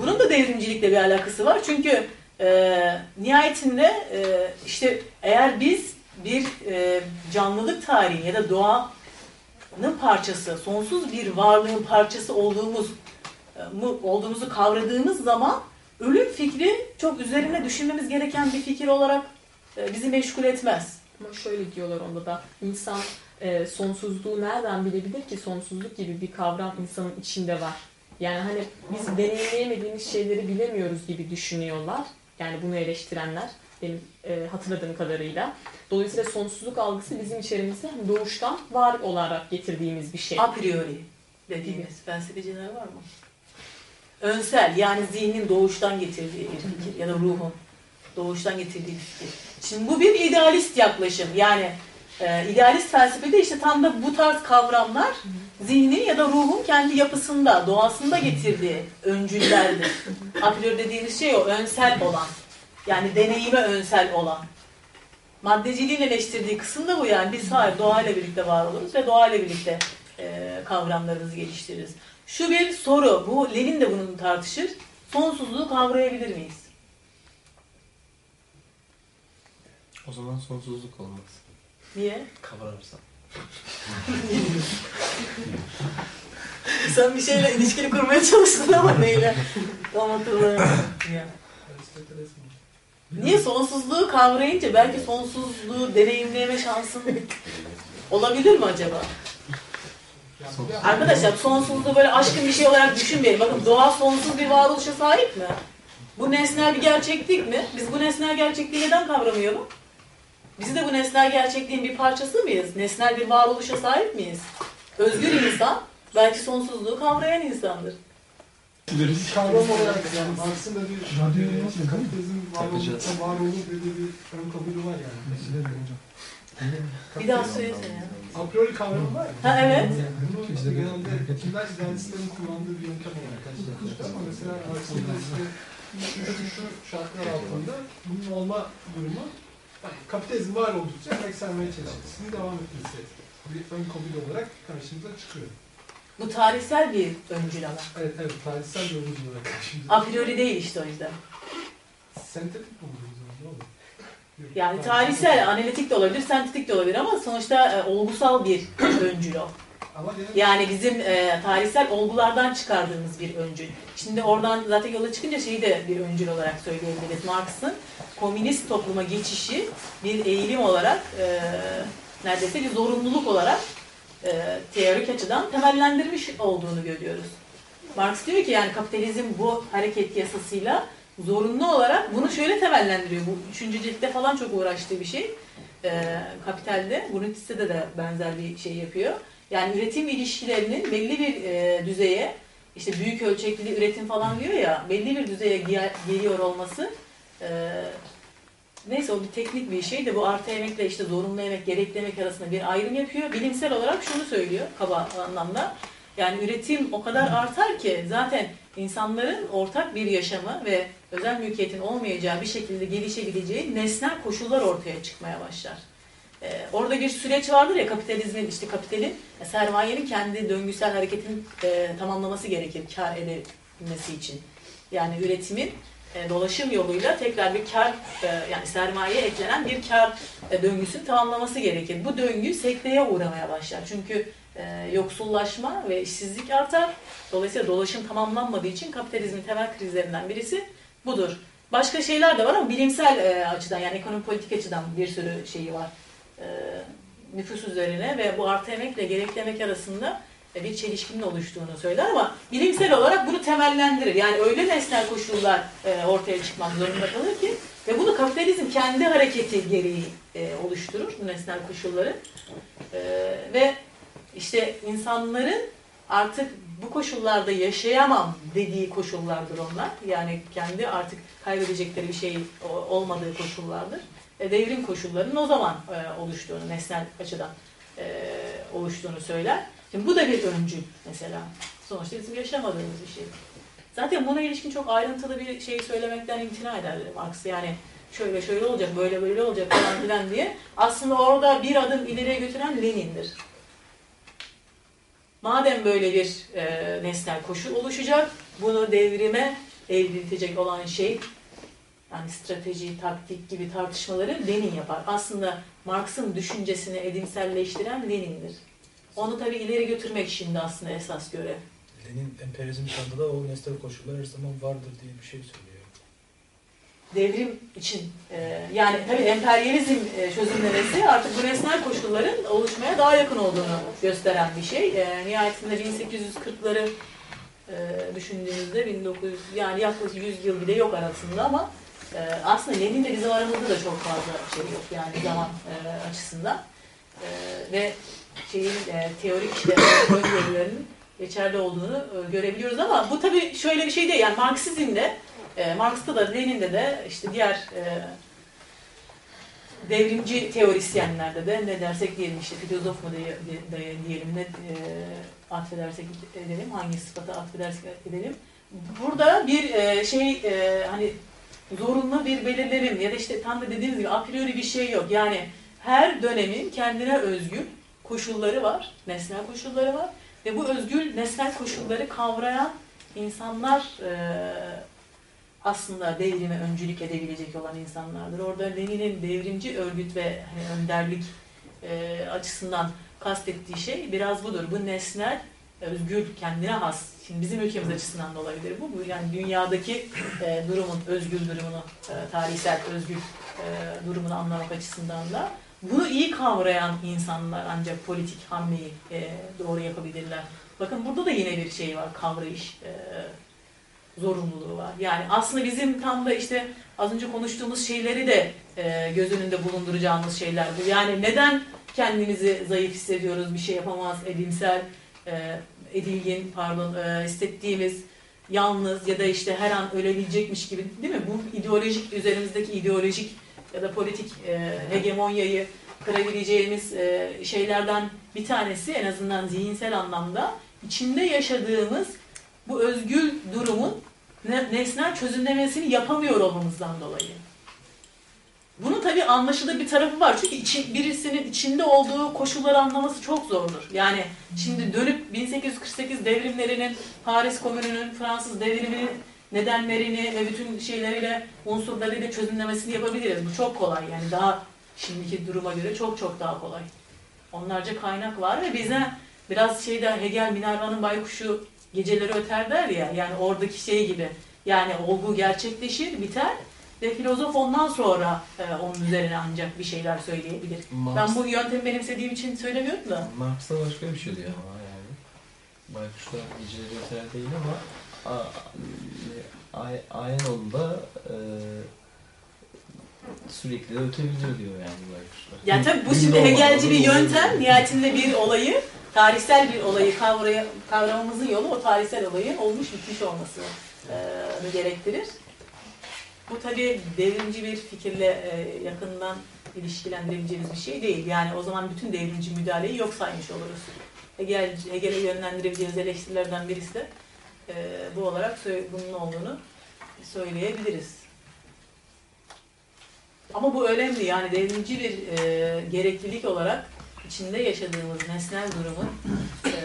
Bunun da devrimcilikle bir alakası var. Çünkü e, nihayetinde e, işte eğer biz bir e, canlılık tarihi ya da doğanın parçası, sonsuz bir varlığın parçası olduğumuz e, mu, olduğumuzu kavradığımız zaman ölüm fikri çok üzerine düşünmemiz gereken bir fikir olarak e, bizi meşgul etmez. Ama şöyle diyorlar onda da insan e, sonsuzluğu nereden bilebilir ki sonsuzluk gibi bir kavram insanın içinde var. Yani hani biz deneyimleyemediğimiz şeyleri bilemiyoruz gibi düşünüyorlar. Yani bunu eleştirenler benim e, hatırladığım kadarıyla. Dolayısıyla sonsuzluk algısı bizim içerimizde hani doğuştan var olarak getirdiğimiz bir şey. A priori dediğimiz felsefeciler var mı? Önsel yani zihnin doğuştan getirdiği bir fikir ya da ruhun doğuştan getirdiği bir fikir. Şimdi bu bir idealist yaklaşım. Yani e, idealist felsefede işte tam da bu tarz kavramlar zihnin ya da ruhun kendi yapısında, doğasında getirdiği öncüllerdir. A priori dediğimiz şey o, önsel olan. Yani deneyime önsel olan. Maddeciliğin eleştirdiği kısım da bu yani. Biz hayır doğayla birlikte var oluruz ve doğayla birlikte e, kavramlarımızı geliştiririz. Şu bir soru, bu Lenin de bunu tartışır. Sonsuzluğu kavrayabilir miyiz? O zaman sonsuzluk olmaz. Niye? Kavrarsam. Sen bir şeyle ilişkili kurmaya çalıştın ama neyle? Tam mi? Niye sonsuzluğu kavrayınca belki sonsuzluğu deneyimleme şansın olabilir mi acaba? Arkadaşlar sonsuzluğu böyle aşkın bir şey olarak düşünmeyelim. Bakın doğa sonsuz bir varoluşa sahip mi? Bu nesnel bir gerçeklik mi? Biz bu nesnel gerçekliği neden kavramayalım? Biz de bu nesnel gerçekliğin bir parçası mıyız? Nesnel bir varoluşa sahip miyiz? Özgür insan belki sonsuzluğu kavrayan insandır. Kavram olarak yani aslında bir e, kapitalizm var oldukça var olur dediği bir ön kabulü var yani. Bir daha söylesene ya. A priori kavramı var ya. Ha evet. Bunu işte genelde kimler idealistlerin kullandığı bir yöntem olarak karşılaştık ama mesela aslında işte şu, şu şartlar altında bunun olma durumu kapitalizm var oldukça ekselmeye çalışmasının devam etmesi bir ön kabul olarak karşımıza çıkıyor. Bu tarihsel bir öncül ama. Evet evet tarihsel bir olgu olarak karşımıza A priori değil işte o yüzden. Sentetik mi oluyor o zaman ne olur? Yani tarihsel, analitik de olabilir, sentetik de olabilir ama sonuçta e, olgusal bir öncül o. Ama Yani bizim e, tarihsel olgulardan çıkardığımız bir öncül. Şimdi oradan zaten yola çıkınca şeyi de bir öncül olarak söyleyebiliriz. Marx'ın komünist topluma geçişi bir eğilim olarak, e, neredeyse bir zorunluluk olarak e, teorik açıdan temellendirmiş olduğunu görüyoruz. Marx diyor ki yani kapitalizm bu hareket yasasıyla zorunlu olarak bunu şöyle temellendiriyor. Bu üçüncü ciltte falan çok uğraştığı bir şey. E, Kapital'de, Brunitiz'de de benzer bir şey yapıyor. Yani üretim ilişkilerinin belli bir e, düzeye, işte büyük ölçekli üretim falan diyor ya, belli bir düzeye gel- geliyor olması e, neyse o bir teknik bir şey de bu artı emekle işte zorunlu emek, gerekli emek arasında bir ayrım yapıyor. Bilimsel olarak şunu söylüyor kaba anlamda. Yani üretim o kadar artar ki zaten insanların ortak bir yaşamı ve özel mülkiyetin olmayacağı bir şekilde gelişebileceği nesnel koşullar ortaya çıkmaya başlar. Ee, orada bir süreç vardır ya kapitalizmin işte kapitalin e, sermayenin kendi döngüsel hareketini e, tamamlaması gerekir kar edebilmesi için. Yani üretimin e, dolaşım yoluyla tekrar bir kar e, yani sermayeye eklenen bir kar e, döngüsünü tamamlaması gerekir. Bu döngü sekteye uğramaya başlar. Çünkü e, yoksullaşma ve işsizlik artar. Dolayısıyla dolaşım tamamlanmadığı için kapitalizmin temel krizlerinden birisi budur. Başka şeyler de var ama bilimsel e, açıdan yani ekonomi politik açıdan bir sürü şeyi var. E, nüfus üzerine ve bu artı emekle gerekli emek arasında e, bir çelişkinin oluştuğunu söyler ama bilimsel olarak bunu temellendirir. Yani öyle nesnel koşullar e, ortaya çıkmak zorunda kalır ki ve bunu kapitalizm kendi hareketi gereği e, oluşturur bu nesnel koşulları. E, ve işte insanların artık bu koşullarda yaşayamam dediği koşullardır onlar. Yani kendi artık kaybedecekleri bir şey olmadığı koşullardır. E, devrim koşullarının o zaman e, oluştuğunu nesnel açıdan e, oluştuğunu söyler. Şimdi bu da bir öncül mesela. Sonuçta bizim yaşamadığımız bir şey. Zaten buna ilişkin çok ayrıntılı bir şey söylemekten imtina eder Marx. Yani şöyle şöyle olacak, böyle böyle olacak falan filan diye. Aslında orada bir adım ileriye götüren Lenin'dir. Madem böyle bir e, nesnel koşul oluşacak, bunu devrime evriltecek olan şey, yani strateji, taktik gibi tartışmaları Lenin yapar. Aslında Marx'ın düşüncesini edimselleştiren Lenin'dir. Onu tabii ileri götürmek şimdi aslında esas görev. Lenin emperyalizm da o nesnel koşullar her vardır diye bir şey söylüyor. Devrim için e, yani tabii emperyalizm e, çözümlemesi artık bu nesnel koşulların oluşmaya daha yakın olduğunu gösteren bir şey. E, nihayetinde 1840'ları e, düşündüğümüzde 1900 yani yaklaşık 100 yıl bile yok arasında ama e, aslında Lenin'le bizim aramızda da çok fazla şey yok yani zaman e, açısından. E, ve şeyin e, teorik işte geçerli olduğunu e, görebiliyoruz ama bu tabii şöyle bir şey değil. Yani Marksizmde e, Marx'ta da Lenin'de de işte diğer e, devrimci teorisyenlerde de ne dersek diyelim işte filozof mu diye, diye- diyelim ne e, atfedersek edelim hangi sıfata atfedersek edelim. Burada bir e, şey e, hani zorunlu bir belirlenim ya da işte tam da dediğiniz gibi a priori bir şey yok. Yani her dönemin kendine özgü koşulları var, nesnel koşulları var ve bu özgül nesnel koşulları kavrayan insanlar e, aslında devrime öncülük edebilecek olan insanlardır. Orada Lenin'in devrimci örgüt ve hani önderlik e, açısından kastettiği şey biraz budur. Bu nesnel, özgür, kendine has. Şimdi bizim ülkemiz açısından da olabilir bu. bu yani dünyadaki e, durumun, özgür durumunu, e, tarihsel özgür e, durumunu anlamak açısından da bunu iyi kavrayan insanlar ancak politik hamleyi e, doğru yapabilirler. Bakın burada da yine bir şey var, kavrayış e, zorunluluğu var. Yani aslında bizim tam da işte az önce konuştuğumuz şeyleri de e, göz önünde bulunduracağımız şeyler bu. Yani neden kendimizi zayıf hissediyoruz, bir şey yapamaz, edimsel, e, edilgin, pardon, e, hissettiğimiz, yalnız ya da işte her an ölebilecekmiş gibi değil mi? Bu ideolojik, üzerimizdeki ideolojik ya da politik e, hegemonyayı kırabileceğimiz e, şeylerden bir tanesi en azından zihinsel anlamda içinde yaşadığımız bu özgül durumun nesnel çözümlemesini yapamıyor olmamızdan dolayı. Bunun tabii anlaşılır bir tarafı var. Çünkü içi- birisinin içinde olduğu koşulları anlaması çok zordur. Yani şimdi dönüp 1848 devrimlerinin, Paris Komünü'nün, Fransız devriminin nedenlerini ve bütün şeyleriyle, unsurlarıyla çözümlemesini yapabiliriz. Bu çok kolay. Yani daha şimdiki duruma göre çok çok daha kolay. Onlarca kaynak var ve bize biraz şeyde Hegel Minerva'nın baykuşu geceleri öter der ya yani oradaki şey gibi yani olgu gerçekleşir biter ve filozof ondan sonra e, onun üzerine ancak bir şeyler söyleyebilir. Marx, Ben bu yöntemi benimsediğim için söylemiyorum da. Marx da başka bir şey diyor ama yani. Baykuşlar geceleri öter değil ama A- Ay- Ayanoğlu'da e, sürekli de ötebiliyor diyor yani baykuşlar. Yani tabii bu şimdi Hegelci bir yöntem. Nihayetinde bir olayı, tarihsel bir olayı kavraya, kavramamızın yolu o tarihsel olayın olmuş bitmiş olması e, gerektirir. Bu tabii devrimci bir fikirle e, yakından ilişkilendirebileceğimiz bir şey değil. Yani o zaman bütün devrimci müdahaleyi yok saymış oluruz. Hegel, Hegel'e yönlendirebileceğimiz eleştirilerden birisi de e, bu olarak bunun olduğunu söyleyebiliriz. Ama bu önemli yani devrimci bir e, gereklilik olarak içinde yaşadığımız nesnel durumun, e,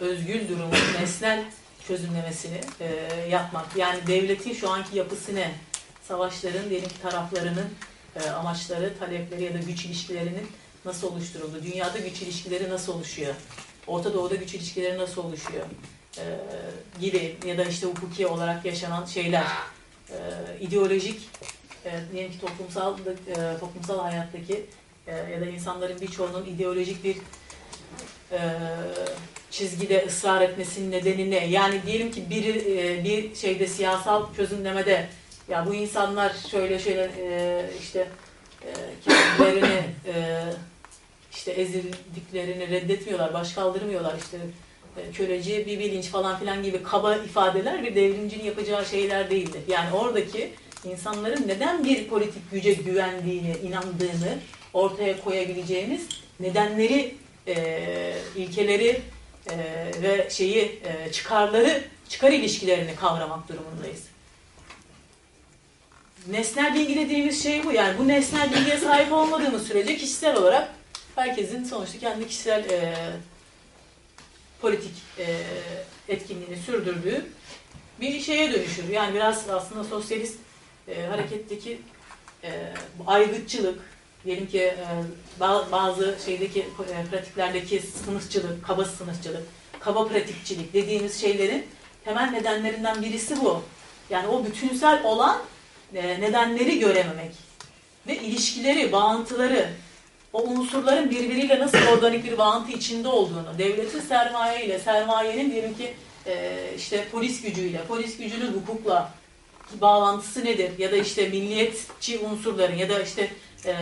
özgül durumun nesnel çözümlemesini e, yapmak. Yani devletin şu anki yapısı ne? Savaşların diyelim ki taraflarının e, amaçları, talepleri ya da güç ilişkilerinin nasıl oluşturuldu? Dünyada güç ilişkileri nasıl oluşuyor? Orta Doğu'da güç ilişkileri nasıl oluşuyor? E, gibi ya da işte hukuki olarak yaşanan şeyler, e, ideolojik e, diyelim ki toplumsal e, toplumsal hayattaki ya da insanların birçoğunun ideolojik bir e, çizgide ısrar etmesinin nedeni ne? Yani diyelim ki bir e, bir şeyde siyasal çözümlemede ya bu insanlar şöyle şöyle e, işte e, kendilerini e, işte ezildiklerini reddetmiyorlar, baş kaldırmıyorlar işte e, köleci bir bilinç falan filan gibi kaba ifadeler bir devrimcinin yapacağı şeyler değildir. Yani oradaki insanların neden bir politik güce güvendiğini, inandığını ortaya koyabileceğimiz nedenleri e, ilkeleri e, ve şeyi e, çıkarları, çıkar ilişkilerini kavramak durumundayız. Nesnel bilgi dediğimiz şey bu. Yani bu nesnel bilgiye sahip olmadığımız sürece kişisel olarak herkesin sonuçta kendi kişisel e, politik e, etkinliğini sürdürdüğü bir şeye dönüşür. Yani biraz aslında sosyalist e, hareketteki e, aygıtçılık, diyelim ki e, ba- bazı şeydeki e, pratiklerdeki sınıfçılık, kaba sınıfçılık, kaba pratikçilik dediğimiz şeylerin temel nedenlerinden birisi bu. Yani o bütünsel olan e, nedenleri görememek ve ilişkileri, bağıntıları, o unsurların birbiriyle nasıl organik bir bağıntı içinde olduğunu, devletin sermaye ile, sermayenin diyelim ki işte polis gücüyle, polis gücünün hukukla bağlantısı nedir? Ya da işte milliyetçi unsurların ya da işte e,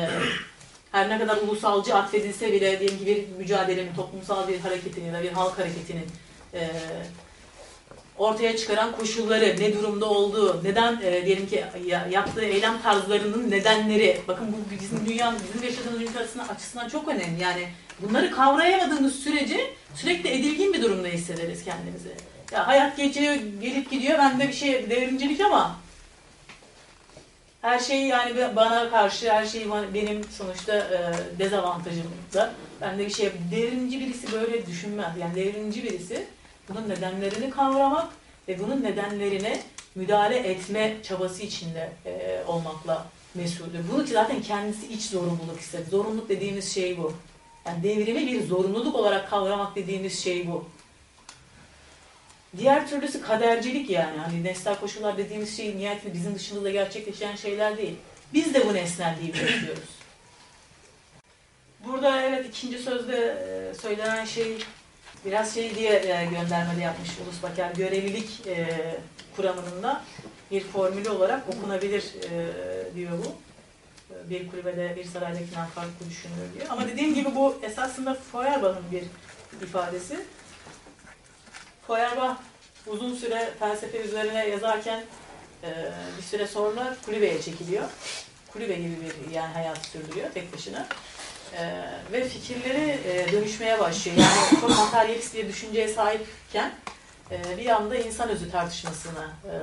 her ne kadar ulusalcı atfedilse bile diyelim ki bir mücadelenin, toplumsal bir hareketin ya da bir halk hareketinin e, ortaya çıkaran koşulları, ne durumda olduğu, neden e, diyelim ki ya- yaptığı eylem tarzlarının nedenleri, bakın bu bizim dünya, bizim yaşadığımız dünya açısından, açısından çok önemli. Yani bunları kavrayamadığımız sürece sürekli edilgin bir durumda hissederiz kendimizi. Ya hayat geçiyor, gelip gidiyor, bende bir şey devrimcilik ama her şey yani bana karşı, her şey bana- benim sonuçta e, dezavantajımda. Ben de bir şey, devrimci birisi böyle düşünmez. Yani devrimci birisi bunun nedenlerini kavramak ve bunun nedenlerine müdahale etme çabası içinde e, olmakla mesuldür. Bunu ki zaten kendisi iç zorunluluk ister. Zorunluluk dediğimiz şey bu. Yani devrimi bir zorunluluk olarak kavramak dediğimiz şey bu. Diğer türlüsü kadercilik yani. Hani nesnel koşullar dediğimiz şey nihayetinde bizim dışımızda gerçekleşen şeyler değil. Biz de bu nesnelliği bekliyoruz. Burada evet ikinci sözde e, söylenen şey biraz şey diye e, göndermede yapmış Ulus Baker. Görevlilik e, kuramının da bir formülü olarak okunabilir diyor bu. Bir kulübede bir saraydakinden farklı düşünülür diyor. Ama dediğim gibi bu esasında Feuerbach'ın bir ifadesi. Feuerbach uzun süre felsefe üzerine yazarken e, bir süre sonra kulübeye çekiliyor. Kulübe gibi bir yani hayat sürdürüyor tek başına. E, ve fikirleri e, dönüşmeye başlıyor. Yani çok materyalist bir düşünceye sahipken e, bir anda insan özü tartışmasına e,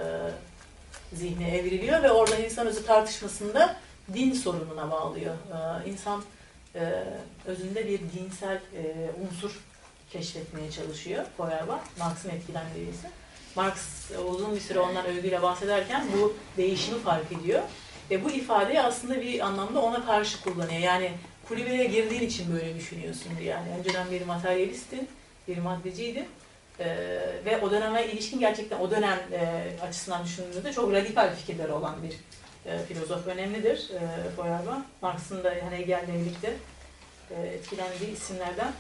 zihni evriliyor ve orada insan özü tartışmasında din sorununa bağlıyor. E, insan e, özünde bir dinsel e, unsur keşfetmeye çalışıyor Feuerbach. Marx'ın etkilendiği ise. Marx e, uzun bir süre ondan övgüyle bahsederken bu değişimi fark ediyor. Ve bu ifadeyi aslında bir anlamda ona karşı kullanıyor. Yani kulübeye girdiğin için böyle düşünüyorsun. Yani önceden bir materyalistin, bir maddeciydin. Ee, ve o döneme ilişkin gerçekten o dönem e, açısından düşündüğümüzde çok radikal fikirleri olan bir e, filozof önemlidir e, Feuerbach. Marx'ın da hani Hegel'le birlikte e, etkilendiği isimlerden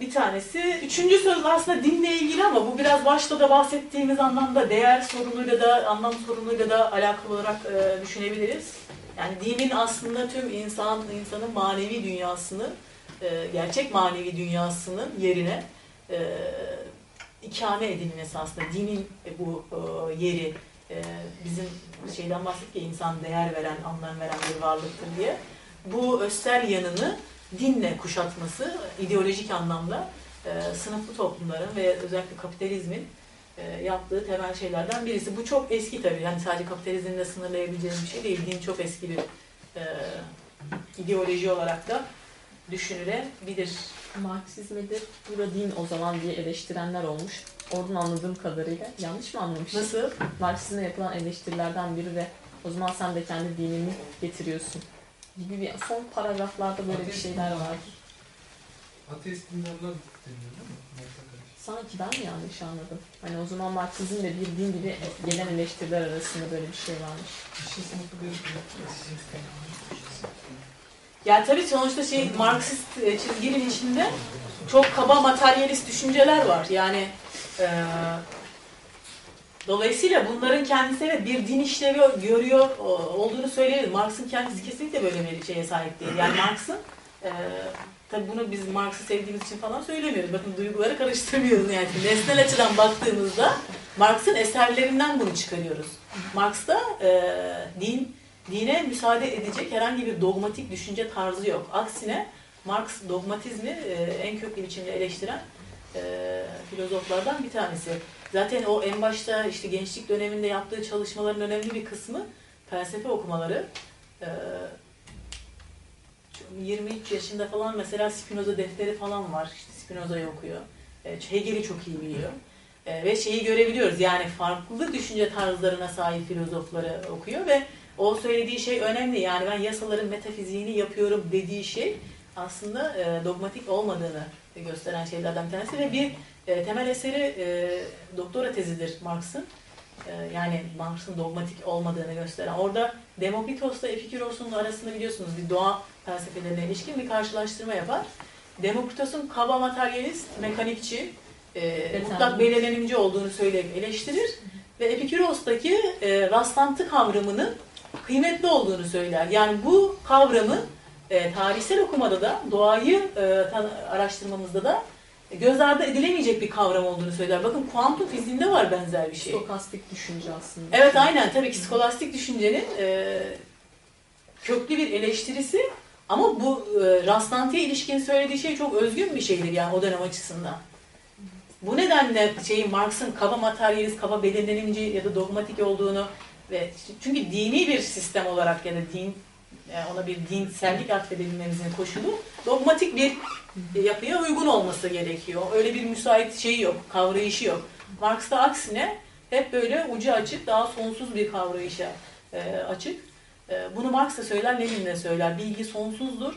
bir tanesi. Üçüncü söz aslında dinle ilgili ama bu biraz başta da bahsettiğimiz anlamda değer sorunuyla da anlam sorunuyla da alakalı olarak e, düşünebiliriz. Yani dinin aslında tüm insan insanın manevi dünyasını, e, gerçek manevi dünyasının yerine e, ikame edilmesi aslında dinin bu e, yeri e, bizim şeyden bahsettik ya insan değer veren, anlam veren bir varlıktır diye. Bu östel yanını dinle kuşatması ideolojik anlamda e, sınıflı toplumların ve özellikle kapitalizmin e, yaptığı temel şeylerden birisi. Bu çok eski tabii. Yani sadece kapitalizmle sınırlayabileceğimiz bir şey değil. Din çok eski bir e, ideoloji olarak da düşünülebilir. Marksizm'de bu da din o zaman diye eleştirenler olmuş. Oradan anladığım kadarıyla. Yanlış mı anlamışım? Nasıl? Marksizme yapılan eleştirilerden biri ve o zaman sen de kendi dinini getiriyorsun gibi bir son paragraflarda böyle bir şeyler var. Ateist dinlerler deniyor değil mi? Sanki ben mi yanlış anladım? Hani o zaman Marksizm de bir din gibi gelen eleştiriler arasında böyle bir şey varmış. Sınıfı bir Yani tabii sonuçta şey Marksist e, çizginin içinde çok kaba materyalist düşünceler var. Yani e, dolayısıyla bunların kendisi evet bir din işlevi görüyor olduğunu söyleyelim. Marx'ın kendisi kesinlikle böyle bir şeye sahip değil. Yani Marx'ın e, tabii bunu biz Marx'ı sevdiğimiz için falan söylemiyoruz. Bakın duyguları karıştırmıyoruz yani. Nesnel açıdan baktığımızda Marx'ın eserlerinden bunu çıkarıyoruz. Marx'ta e, din dine müsaade edecek herhangi bir dogmatik düşünce tarzı yok. Aksine Marx dogmatizmi e, en köklü biçimde eleştiren e, filozoflardan bir tanesi. Zaten o en başta işte gençlik döneminde yaptığı çalışmaların önemli bir kısmı felsefe okumaları. E, 23 yaşında falan mesela Spinoza defteri falan var. İşte Spinoza'yı okuyor. E, Hegel'i çok iyi biliyor. E, ve şeyi görebiliyoruz yani farklı düşünce tarzlarına sahip filozofları okuyor ve o söylediği şey önemli. Yani ben yasaların metafiziğini yapıyorum dediği şey aslında e, dogmatik olmadığını gösteren şeylerden bir tanesi ve bir e, temel eseri e, doktora tezidir Marx'ın. E, yani Marx'ın dogmatik olmadığını gösteren. Orada Demokritos'la Epiküros'un arasında biliyorsunuz bir doğa felsefelerine ilişkin bir karşılaştırma yapar. Demokritos'un kaba materyalist, mekanikçi, e, mutlak belirlenimci olduğunu söyleyip eleştirir ve Epiküros'taki e, rastlantı kavramının kıymetli olduğunu söyler. Yani bu kavramı e, tarihsel okumada da doğayı e, araştırmamızda da göz ardı edilemeyecek bir kavram olduğunu söyler. Bakın kuantum fiziğinde var benzer bir şey. Stokastik düşünce aslında. Evet aynen tabii ki skolastik düşüncenin e, köklü bir eleştirisi ama bu e, rastlantıya ilişkin söylediği şey çok özgün bir şeydir yani o dönem açısından. Bu nedenle şeyin Marx'ın kaba materyalist, kaba belirlenimci ya da dogmatik olduğunu ve çünkü dini bir sistem olarak ya da din yani ona bir dinsellik atfedebilmemizin koşulu dogmatik bir yapıya uygun olması gerekiyor. Öyle bir müsait şeyi yok, kavrayışı yok. Marx'ta aksine hep böyle ucu açık, daha sonsuz bir kavrayışa e, açık. E, bunu Marx da söyler, Lenin de söyler. Bilgi sonsuzdur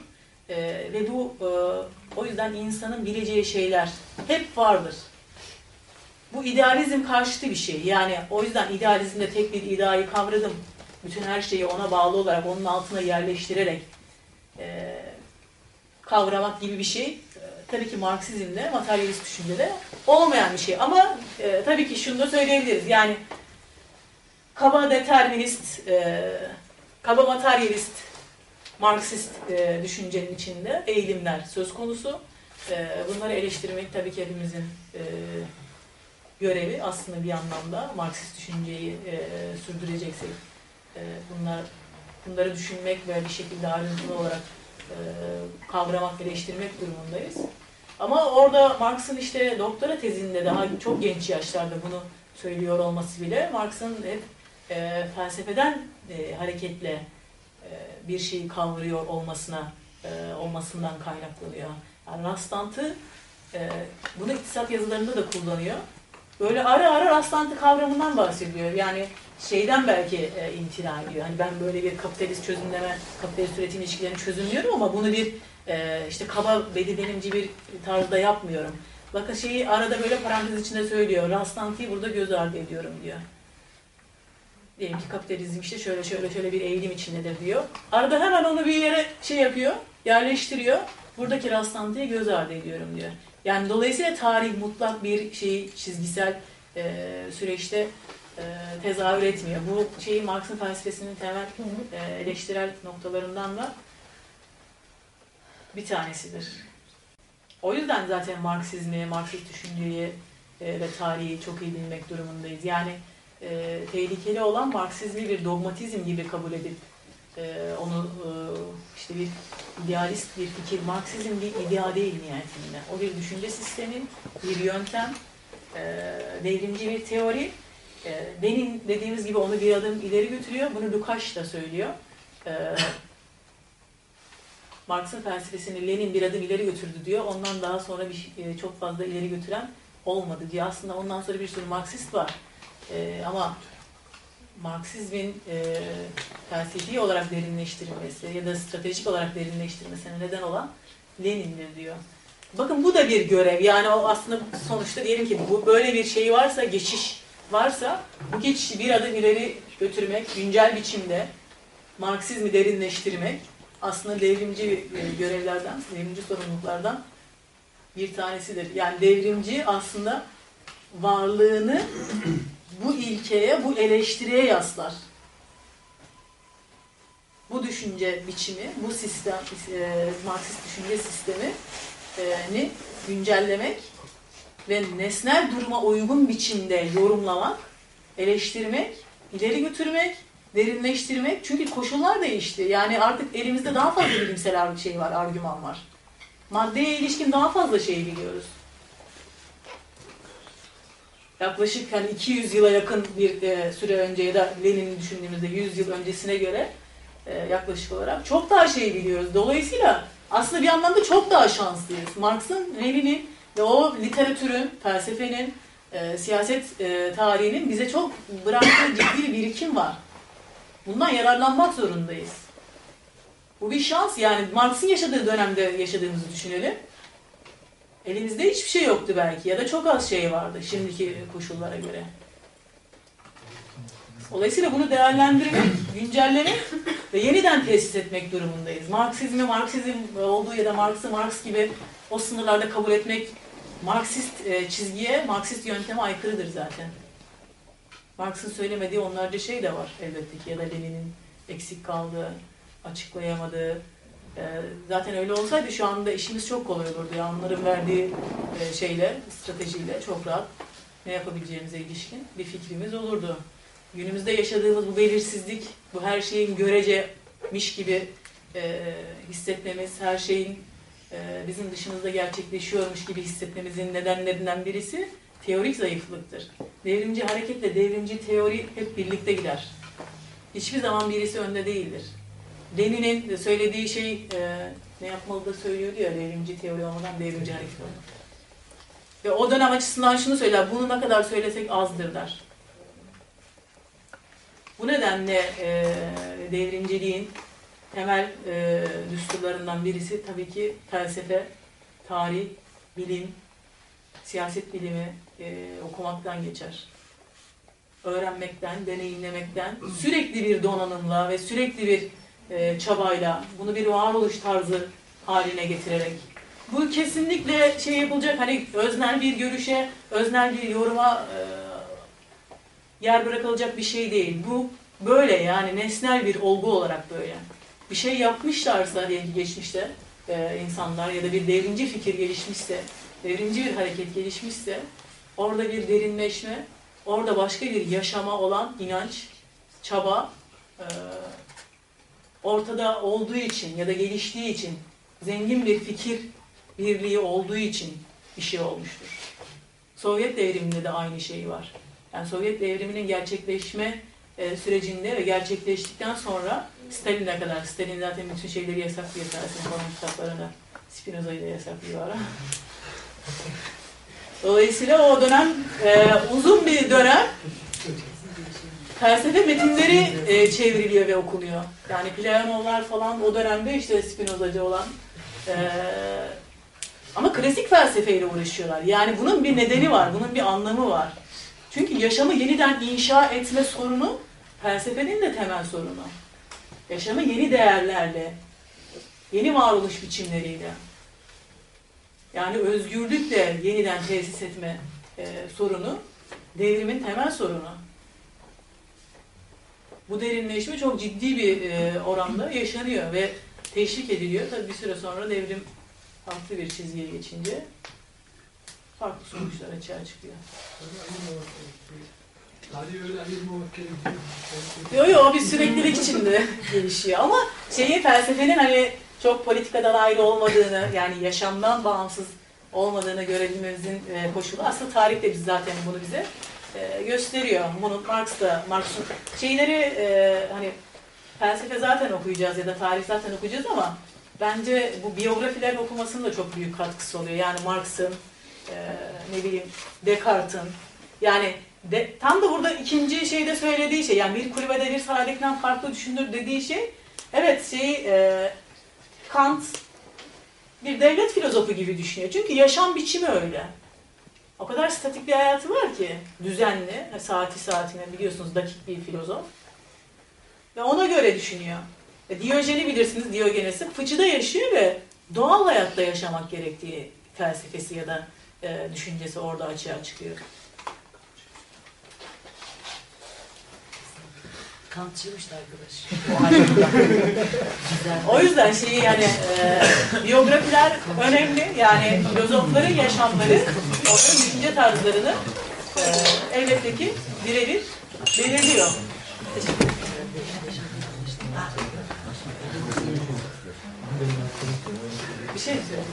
e, ve bu e, o yüzden insanın bileceği şeyler hep vardır. Bu idealizm karşıtı bir şey. Yani o yüzden idealizmde tek bir ideayı kavradım. Bütün her şeyi ona bağlı olarak, onun altına yerleştirerek e, kavramak gibi bir şey. E, tabii ki Marksizmde, materyalist düşüncede olmayan bir şey. Ama e, tabii ki şunu da söyleyebiliriz. Yani kaba determinist, e, kaba materyalist, Marksist e, düşüncenin içinde eğilimler söz konusu. E, bunları eleştirmek tabii ki hepimizin e, görevi aslında bir anlamda Marksist düşünceyi e, sürdüreceksek e, bunlar bunları düşünmek ve bir şekilde ayrıntılı olarak e, kavramak, eleştirmek durumundayız. Ama orada Marx'ın işte doktora tezinde daha çok genç yaşlarda bunu söylüyor olması bile Marx'ın hep e, felsefeden e, hareketle e, bir şeyi kavruyor olmasına e, olmasından kaynaklanıyor. Yani rastlantı e, bunu iktisat yazılarında da kullanıyor. Böyle ara ara rastlantı kavramından bahsediyor. Yani şeyden belki e, imtina ediyor. Hani ben böyle bir kapitalist çözümleme, kapitalist üretim ilişkilerini çözümlüyorum ama bunu bir e, işte kaba belirlenimci bir tarzda yapmıyorum. Bakın şeyi arada böyle parantez içinde söylüyor. Rastlantıyı burada göz ardı ediyorum diyor. Diyelim ki kapitalizm işte şöyle şöyle şöyle bir eğilim içindedir diyor. Arada hemen onu bir yere şey yapıyor, yerleştiriyor. Buradaki rastlantıyı göz ardı ediyorum diyor. Yani dolayısıyla tarih mutlak bir şey çizgisel e, süreçte e, tezahür etmiyor. Bu şeyi Marx'ın felsefesinin temel e, eleştirel noktalarından da bir tanesidir. O yüzden zaten Marksizmi, Marksist düşünceyi e, ve tarihi çok iyi bilmek durumundayız. Yani e, tehlikeli olan Marksizmi bir dogmatizm gibi kabul edip e, onu e, işte bir idealist bir fikir, Marksizm bir ideal değil nihayetinde. O bir düşünce sistemi, bir yöntem, e, devrimci bir teori. E, Lenin dediğimiz gibi onu bir adım ileri götürüyor. Bunu Lukács da söylüyor. E, Marx'ın felsefesini Lenin bir adım ileri götürdü diyor. Ondan daha sonra bir, e, çok fazla ileri götüren olmadı diyor. Aslında ondan sonra bir sürü Marksist var. E, ama Marksizmin e, felsefi olarak derinleştirilmesi ya da stratejik olarak derinleştirilmesine neden olan Lenin'dir diyor. Bakın bu da bir görev. Yani o aslında sonuçta diyelim ki bu böyle bir şey varsa, geçiş varsa bu geçişi bir adım ileri götürmek, güncel biçimde Marksizmi derinleştirmek aslında devrimci e, görevlerden, devrimci sorumluluklardan bir tanesidir. Yani devrimci aslında varlığını bu ilkeye, bu eleştiriye yaslar. Bu düşünce biçimi, bu sistem, e, Marksist düşünce sistemini güncellemek ve nesnel duruma uygun biçimde yorumlamak, eleştirmek, ileri götürmek, derinleştirmek. Çünkü koşullar değişti. Yani artık elimizde daha fazla bilimsel şey var, argüman var. maddeye ilişkin daha fazla şey biliyoruz. Yaklaşık hani 200 yıla yakın bir e, süre önce ya da Lenin'i düşündüğümüzde 100 yıl öncesine göre e, yaklaşık olarak çok daha şey biliyoruz. Dolayısıyla aslında bir anlamda çok daha şanslıyız. Marx'ın, Lenin'in ve o literatürün, felsefenin, e, siyaset e, tarihinin bize çok bıraktığı ciddi bir birikim var. Bundan yararlanmak zorundayız. Bu bir şans yani Marx'ın yaşadığı dönemde yaşadığımızı düşünelim. Elimizde hiçbir şey yoktu belki ya da çok az şey vardı şimdiki koşullara göre. Dolayısıyla bunu değerlendirmek, güncellemek ve yeniden tesis etmek durumundayız. Marksizmi Marksizm olduğu ya da Marx'ı Marx gibi o sınırlarda kabul etmek Marksist e, çizgiye, Marksist yönteme aykırıdır zaten. Marx'ın söylemediği onlarca şey de var elbette ki ya da Lenin'in eksik kaldığı, açıklayamadığı. E, zaten öyle olsaydı şu anda işimiz çok kolay olurdu. Ya. Onların verdiği e, şeyle, stratejiyle çok rahat ne yapabileceğimize ilişkin bir fikrimiz olurdu. Günümüzde yaşadığımız bu belirsizlik, bu her şeyin görecemiş gibi e, hissetmemiz, her şeyin e, bizim dışımızda gerçekleşiyormuş gibi hissetmemizin nedenlerinden birisi teorik zayıflıktır. Devrimci hareketle devrimci teori hep birlikte gider. Hiçbir zaman birisi önde değildir. Lenin'in söylediği şey e, ne yapmalı da söylüyordu ya devrimci teori olmadan devrimci hareket olmalı. Ve o dönem açısından şunu söyler, bunu ne kadar söylesek azdır der. Bu nedenle e, devrimciliğin temel e, düsturlarından birisi tabii ki felsefe, tarih, bilim, siyaset bilimi e, okumaktan geçer. Öğrenmekten, deneyimlemekten, sürekli bir donanımla ve sürekli bir e, çabayla, bunu bir varoluş tarzı haline getirerek. Bu kesinlikle şey yapılacak, hani öznel bir görüşe, öznel bir yoruma e, yer bırakılacak bir şey değil. Bu böyle yani nesnel bir olgu olarak böyle. Bir şey yapmışlarsa diyelim geçmişte e, insanlar ya da bir devrimci fikir gelişmişse, devrimci bir hareket gelişmişse orada bir derinleşme, orada başka bir yaşama olan inanç, çaba e, ortada olduğu için ya da geliştiği için, zengin bir fikir birliği olduğu için bir şey olmuştur. Sovyet devriminde de aynı şey var. Yani Sovyet devriminin gerçekleşme e, sürecinde ve gerçekleştikten sonra Stalin'e kadar, Stalin zaten bütün şeyleri yasaklıyor felsefe falan kitaplarında. Spinoza'yı da yasaklıyor. Dolayısıyla o dönem e, uzun bir dönem felsefe metinleri e, çevriliyor ve okunuyor. Yani Platonlar falan o dönemde işte Spinozacı olan e, ama klasik felsefeyle uğraşıyorlar. Yani bunun bir nedeni var, bunun bir anlamı var. Çünkü yaşamı yeniden inşa etme sorunu felsefenin de temel sorunu. Yaşamı yeni değerlerle, yeni varoluş biçimleriyle, yani özgürlükle yeniden tesis etme e, sorunu devrimin temel sorunu. Bu derinleşme çok ciddi bir e, oranda yaşanıyor ve teşvik ediliyor. Tabii bir süre sonra devrim farklı bir çizgiye geçince farklı sonuçlar açığa çıkıyor. Tarihi öyle ayırmamak gerekiyor. Yo yo bir süreklilik içinde gelişiyor ama şeyi felsefenin hani çok politikadan ayrı olmadığını yani yaşamdan bağımsız olmadığını görebilmemizin e, koşulu aslında tarih de biz zaten bunu bize e, gösteriyor. Bunu Marx da Marx'ın şeyleri e, hani felsefe zaten okuyacağız ya da tarih zaten okuyacağız ama bence bu biyografilerin okumasının da çok büyük katkısı oluyor. Yani Marx'ın e, ne bileyim Descartes'in yani de, tam da burada ikinci şeyde söylediği şey yani bir kulübede bir saraydakinden farklı düşünür dediği şey evet şey e, Kant bir devlet filozofu gibi düşünüyor. Çünkü yaşam biçimi öyle. O kadar statik bir hayatı var ki düzenli, saati saatine biliyorsunuz dakik bir filozof. Ve ona göre düşünüyor. E, Diyojen'i bilirsiniz, Diyogenes'i fıçıda yaşıyor ve doğal hayatta yaşamak gerektiği felsefesi ya da e, düşüncesi orada açığa çıkıyor. Kantçıymış da arkadaş. O yüzden şeyi yani e, biyografiler önemli. Yani filozofların yaşamları, onların düşünce tarzlarını e, elbette ki birebir belirliyor. Teşekkür ederim. Bir şey söyleyeyim?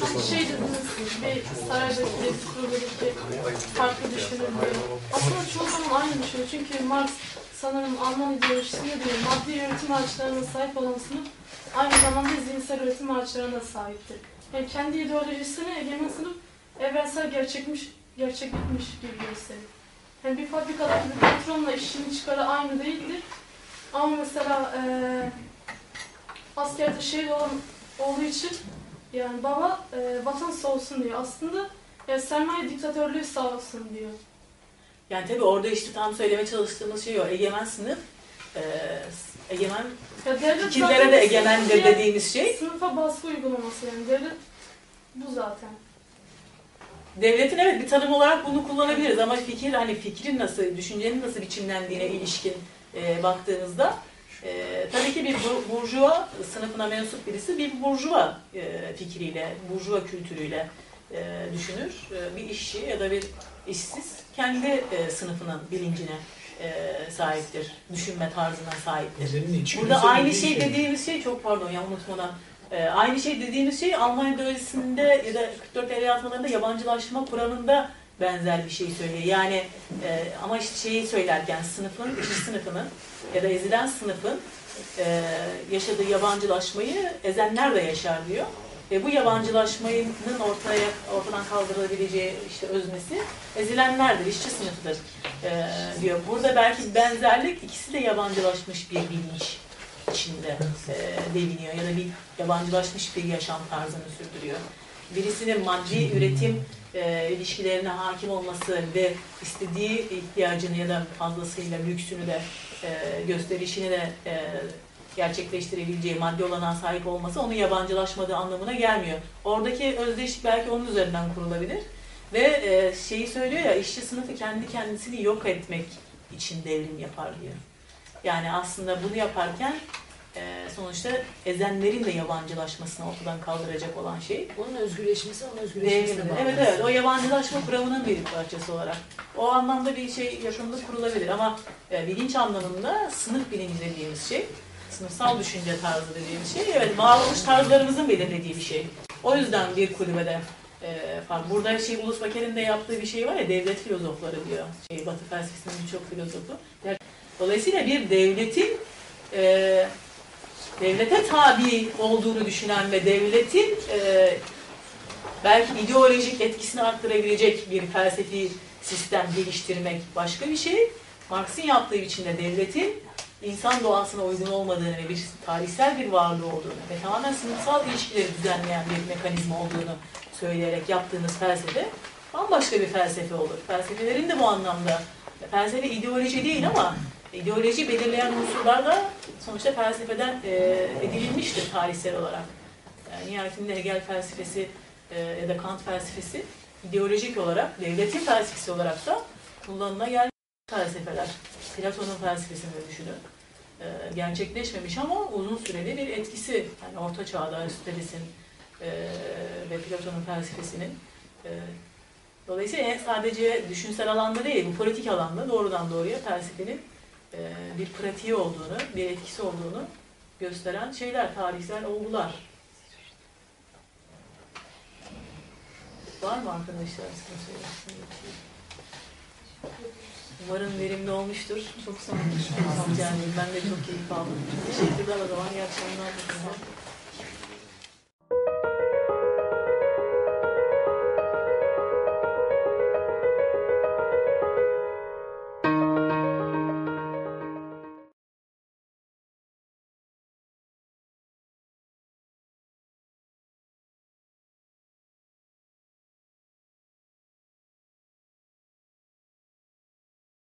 Hani şey dediniz, bir saraydaki, bir kulübedeki farklı düşünür diye. Aslında çoğu zaman aynı düşünüyor. Çünkü Marx sanırım Alman ideolojisinde diyor, maddi üretim araçlarına sahip olan sınıf aynı zamanda zihinsel üretim araçlarına sahiptir. Yani kendi ideolojisine egemen sınıf evrensel gerçekmiş, gerçeklikmiş gibi gösterir. Yani bir fabrikadaki bir patronla işçinin çıkarı aynı değildir. Ama mesela eee askerde şehit olan olduğu için yani baba e, vatan sağ olsun diyor. Aslında e, sermaye diktatörlüğü sağ olsun diyor. Yani tabii orada işte tam söyleme çalıştığımız şey o. Egemen sınıf, e, egemen fikirlere de egemendir dediğimiz şey. Sınıfa baskı uygulaması yani. Devlet bu zaten. Devletin evet bir tanım olarak bunu kullanabiliriz ama fikir hani fikrin nasıl, düşüncenin nasıl biçimlendiğine ilişkin e, baktığımızda e, tabii ki bir bur- burjuva sınıfına mensup birisi bir burjuva e, fikriyle, burjuva kültürüyle e, düşünür. E, bir işçi ya da bir işsiz kendi e, sınıfının bilincine e, sahiptir, düşünme tarzına sahiptir. Burada aynı şey şey. dediğimiz şey çok pardon ya unutmadan ee, aynı şey dediğimiz şey Alman ideolojisinde ya da 44 Eyaletlerinde yabancılaşma kuramında benzer bir şey söylüyor. Yani e, ama işte şeyi söylerken sınıfın, işçi sınıfının ya da ezilen sınıfın e, yaşadığı yabancılaşmayı ezenler de yaşar diyor. Ve bu yabancılaşmanın ortaya ortadan kaldırılabileceği işte öznesi ezilenlerdir, işçi sınıfıdır e, diyor. Burada belki benzerlik ikisi de yabancılaşmış bir bilinç içinde e, deviniyor ya da bir yabancılaşmış bir yaşam tarzını sürdürüyor. Birisinin maddi üretim e, ilişkilerine hakim olması ve istediği ihtiyacını ya da fazlasıyla lüksünü de e, gösterişini de e, gerçekleştirebileceği maddi olanağa sahip olması onun yabancılaşmadığı anlamına gelmiyor. Oradaki özdeşlik belki onun üzerinden kurulabilir. Ve e, şeyi söylüyor ya işçi sınıfı kendi kendisini yok etmek için devrim yapar diyor. Yani aslında bunu yaparken e, sonuçta ezenlerin de yabancılaşmasını ortadan kaldıracak olan şey. Onun özgürleşmesi, onun özgürleşmesine bağlı. Evet evet o yabancılaşma kuramının bir parçası olarak. O anlamda bir şey yaşamda kurulabilir ama e, bilinç anlamında sınıf bilinci dediğimiz şey, sınıfsal düşünce tarzı dediğimiz şey, evet varoluş tarzlarımızın belirlediği bir şey. O yüzden bir kulübede e, fark. Burada şey Ulus Baker'in de yaptığı bir şey var ya devlet filozofları diyor. Şey, Batı felsefesinin birçok filozofu. Dolayısıyla bir devletin e, devlete tabi olduğunu düşünen ve devletin e, belki ideolojik etkisini arttırabilecek bir felsefi sistem geliştirmek başka bir şey. Marx'ın yaptığı biçimde devletin insan doğasına uygun olmadığını ve bir tarihsel bir varlığı olduğunu ve tamamen sınıfsal ilişkileri düzenleyen bir mekanizma olduğunu söyleyerek yaptığınız felsefe bambaşka bir felsefe olur. Felsefelerin de bu anlamda felsefe ideoloji değil ama ideoloji belirleyen unsurlar da sonuçta felsefeden e, edinilmiştir tarihsel olarak. Yani nihayetinde Hegel felsefesi e, ya da Kant felsefesi ideolojik olarak, devletin felsefesi olarak da kullanıla gelmiş felsefeler. Platon'un felsefesini düşünün. E, gerçekleşmemiş ama uzun süreli bir etkisi. Yani Orta Çağ'da Aristoteles'in e, ve Platon'un felsefesinin e, Dolayısıyla sadece düşünsel alanda değil, bu politik alanda doğrudan doğruya felsefenin e, bir pratiği olduğunu, bir etkisi olduğunu gösteren şeyler, tarihsel olgular. Var mı arkadaşlar şey? Umarım verimli olmuştur. Çok sağ olun. Yani ben de çok keyif aldım. Teşekkürler o zaman. İyi akşamlar.